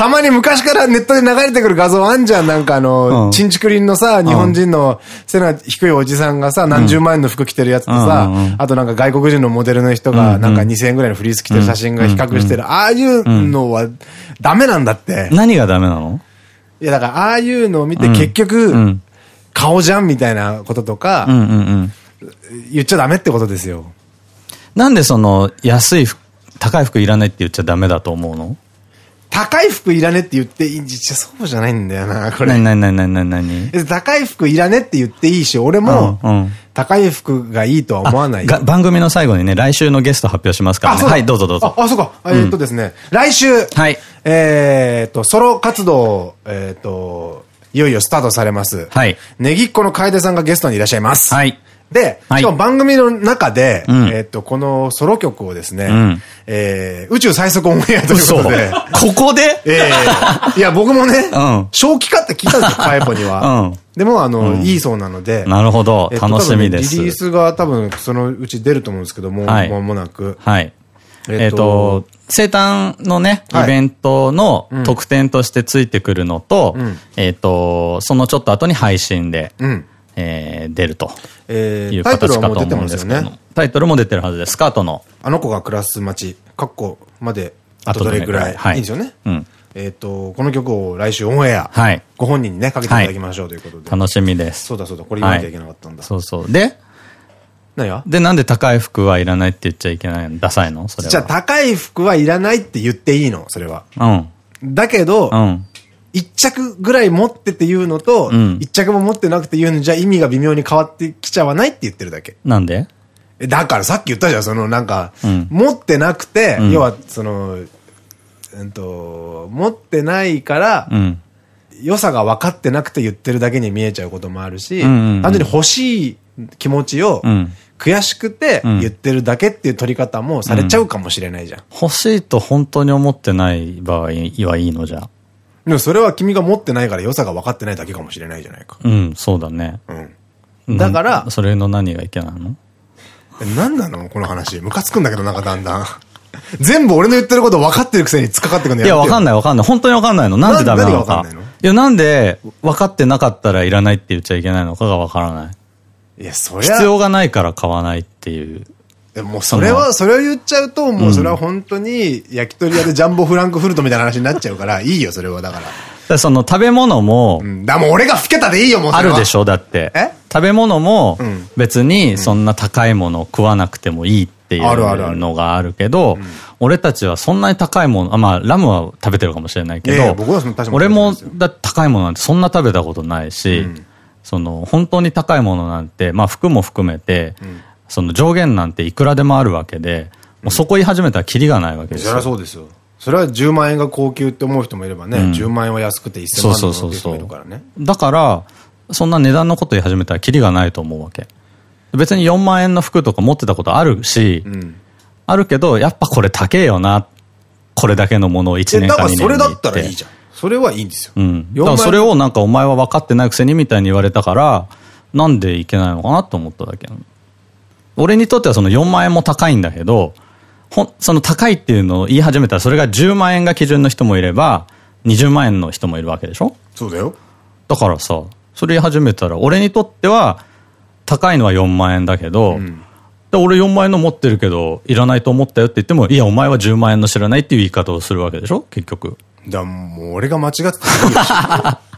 たまに昔からネットで流れてくる画像あんじゃん。なんかあの、ちん。ちくりんのさ、日本人の背の低いおじさんがさ、何十万円の服着てるやつとさ、あとなんか外国人のモデルの人が、なんか2000円ぐらいのフリース着てる写真が比較してる。ああいうのはダメなんだって。何がダメなの？いやだからああいうのを見て結局、顔じゃんみたいなこととか、言っちゃダメってことですよ。なんでその安い高い服いらないって言っちゃダメだと思うの？高い服いらねって言っていいそうじゃないんだよな、これ。なになになになになに高い服いらねって言っていいし、俺も、高い服がいいとは思わない番組の最後にね、来週のゲスト発表しますからね。はい、どうぞどうぞ。あ、そうか。えっとですね、来週、はい。えっと、ソロ活動、えっと、いよいよスタートされます。はい。ネギっ子の楓さんがゲストにいらっしゃいます。はい。で、しかも番組の中で、えっと、このソロ曲をですね、え宇宙最速オンエアということで。ここで？ええいや、僕もね、正気かって聞いたんですよ、カエポには。でも、あの、いいそうなので。なるほど。楽しみです。リリースが多分、そのうち出ると思うんですけども、間もなく。はい。えっと、生誕のね、イベントの特典としてついてくるのと、えっと、そのちょっと後に配信で、えー、出るという形かと思うんですけどタイトルも出てるはずです。スカートの。あの子が暮らす街、カッコまであとどれぐらい？はい、いいんですよね。うん。えっと、この曲を来週オンエア。はい。ご本人にね、かけていただきましょうということで。楽しみです。そうだそうだ、これ言わなきゃいけなかったんだ。そうそう。で、何が？で、なんで高い服はいらないって言っちゃいけないの？ダサいの？それは。じゃあ高い服はいらないって言っていいの？それは。うん。だけど、うん。一着ぐらい持ってて言うのと、一、着も持ってなくて言うのじゃ意味が微妙に変わってきちゃわないって言ってるだけ。なんで？だからさっき言ったじゃん、そのなんか、うん、持ってなくて、うん、要はその、えっと、持ってないから、うん、良さが分かってなくて言ってるだけに見えちゃうこともあるし、単純に欲しい気持ちを、悔しくて言ってるだけっていう取り方もされちゃうかもしれないじゃん。欲しいと本当に思ってない場合はいいのじゃでもそれは君が持ってないから良さが分かってないだけかもしれないじゃないか。うん、そうだね。うん。だから、それの何がいけないの？何なの？この話。ムカつくんだけどなんかだんだん。全部俺の言ってること分かってるくせに突っかかってくんのやいや、分かんない分かんない。本当に分かんないの。なんでダメなのか。いや、なんで分かってなかったらいらないって言っちゃいけないのかが分からない。いや、そりゃ。必要がないから買わないっていう。でもそれは、それを言っちゃうと、もうそれは本当に焼き鳥屋でジャンボフランクフルトみたいな話になっちゃうから、いいよ、それはだから。だその食べ物も、だもう俺が老けたでいいよ、もうあるでしょ、だって。え？食べ物も、別にそんな高いもの食わなくてもいいっていうのがあるけど、俺たちはそんなに高いもの、あまあ、ラムは食べてるかもしれないけど、俺もだ高いものなんてそんな食べたことないし、その、本当に高いものなんて、まあ服も含めて、その上限なんていくらでもあるわけで、もうそこ言い始めたらキリがないわけですよ。そりゃそうですよ。それは10万円が高級って思う人もいればね、うん、10万円は安くて1000万円の人もいるからね。だから、そんな値段のこと言い始めたらキリがないと思うわけ。別に4万円の服とか持ってたことあるし、うん、あるけど、やっぱこれ高えよな。これだけのものを1年間2年それだったらいいじゃん。それはいいんですよ。うん。だからそれをなんかお前は分かってないくせにみたいに言われたから、なんでいけないのかなと思っただけなの。俺にとってはその4万円も高いんだけど、ほその高いっていうのを言い始めたら、それが10万円が基準の人もいれば、20万円の人もいるわけでしょ？そうだよ。だからさ、それ言い始めたら、俺にとっては、高いのは4万円だけど、うん、で、俺4万円の持ってるけど、いらないと思ったよって言っても、いや、お前は10万円の知らないっていう言い方をするわけでしょ？結局。だもう俺が間違ってて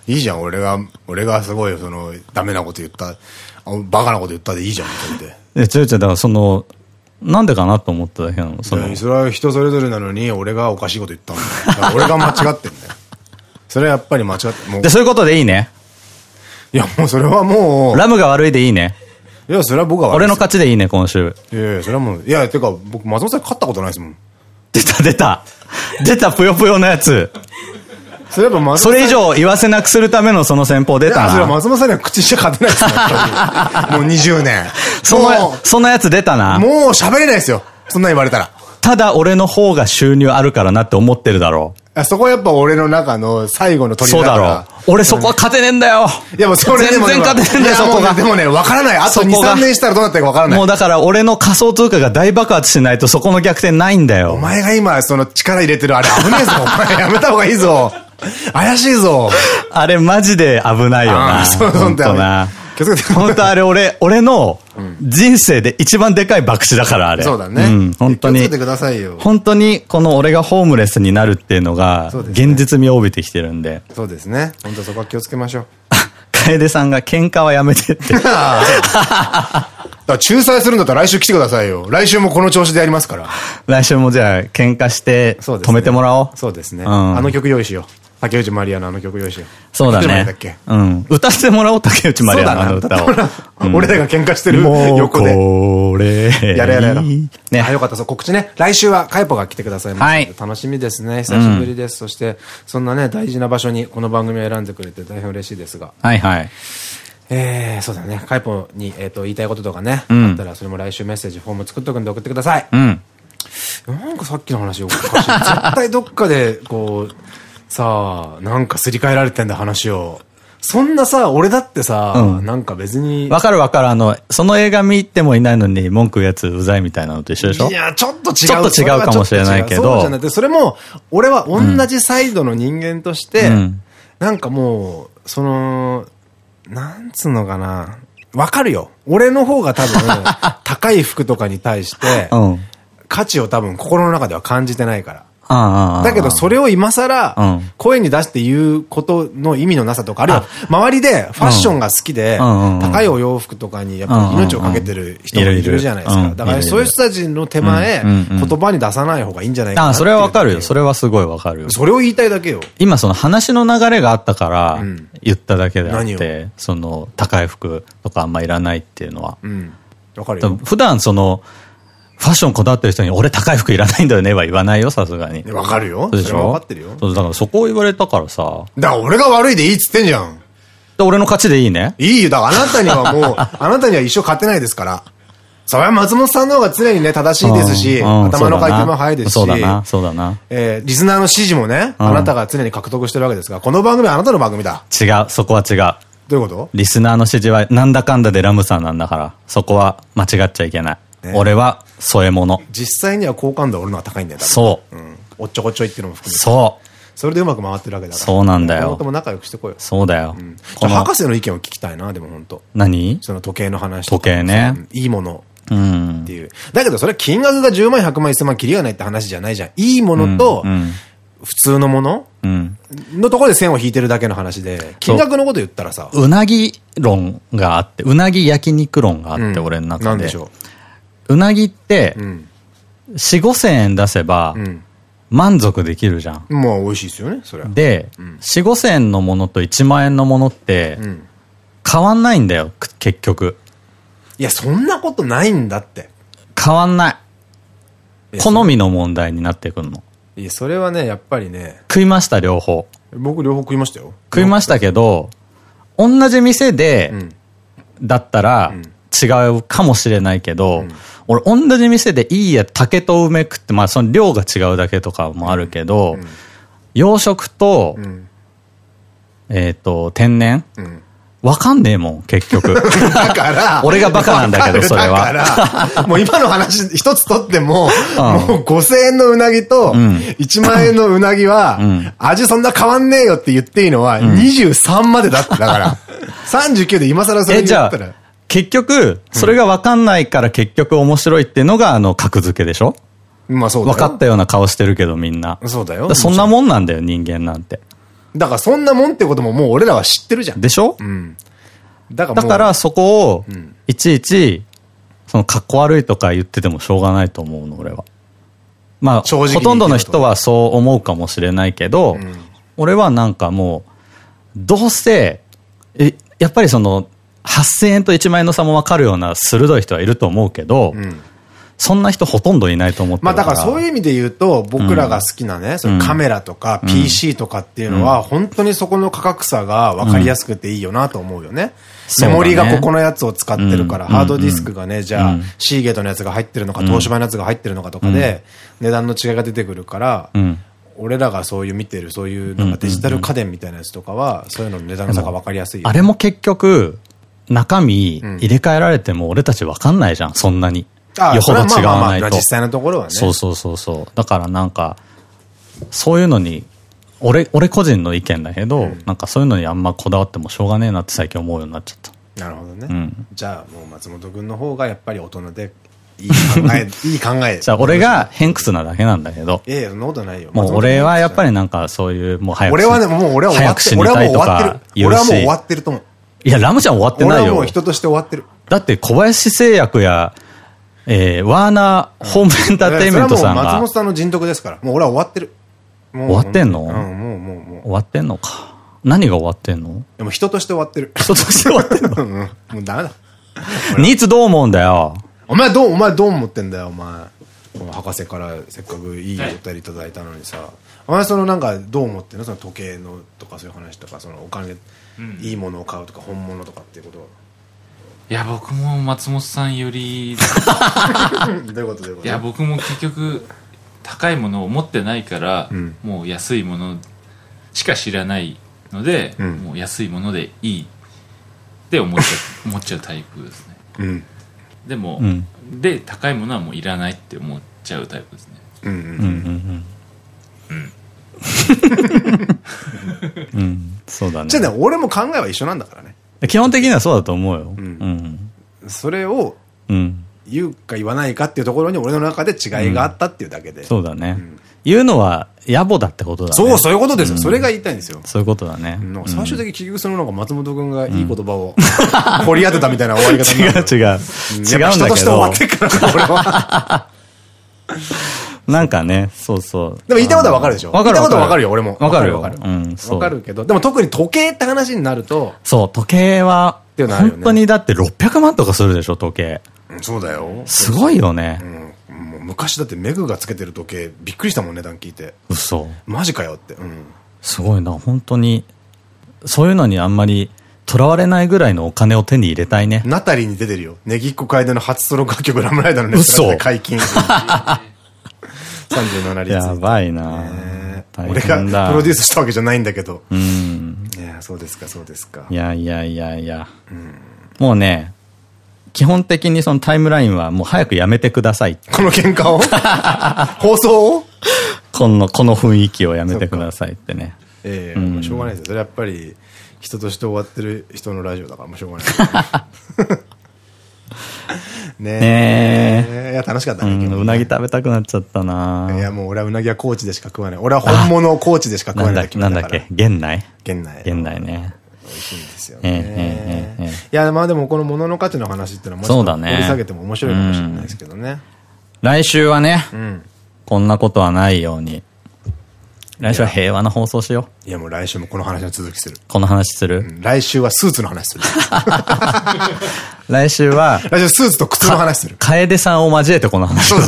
いいじゃん、俺が、俺がすごい、その、ダメなこと言った、バカなこと言ったでいいじゃん、それで。え、違う違う、だからその、なんでかなと思っただけなの？そのそれは人それぞれなのに、俺がおかしいこと言ったんだよ。俺が間違ってんだよ。それはやっぱり間違って、もう。で、そういうことでいいね？いや、もうそれはもう。ラムが悪いでいいね？いや、それは僕は悪い。俺の勝ちでいいね、今週。いやいや、それはもう、いや、てか、僕、松本さん勝ったことないですもん。出た出た。出た、ぷよぷよのやつ。それそれ以上言わせなくするためのその戦法出たな。それは松本さんには口しちゃ勝てないです もう20年。その、そんなやつ出たな。もう喋れないですよ。そんな言われたら。ただ俺の方が収入あるからなって思ってるだろう。そこはやっぱ俺の中の最後の鳥そうだろう。俺そこは勝てねえんだよ。いやもうそれでも全然勝てねえんだよ、そこが。でもね、わからない。あと2、3年したらどうなってるかわからない。もうだから俺の仮想通貨が大爆発しないとそこの逆転ないんだよ。お前が今その力入れてるあれ危ねえぞ。お前やめた方がいいぞ。怪しいぞ。あれマジで危ないよな。そう本当な。気をつけて。本当あれ俺、俺の人生で一番でかい爆死だからあれ。そうだね。うん、本当に。気をつけてくださいよ。本当にこの俺がホームレスになるっていうのが、現実味を帯びてきてるんで。そうですね。本当そこは気をつけましょう。楓さんが喧嘩はやめてって。だ仲裁するんだったら来週来てくださいよ。来週もこの調子でやりますから。来週もじゃあ喧嘩して止めてもらおう。そうですね。あの曲用意しよう。竹内まりやのあの曲用意しよう。そうだね。うん。歌ってもらおう、竹内まりやのあの歌を。俺らが喧嘩してる横で。これ。やれやれやろ。ね。あ、よかった。そう、告知ね。来週はカイポが来てくださいます。楽しみですね。久しぶりです。そして、そんなね、大事な場所にこの番組を選んでくれて大変嬉しいですが。はいはい。えー、そうだね。カイポに、えっと、言いたいこととかね。あったら、それも来週メッセージフォーム作っとくんで送ってください。うん。なんかさっきの話おかしい。絶対どっかで、こう、さあ、なんかすり替えられてんだ話を。そんなさ、俺だってさ、うん、なんか別に。わかるわかる。あの、その映画見てもいないのに文句言うやつうざいみたいなのと一緒でしょ？いや、ちょっと違う。ちょっと違うかもしれないけど。そうじゃなくて、それも、俺は同じサイドの人間として、うん、なんかもう、その、なんつうのかな。わかるよ。俺の方が多分、高い服とかに対して、うん、価値を多分心の中では感じてないから。だけどそれを今更、声に出して言うことの意味のなさとか、あるいは周りでファッションが好きで、高いお洋服とかにやっぱり命をかけてる人もいるじゃないですか。だからそういう人たちの手前、言葉に出さない方がいいんじゃないかな。あ、それはわかるよ。それはすごいわかるよ。それを言いたいだけよ。今その話の流れがあったから、言っただけであって、その高い服とかあんまいらないっていうのは。わかるよ。普段その、ファッションこだわってる人に、俺高い服いらないんだよねは言わないよ、さすがに。わかるよ。そうでしょ？わかってるよ。だからそこを言われたからさ。だから俺が悪いでいいっつってんじゃん。で、俺の勝ちでいいね。いいよ。だからあなたにはもう、あなたには一生勝てないですから。それは松本さんの方が常にね、正しいですし、頭の回転も速いですし。そうだな、そうだな。えー、リスナーの支持もね、あなたが常に獲得してるわけですが、この番組はあなたの番組だ。違う、そこは違う。どういうこと？リスナーの支持はなんだかんだでラムさんなんだから、そこは間違っちゃいけない。ね、俺は添え物。実際には好感度は俺のは高いんだよ。そう。うん。おっちょこっちょいっていうのも含めて。そう。それでうまく回ってるわけだから。そうなんだよ。本当も仲良くしてこいよ。そうだよ。うん、博士の意見を聞きたいな、でも本当。何？その時計の話時計ね。いいもの。っていう。だけどそれ金額が10万、100万、1000万切りがないって話じゃないじゃん。いいものと、普通のもののところで線を引いてるだけの話で、金額のこと言ったらさ。うなぎ論があって、うなぎ焼肉論があって、俺の中で。なんでしょう？うなぎって、4、5千円出せば、満足できるじゃん。まあ、美味しいですよね、それは。で、4、5千円のものと1万円のものって、変わんないんだよ、結局。いや、そんなことないんだって。変わんない。好みの問題になってくるの。いや、それはね、やっぱりね。食いました、両方。僕両方食いましたよ。食いましたけど、同じ店で、だったら、違うかもしれないけど、俺同じ店でいいや竹と梅食って、まあその量が違うだけとかもあるけど、洋食と、えっと、天然、わかんねえもん、結局。だから、俺がバカなんだけど、それは。だから、もう今の話一つとっても、もう5000円のうなぎと、1万円のうなぎは、味そんな変わんねえよって言っていいのは、23までだって、だから。39で今更それ言ったら。結局、それが分かんないから結局面白いっていうのが、あの、格付けでしょ？まあそうだ分かったような顔してるけどみんな。そうだよ。そんなもんなんだよ、人間なんて。だからそんなもんってことももう俺らは知ってるじゃん。でしょ？うん。だから、だからそこを、いちいち、その、格好悪いとか言っててもしょうがないと思うの、俺は。まあ、ほとんどの人はそう思うかもしれないけど、うん、俺はなんかもう、どうせ、え、やっぱりその、8000円と1万円の差も分かるような鋭い人はいると思うけど、うん。そんな人ほとんどいないと思ってまあだからそういう意味で言うと、僕らが好きなね、そのカメラとか PC とかっていうのは、本当にそこの価格差が分かりやすくていいよなと思うよね。メモリがここのやつを使ってるから、ハードディスクがね、じゃあ、シーゲートのやつが入ってるのか、東芝のやつが入ってるのかとかで、値段の違いが出てくるから、俺らがそういう見てる、そういうなんかデジタル家電みたいなやつとかは、そういうのの値段の差が分かりやすい。あれも結局、中身入れ替えられても俺たち分かんないじゃん、そんなに。よほど違わないと。実際のところはね。そうそうそうそう。だからなんか、そういうのに、俺、俺個人の意見だけど、うん、なんかそういうのにあんまこだわってもしょうがねえなって最近思うようになっちゃった。なるほどね。うん、じゃあもう松本君の方がやっぱり大人で、いい考え、いい考え。じゃあ俺が偏屈なだけなんだけど。いやいや、そんなことないよ。もう俺はやっぱりなんかそういう、もう早く俺はね、もう俺は終わってる。俺はもう終わってる。俺はもう終わってると思う。いや、ラムちゃん終わってないよ。俺はもう人として終わってる。だって小林製薬や、えー、ワーナーホームエンターテインメントさんが。松本さんの人徳ですから。もう俺は終わってる。終わってんの？うん、もうもうもう。終わってんのか。何が終わってんの？でも人として終わってる。人として終わってんの？うん。もうダメだ。ニーツどう思うんだよ。お前どう、お前どう思ってんだよ、お前。この博士からせっかくいいお便りいただいたのにさ。お前そのなんかどう思ってんの？その時計のとかそういう話とか、そのお金、いいものを買うとか本物とかっていうこといや僕も松本さんより どういうことどういうこと？いや僕も結局高いものを持ってないから、うん、もう安いものしか知らないので、うん、もう安いものでいいって思っちゃ思っちゃうタイプですね、うん、でも、で高いものはもういらないって思っちゃうタイプですね。うん。うんうんうん。うん、そうだねじゃあね俺も考えは一緒なんだからね基本的にはそうだと思うよ。うん。それを、言うか言わないかっていうところに俺の中で違いがあったっていうだけで。そうだね。言うのは野暮だってことだね。そう、そういうことですよ。それが言いたいんですよ。そういうことだね。最終的に結局そのなんか松本君がいい言葉を掘り当てたみたいな終わり方になる。違 う違う。違うんだけど。人として終わってから俺は。なんかね、そうそう。でも言いたいことはわかるでしょ？わかる。言いたいことはわかるよ、俺も。わかるよ。わかる。うん、わかるけど、でも特に時計って話になると。そう、時計は、本当にだって600万とかするでしょ、時計。そうだよ。すごいよね。うん。もう昔だってメグがつけてる時計、びっくりしたもん、値段聞いて。嘘。マジかよって。うん。すごいな、本当に。そういうのにあんまり、囚われないぐらいのお金を手に入れたいね。ナタリーに出てるよ。ネギっ子楓の初ソロ楽曲ラムライダーのネタ解禁。37率。やばいな俺がプロデュースしたわけじゃないんだけど。うん。いや、そうですか、そうですか。いやいやいやいや。もうね、基本的にそのタイムラインはもう早くやめてください。この喧嘩を？放送を？この、この雰囲気をやめてくださいってね。ええもうしょうがないですよ。それやっぱり、人として終わってる人のラジオだからもうしょうがない。ねえ。いや、楽しかったね。うなぎ食べたくなっちゃったないや、もう俺はうなぎは高知でしか食わない。俺は本物を高知でしか食わない。なんだっけ源内？源内。源内ね。美味しいんですよね。いや、まあでもこの物の価値の話っていうのはもちろん掘り下げても面白いかもしれないですけどね。来週はね、こんなことはないように。来週は平和な放送しよう。いやもう来週もこの話の続きする。この話する、来週はスーツの話する。来週は、来週スーツと靴の話する。楓さんを交えてこの話する。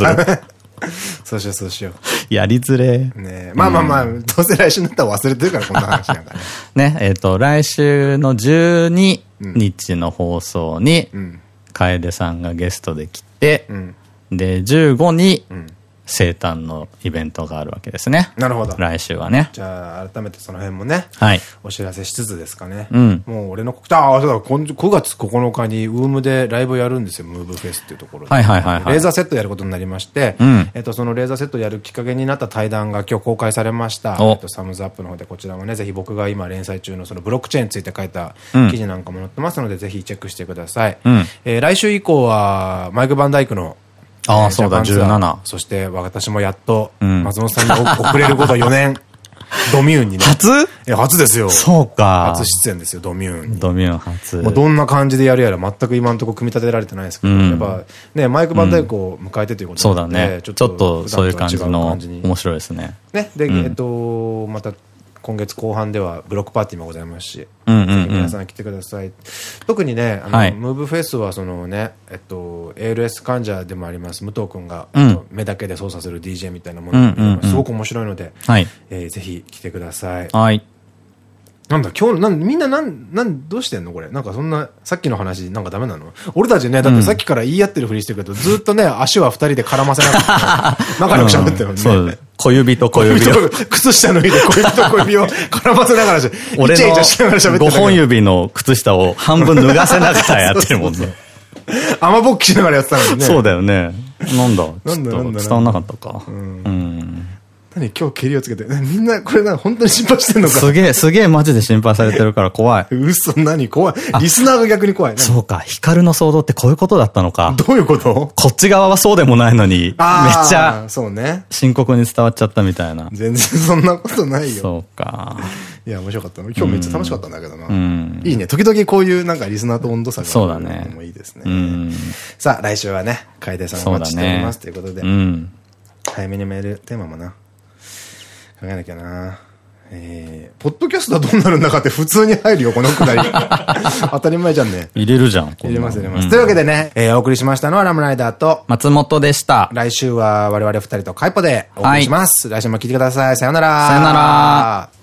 そうしよう、そうしよう。やりづれ。ねまあまあまあ、どうせ来週になったら忘れてるから、こんな話なんかね。ね、えっと、来週の12日の放送に、楓さんがゲストで来て、で、15に、生誕のイベントがあるわけですね。なるほど。来週はね。じゃあ、改めてその辺もね。はい。お知らせしつつですかね。うん。もう俺の、ああ、そうだ、9月9日にウームでライブやるんですよ、ムーブフェスっていうところで。はいはいはい、レーザーセットやることになりまして、うん。えっと、そのレーザーセットやるきっかけになった対談が今日公開されました。えっと、サムズアップの方でこちらもね、ぜひ僕が今連載中のそのブロックチェーンについて書いた記事なんかも載ってますので、ぜひチェックしてください。うん。えー、来週以降は、マイク・バンダイクのああ、そうだ、17。そして私もやっと、松本さんに遅れること4年。ドミューンにね。初？いや、初ですよ。そうか。初出演ですよ、ドミューンドミューン初。もうどんな感じでやるやら全く今のところ組み立てられてないですけど、やっぱね、マイクバンダイクを迎えてということで、そうだね。ちょっとそういう感じの面白いですね。ね、で、えっと、また今月後半ではブロックパーティーもございますし、皆さん来てください。特にね、あの、はい、ムーブフェスはそのね、えっと、ALS 患者でもあります、武藤君が、うん、目だけで操作する DJ みたいなものすごく面白いので、はい、えー、ぜひ来てください。はい。なんだ、今日、なんみんななん、なん、どうしてんの？これ。なんかそんな、さっきの話、なんかダメなの？俺たちね、だってさっきから言い合ってるふりしてるけど、うん、ずっとね、足は二人で絡ませなかった。仲良く喋ってるのにね。小指と小指を。靴下脱いで小指と小指を 絡ませながら、俺の5本指の靴下を半分脱がせながらやってるもんね。雨ぼっきしながらやってたのにね。そうだよね。なんだ？なんだなんだ。伝わんなかったか。うん。何今日蹴りをつけて。みんな、これな、本当に心配してんのかすげえ、すげえマジで心配されてるから怖い。嘘、何怖い。リスナーが逆に怖い。そうか、ヒカルの騒動ってこういうことだったのか。どういうこと？こっち側はそうでもないのに、めっちゃ、そうね。深刻に伝わっちゃったみたいな。全然そんなことないよ。そうか。いや、面白かった今日めっちゃ楽しかったんだけどな。いいね。時々こういうなんかリスナーと温度差がそうだね。もいいですね。さあ、来週はね、楓さんお待ちしております。ということで。早めにメールテーマもな。考えなきゃな。えー、ポッドキャストはどうなるんだかって普通に入るよ、このくだり。当たり前じゃんね。入れるじゃん。入れます、入れます。というわけでね、えー、お送りしましたのはラムライダーと松本でした。来週は我々二人とカイポでお送りします。はい、来週も聞いてください。さよなら。さよなら。